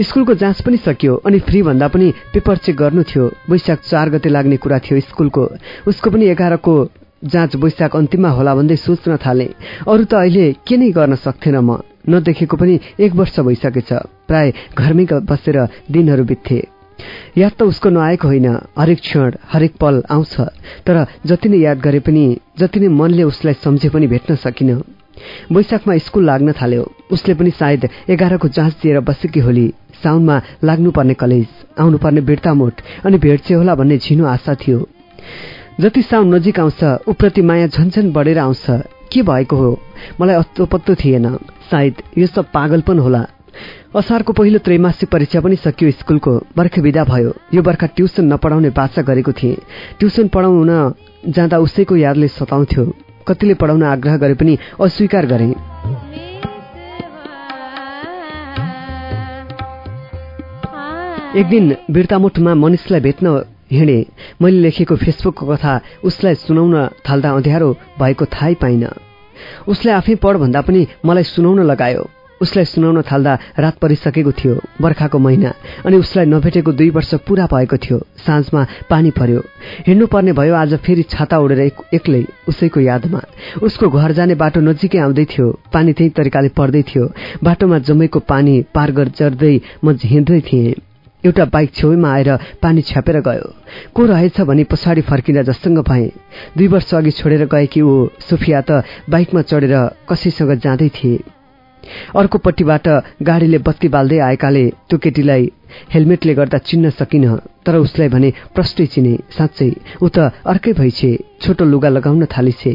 Speaker 3: स्कुलको जाँच पनि सकियो अनि फ्री भन्दा पनि पेपर चेक गर्नु थियो। वैशाख चार गते लाग्ने कुरा थियो स्कुलको। उसको पनि एघारको जाँच वैशाख अन्तिममा होला भन्दै सोच्न थाले। अरू त अहिले के नै गर्न सक्थेन म। नदेखेको पनि एक वर्ष भइसकेछ। प्राय घरमै बसेर दिनहरू बित्थे। याद त उसको नआएको होइन। हरेक क्षण हरेक पल आउँछ। तर जति नै याद गरे पनि जति नै मनले उसलाई सम्झे पनि भेट्न सकिन। वैशाखमा स्कुल लाग्न थाल्यो। उसले पनि सायद एघारको जाँच दिएर बसेकी होली। साउनमा लाग्नुपर्ने कलेज आउनुपर्ने बिर्तामोट अनि भेट्छे होला भन्ने झिनो आशा थियो। जति साउन नजिक आउँछ उप्रति माया झन्झन बढेर आउँछ। के भएको हो? मलाई अत्तो पत्तो थिएन। सायद यो सब पागलपन होला। असारको पहिलो त्रैमासिक परीक्षा पनि सकियो स्कुलको। बर्खे विदा भयो। यो बर्खा ट्युसन नपढाउने बाचा गरेको थिएँ। ट्युसन पढाउन जाँदा उसैको यादले सताउँथ्यो। कतिले पढाउन आग्रह गरे पनि अस्वीकार गरे। एक दिन बिर्तामुठमा मनिषलाई भेट्न हिँडे मैले लेखेको फेसबुकको कथा उसलाई सुनाउन थाल्दा अँध्यारो भएको थाहै पाइन। उसलाई आफै पढ भन्दा पनि मलाई सुनाउन लगायो। उसलाई सुनाउन थाल्दा रात परिसकेको थियो बर्खाको महिना अनि उसलाई नभेटेको दुई वर्ष पूरा भएको थियो। साँझमा पानी पर्यो। हिँड्नु पर्ने भयो आज फेरि छाता उडेर एक- एक्लै उसैको यादमा। उसको घर जाने बाटो नजिकै आउँदै थियो। पानी त्यही तरिकाले पर्दै थियो। बाटोमा जमेको पानी पार गर्दै म हिँड्दै थिएँ। एउटा बाइक छेउमा आएर पानी छ्यापेर गयो। को रहेछ भनी पछाडि फर्किँदा जससँग भए? दुई वर्ष अघि छोडेर गएकी ऊ सुफिया त बाइकमा चढेर कसैसँग जाँदै थिए। अर्कोपट्टिबाट गाडीले बत्ती बाल्दै आएकाले त्यो केटीलाई हेलमेटले गर्दा चिन्न सकिन तर उसलाई भने प्रष्टै चिने साँच्चै। ऊ त अर्कै भइछे छोटो लुगा लगाउन थालिछे।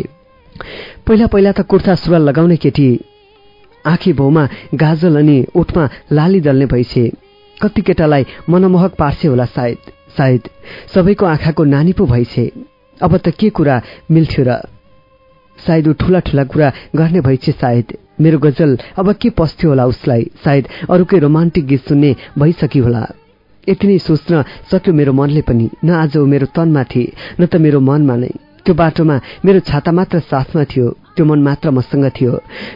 Speaker 3: पहिला पहिला त कुर्ता सुरुवाल लगाउने केटी। आँखी भौमा गाजल अनि ओठमा लाली दल्ने भइछे। कति केटालाई मनमोहक पार्छे होला सायद। सायद सबैको आँखाको नानी पो भइछे। अब त के कुरा मिल्थ्यो र? सायद ऊ ठूला ठूला कुरा गर्ने भइछे सायद। मेरो गजल अब के पस्थ्यो होला उसलाई? सायद अरूकै रोमान्टिक गीत सुन्ने भइसक्यो होला। यति नै सोच्न सक्यो मेरो मनले पनि। न आज मेरो तनमा थिए न त मेरो मनमा नै। त्यो बाटोमा मेरो छाता मात्र साथमा थियो त्यो मन मात्र मसँग थियो।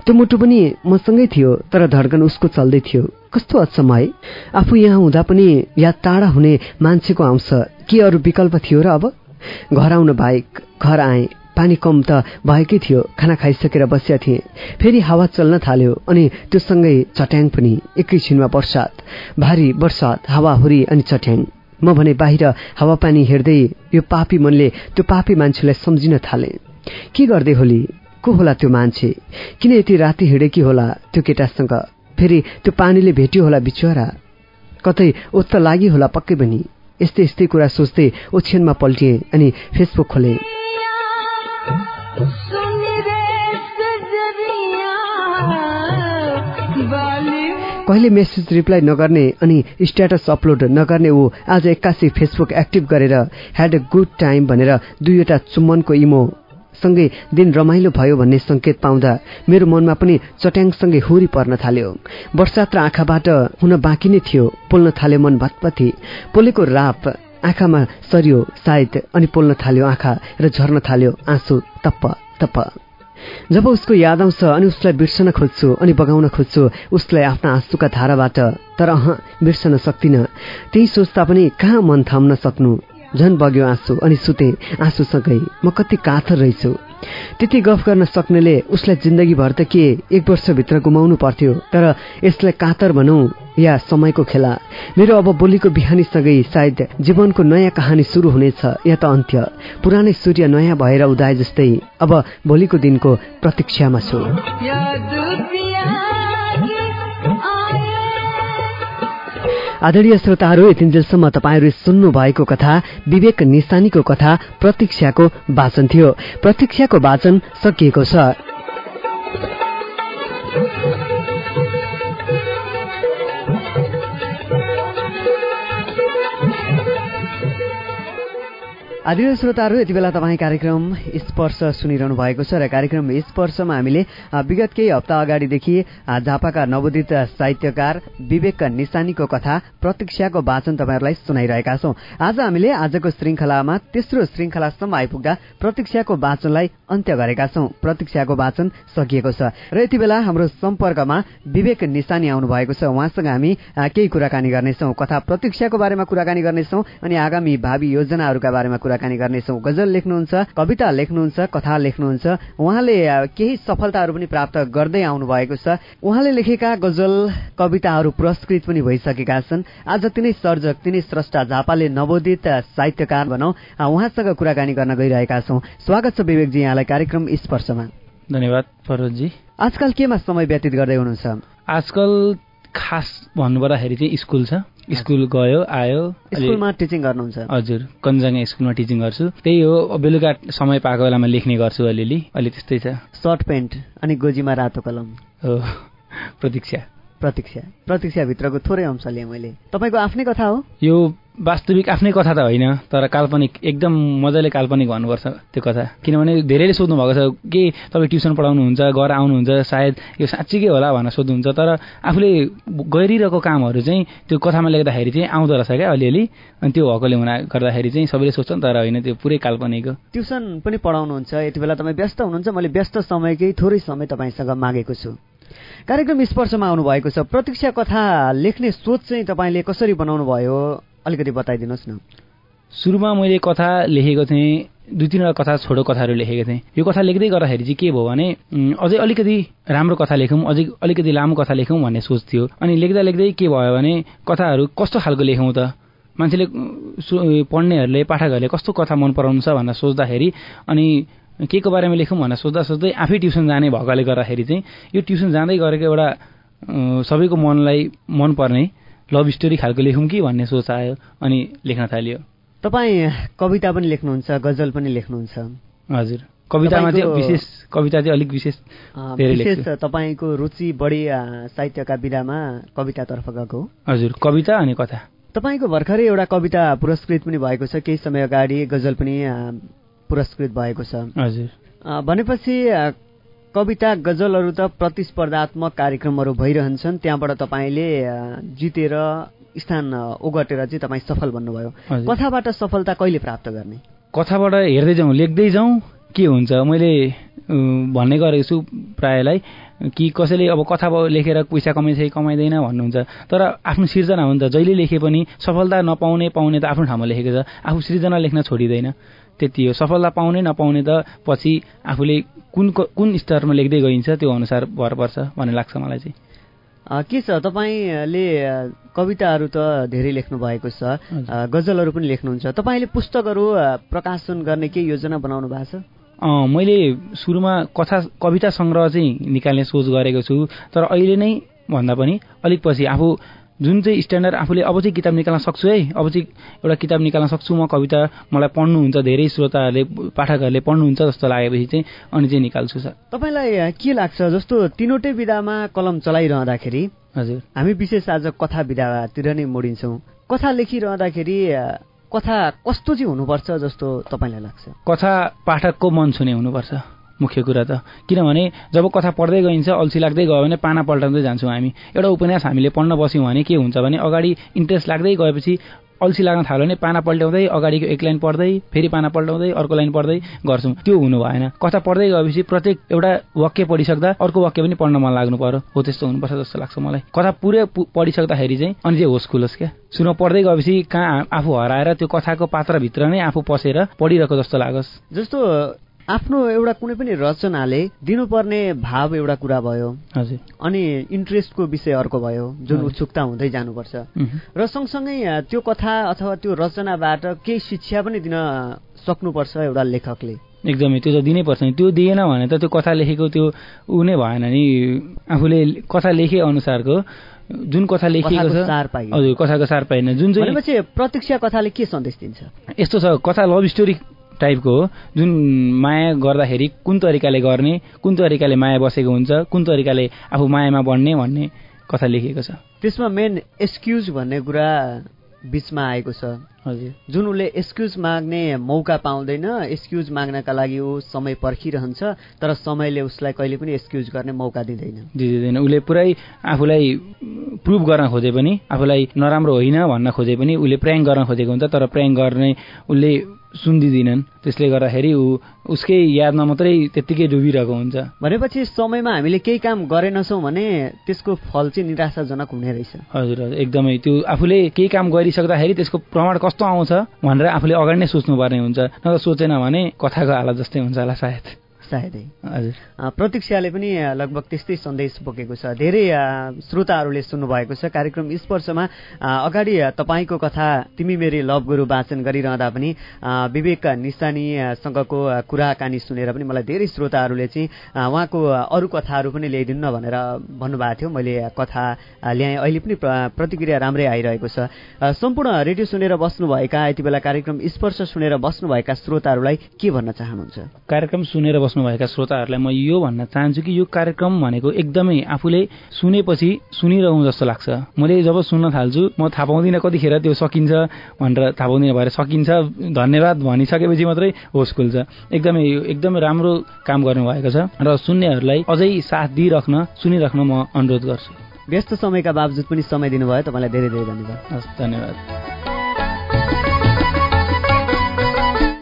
Speaker 3: त्यो मुटु पनि मसँगै थियो तर धड्कन उसको चल्दै थियो। कस्तो अचम्म है? आफू यहाँ हुँदा पनि या टाढा हुने मान्छेको आउँछ के अरू विकल्प थियो र अब? घर आउन बाहेक घर आएँ। पानी कम त भएकै थियो खाना खाइसकेर बसिया थिएँ। फेरि हावा चल्न थाल्यो अनि त्यो सँगै चट्याङ पनि एकैछिनमा वर्षात भारी वर्षात हावाहुरी अनि चट्याङ। म भने बाहिर हावापानी हेर्दै यो पापी मनले त्यो पापी मान्छेलाई सम्झिन थाले। के गर्दै होली? को होला त्यो मान्छे? किन यति राति हिँडेकी होला त्यो केटासँग? फेरि त्यो पानीले भेट्यो होला बिचरा? कतै ओत्त लागि होला पक्कै पनि? यस्तै यस्तै कुरा सोच्दै ओछ्यानमा पल्टिए अनि फेसबुक खोले। कहिले मेसेज रिप्लाई नगर्ने अनि स्ट्याटस अपलोड नगर्ने ऊ आज एक्कासी फेसबुक एक्टिभ गरेर ह्याड अ गुड टाइम भनेर दुईवटा चुम्बनको इमो सँगै दिन रमाइलो भयो भन्ने संकेत पाउँदा मेरो मनमा पनि चट्याङसँगै हुरी पर्न थाल्यो। वर्षात र आँखाबाट हुन बाँकी नै थियो पोल्न थाल्यो मन भत्पथी। पोलेको राप आँखामा सरियो सायद अनि पोल्न थाल्यो आँखा र झर्न थाल्यो आँसु तप्प तप्प जब उसको याद आउँछ अनि उसलाई बिर्सन खोज्छु अनि बगाउन खोज्छु उसलाई आफ्ना आँसुका धाराबाट तर अह बिर्सन सक्दिनँ त्यही सोच्दा पनि कहाँ मन थाम्न सक्नु? झन बग्यो आँसु अनि सुते आँसुसँगै म कति काथर रहेछु। त्यति गफ गर्न सक्नेले उसलाई जिन्दगीभर त के एक वर्षभित्र गुमाउनु पर्थ्यो तर यसलाई कातर भनौँ या समयको खेला। मेरो अब बोलीको बिहानीसँगै सायद जीवनको नयाँ कहानी सुरु हुनेछ या त अन्त्य। पुरानै सूर्य नयाँ भएर उदाए जस्तै अब भोलिको दिनको प्रतीक्षामा छु। आदरणीय श्रोताहरू यतिन्जेलसम्म तपाईँहरू सुन्नु भएको कथा विवेक निशानीको कथा प्रतीक्षाको वाचन थियो। प्रतीक्षाको वाचन सकिएको छ। आदरणीय श्रोताहरू यति बेला तपाईँ कार्यक्रम स्पर्श सुनिरहनु भएको छ र कार्यक्रम स्पर्शमा हामीले विगत केही हप्ता अगाडिदेखि झापाका नवोदित साहित्यकार विवेक निशानीको कथा प्रतीक्षाको वाचन तपाईँहरूलाई सुनाइरहेका छौं। आज हामीले आजको श्रृङ्खलामा तेस्रो श्रृङ्खलासम्म आइपुग्दा प्रतीक्षाको वाचनलाई अन्त्य गरेका छौं। प्रतीक्षाको वाचन सकिएको छ। र यति बेला हाम्रो सम्पर्कमा विवेक निशानी आउनु भएको छ। उहाँसँग हामी केही कुराकानी गर्नेछौँ। कथा प्रतीक्षाको बारेमा कुराकानी गर्नेछौँ अनि आगामी भावी योजनाहरूका बारेमा कुराकानी गर्नेछौँ। गजल लेख्नुहुन्छ कविता लेख्नुहुन्छ कथा लेख्नुहुन्छ। उहाँले केही सफलताहरू पनि प्राप्त गर्दै आउनु भएको छ। उहाँले लेखेका गजल कविताहरू पुरस्कृत पनि भइसकेका छन्। आज तिनै सर्जक तिनै स्रष्टा झापाले नवोदित साहित्यकार भनौँ उहाँसँग कुराकानी गर्न गइरहेका छौँ। स्वागत छ विवेकजी यहाँलाई कार्यक्रम स्पर्शमा।
Speaker 8: धन्यवाद फरोजी
Speaker 3: आजकल केमा समय व्यतीत गर्दै हुनुहुन्छ?
Speaker 8: आजकल खास भन्नुपर्दाखेरि चाहिँ स्कुल छ। स्कुल गयो आयो
Speaker 3: स्कुलमा टिचिङ गर्नुहुन्छ।
Speaker 8: हजुर कन्जाङ्गा स्कुलमा टिचिङ गर्छु। त्यही हो बेलुका समय पाएको बेलामा लेख्ने गर्छु अलिअलि। अलि त्यस्तै छ।
Speaker 3: सर्ट पेन्ट अनि गोजीमा रातो कलम।
Speaker 8: हो प्रतीक्षा।
Speaker 3: प्रतीक्षा। प्रतीक्षाभित्रको थोरै अंश लिएँ मैले। तपाईँको आफ्नै कथा हो?
Speaker 8: यो वास्तविक आफ्नै कथा त होइन तर काल्पनिक एकदम मजाले काल्पनिक भन्नुपर्छ त्यो कथा। किनभने धेरैले सोध्नु भएको छ के तपाईँ ट्युसन पढाउनुहुन्छ घर आउनुहुन्छ सायद यो साँच्चीकै होला भनेर सोध्नुहुन्छ तर आफूले गरिरहेको कामहरू चाहिँ त्यो कथामा लेख्दाखेरि चाहिँ आउँदो रहेछ क्या अलिअलि। अनि त्यो भएकोले हुना गर्दाखेरि चाहिँ सबैले सोध्छन् तर होइन त्यो पुरै काल्पनिक हो।
Speaker 3: ट्युसन पनि पढाउनुहुन्छ यति बेला तपाईँ व्यस्त हुनुहुन्छ मैले व्यस्त समयकै थोरै समय तपाईँसँग मागेको छु। कार्यक्रम स्पर्शमा आउनुभएको छ। प्रतीक्षा कथा लेख्ने सोच चाहिँ तपाईँले कसरी बनाउनु भयो अलिकति बताइदिनुहोस् न।
Speaker 8: सुरुमा मैले कथा लेखेको थिएँ दुई तिनवटा कथा छोटो कथाहरू लेखेको थिएँ। यो कथा लेख्दै गर्दाखेरि चाहिँ के भयो भने अझै अलिकति राम्रो कथा लेखौँ अझै अलिकति लामो कथा लेखौँ भन्ने सोच थियो। अनि लेख्दा लेख्दै के भयो भने कथाहरू कस्तो खालको लेखौँ त? मान्छेले पढ्नेहरूले पाठकहरूले कस्तो कथा मन पराउनु छ भनेर सोच्दाखेरि अनि के को बारेमा लेखौँ भनेर सोच्दा सोच्दै आफै ट्युसन जाने भएकोले गर्दाखेरि चाहिँ यो ट्युसन जाँदै गरेको एउटा सबैको मनलाई मनपर्ने लभ स्टोरी खालको लेखौँ कि भन्ने सोच आयो अनि लेख्न थालियो।
Speaker 3: तपाईँ कविता पनि लेख्नुहुन्छ गजल पनि लेख्नुहुन्छ?
Speaker 8: हजुर। कवितामा चाहिँ विशेष कविता चाहिँ अलिक विशेष
Speaker 3: विशेष तपाईँको रुचि बढी साहित्यका विधामा कवितातर्फ गएको
Speaker 8: हजुर कविता अनि कथा।
Speaker 3: तपाईँको भर्खरै एउटा कविता पुरस्कृत पनि भएको छ केही समय अगाडि गजल पनि पुरस्कृत भएको छ।
Speaker 8: हजुर।
Speaker 3: भनेपछि कविता गजलहरू त प्रतिस्पर्धात्मक कार्यक्रमहरू भइरहन्छन्। त्यहाँबाट तपाईँले जितेर स्थान ओगटेर चाहिँ तपाईँ सफल बन्नुभयो।
Speaker 8: हजुर।
Speaker 3: कथाबाट सफलता कहिले प्राप्त गर्ने?
Speaker 8: कथाबाट हेर्दै जाउँ लेख्दै जाउँ के हुन्छ? मैले भन्ने गरेको छु प्रायलाई कि कसैले अब कथा लेखेर पैसा कमाइन्छ कि कमाइँदैन भन्नुहुन्छ। तर आफ्नो सिर्जना हो नि त जहिले लेखे पनि सफलता नपाउने पाउने त आफ्नो ठाउँमा लेखेको छ। आफू सृजना लेख्न छोडिँदैन। त्यति हो। सफलता पाउने नपाउने त पछि आफूले कुन क- कुन स्तरमा लेख्दै गइन्छ त्यो अनुसार भर पर्छ भन्ने लाग्छ मलाई चाहिँ।
Speaker 3: के छ? तपाईँले कविताहरू त धेरै लेख्नु भएको छ। गजलहरू पनि लेख्नुहुन्छ। तपाईँले पुस्तकहरू प्रकाशन गर्ने केही योजना बनाउनु भएको छ?
Speaker 8: मैले सुरुमा कथा कविता सङ्ग्रह चाहिँ निकाल्ने सोच गरेको छु। तर अहिले नै भन्दा पनि अलिक पछि आफू जुन चाहिँ स्ट्यान्डर्ड आफूले अब चाहिँ किताब निकाल्न सक्छु है अब चाहिँ एउटा किताब निकाल्न सक्छु म कविता मलाई पढ्नुहुन्छ धेरै श्रोताहरूले पाठकहरूले पढ्नुहुन्छ जस्तो लागेपछि चाहिँ अनि चाहिँ निकाल्छु सर।
Speaker 3: तपाईँलाई के लाग्छ? जस्तो तिनवटै विधामा कलम चलाइरहँदाखेरि
Speaker 8: हजुर।
Speaker 3: हामी विशेष आज कथा विधातिर नै मोडिन्छौँ। कथा लेखिरहँदाखेरि कथा कस्तो चाहिँ हुनुपर्छ जस्तो तपाईँलाई लाग्छ?
Speaker 8: कथा पाठकको मन छुने हुनुपर्छ। मुख्य कुरा त। किनभने जब कथा पढ्दै गइन्छ अल्छी लाग्दै गयो भने पाना पल्टाउँदै जान्छौँ हामी। एउटा उपन्यास हामीले पढ्न बस्यौँ भने के हुन्छ भने अगाडि इन्ट्रेस्ट लाग्दै गएपछि अल्छी लाग्न थाल्यो भने पाना पल्ट्याउँदै अगाडिको एक लाइन पढ्दै फेरि पाना पल्टाउँदै अर्को लाइन पढ्दै गर्छौँ। त्यो हुनु भएन। कथा पढ्दै गएपछि प्रत्येक एउटा वाक्य पढिसक्दा अर्को वाक्य पनि पढ्न मन लाग्नु पर्यो। हो त्यस्तो हुनुपर्छ जस्तो लाग्छ मलाई। कथा पुरै पढिसक्दाखेरि चाहिँ अनि चाहिँ होस् खुलोस् क्या। सुरुमा पढ्दै गएपछि कहाँ आफू हराएर त्यो कथाको पात्रभित्र नै आफू पसेर पढिरहेको जस्तो लागोस्।
Speaker 3: जस्तो आफ्नो एउटा कुनै पनि रचनाले दिनुपर्ने भाव एउटा कुरा भयो। अनि इन्ट्रेस्टको विषय अर्को भयो जुन। उत्सुकता हुँदै जानुपर्छ। र सँगसँगै त्यो कथा अथवा त्यो रचनाबाट केही शिक्षा पनि दिन सक्नुपर्छ एउटा लेखकले।
Speaker 8: एकदमै त्यो त दिनै पर्छ नि। त्यो दिएन भने त त्यो कथा लेखेको त्यो ऊ नै भएन नि। आफूले कथा लेखे अनुसारको जुन कथा लेखिएको छ। हजुर कथाको सार पाइएन। जुन चाहिँ
Speaker 3: प्रतीक्षा कथाले के सन्देश दिन्छ?
Speaker 8: यस्तो छ कथा लभ स्टोरी टाइपको हो। जुन माया गर्दाखेरि कुन तरिकाले गर्ने कुन तरिकाले माया बसेको हुन्छ कुन तरिकाले आफू मायामा बढ्ने भन्ने कथा लेखिएको छ।
Speaker 3: त्यसमा मेन एक्सक्युज भन्ने कुरा बिचमा आएको छ। जुन उसले एक्सक्युज माग्ने मौका पाउँदैन एक्सक्युज माग्नका लागि ऊ समय पर्खिरहन्छ तर समयले उसलाई कहिले पनि एक्सक्युज गर्ने मौका दिँदैन।
Speaker 8: दिँदैन। उसले पुरै आफूलाई प्रुभ गर्न खोजे पनि आफूलाई नराम्रो होइन भन्न खोजे पनि उसले प्र्याङ्क गर्न खोजेको हुन्छ तर प्र्याङ्क गर्ने उसले सुनिदिँदैनन्। त्यसले गर्दाखेरि ऊ उसकै यादमा मात्रै त्यत्तिकै डुबिरहेको हुन्छ।
Speaker 3: भनेपछि समयमा हामीले केही काम गरेनछौँ भने त्यसको फल चाहिँ निराशाजनक हुने रहेछ।
Speaker 8: हजुर हजुर। एकदमै। त्यो आफूले केही काम गरिसक्दाखेरि त्यसको प्रमाण कस्तो आउँछ भनेर आफूले अगाडि नै सोच्नुपर्ने हुन्छ नत्र सोचेन भने कथाको हालत जस्तै हुन्छ होला सायद।
Speaker 3: सायदै। प्रतीक्षाले पनि लगभग त्यस्तै सन्देश बोकेको छ। धेरै श्रोताहरूले सुन्नुभएको छ। कार्यक्रम स्पर्शमा अगाडि तपाईँको कथा तिमी मेरी लभ गुरु वाचन गरिरहँदा पनि विवेक निशानीसँगको अ, कुराकानी सुनेर पनि मलाई धेरै श्रोताहरूले चाहिँ उहाँको अरू कथाहरू पनि ल्याइदिनु न भनेर भन्नुभएको थियो। मैले कथा ल्याएँ। अहिले पनि प्र- प्रतिक्रिया राम्रै आइरहेको छ। सम्पूर्ण रेडियो सुनेर बस्नुभएका यति बेला कार्यक्रम स्पर्श सुनेर बस्नुभएका श्रोताहरूलाई के भन्न चाहनुहुन्छ?
Speaker 8: कार्यक्रम सुनेर बस्नुभएका श्रोताहरूलाई म यो भन्न चाहन्छु कि यो कार्यक्रम भनेको एकदमै आफूले सुनेपछि सुनिरहँ जस्तो लाग्छ। मैले जब सुन्न थाल्छु म थाहा पाउँदिनँ कतिखेर त्यो सकिन्छ भनेर थाहा पाउँदिनँ भएर सकिन्छ। धन्यवाद भनिसकेपछि मात्रै होस खुल्छ एकदमै एकदमै राम्रो काम गर्नुभएको छ र सुन्नेहरूलाई अझै साथ दिइराख्न सुनिराख्न म अनुरोध गर्छु।
Speaker 3: व्यस्त समयका बावजुद पनि समय दिनुभयो। तपाईँलाई धेरै धेरै धन्यवाद।
Speaker 8: हस् धन्यवाद।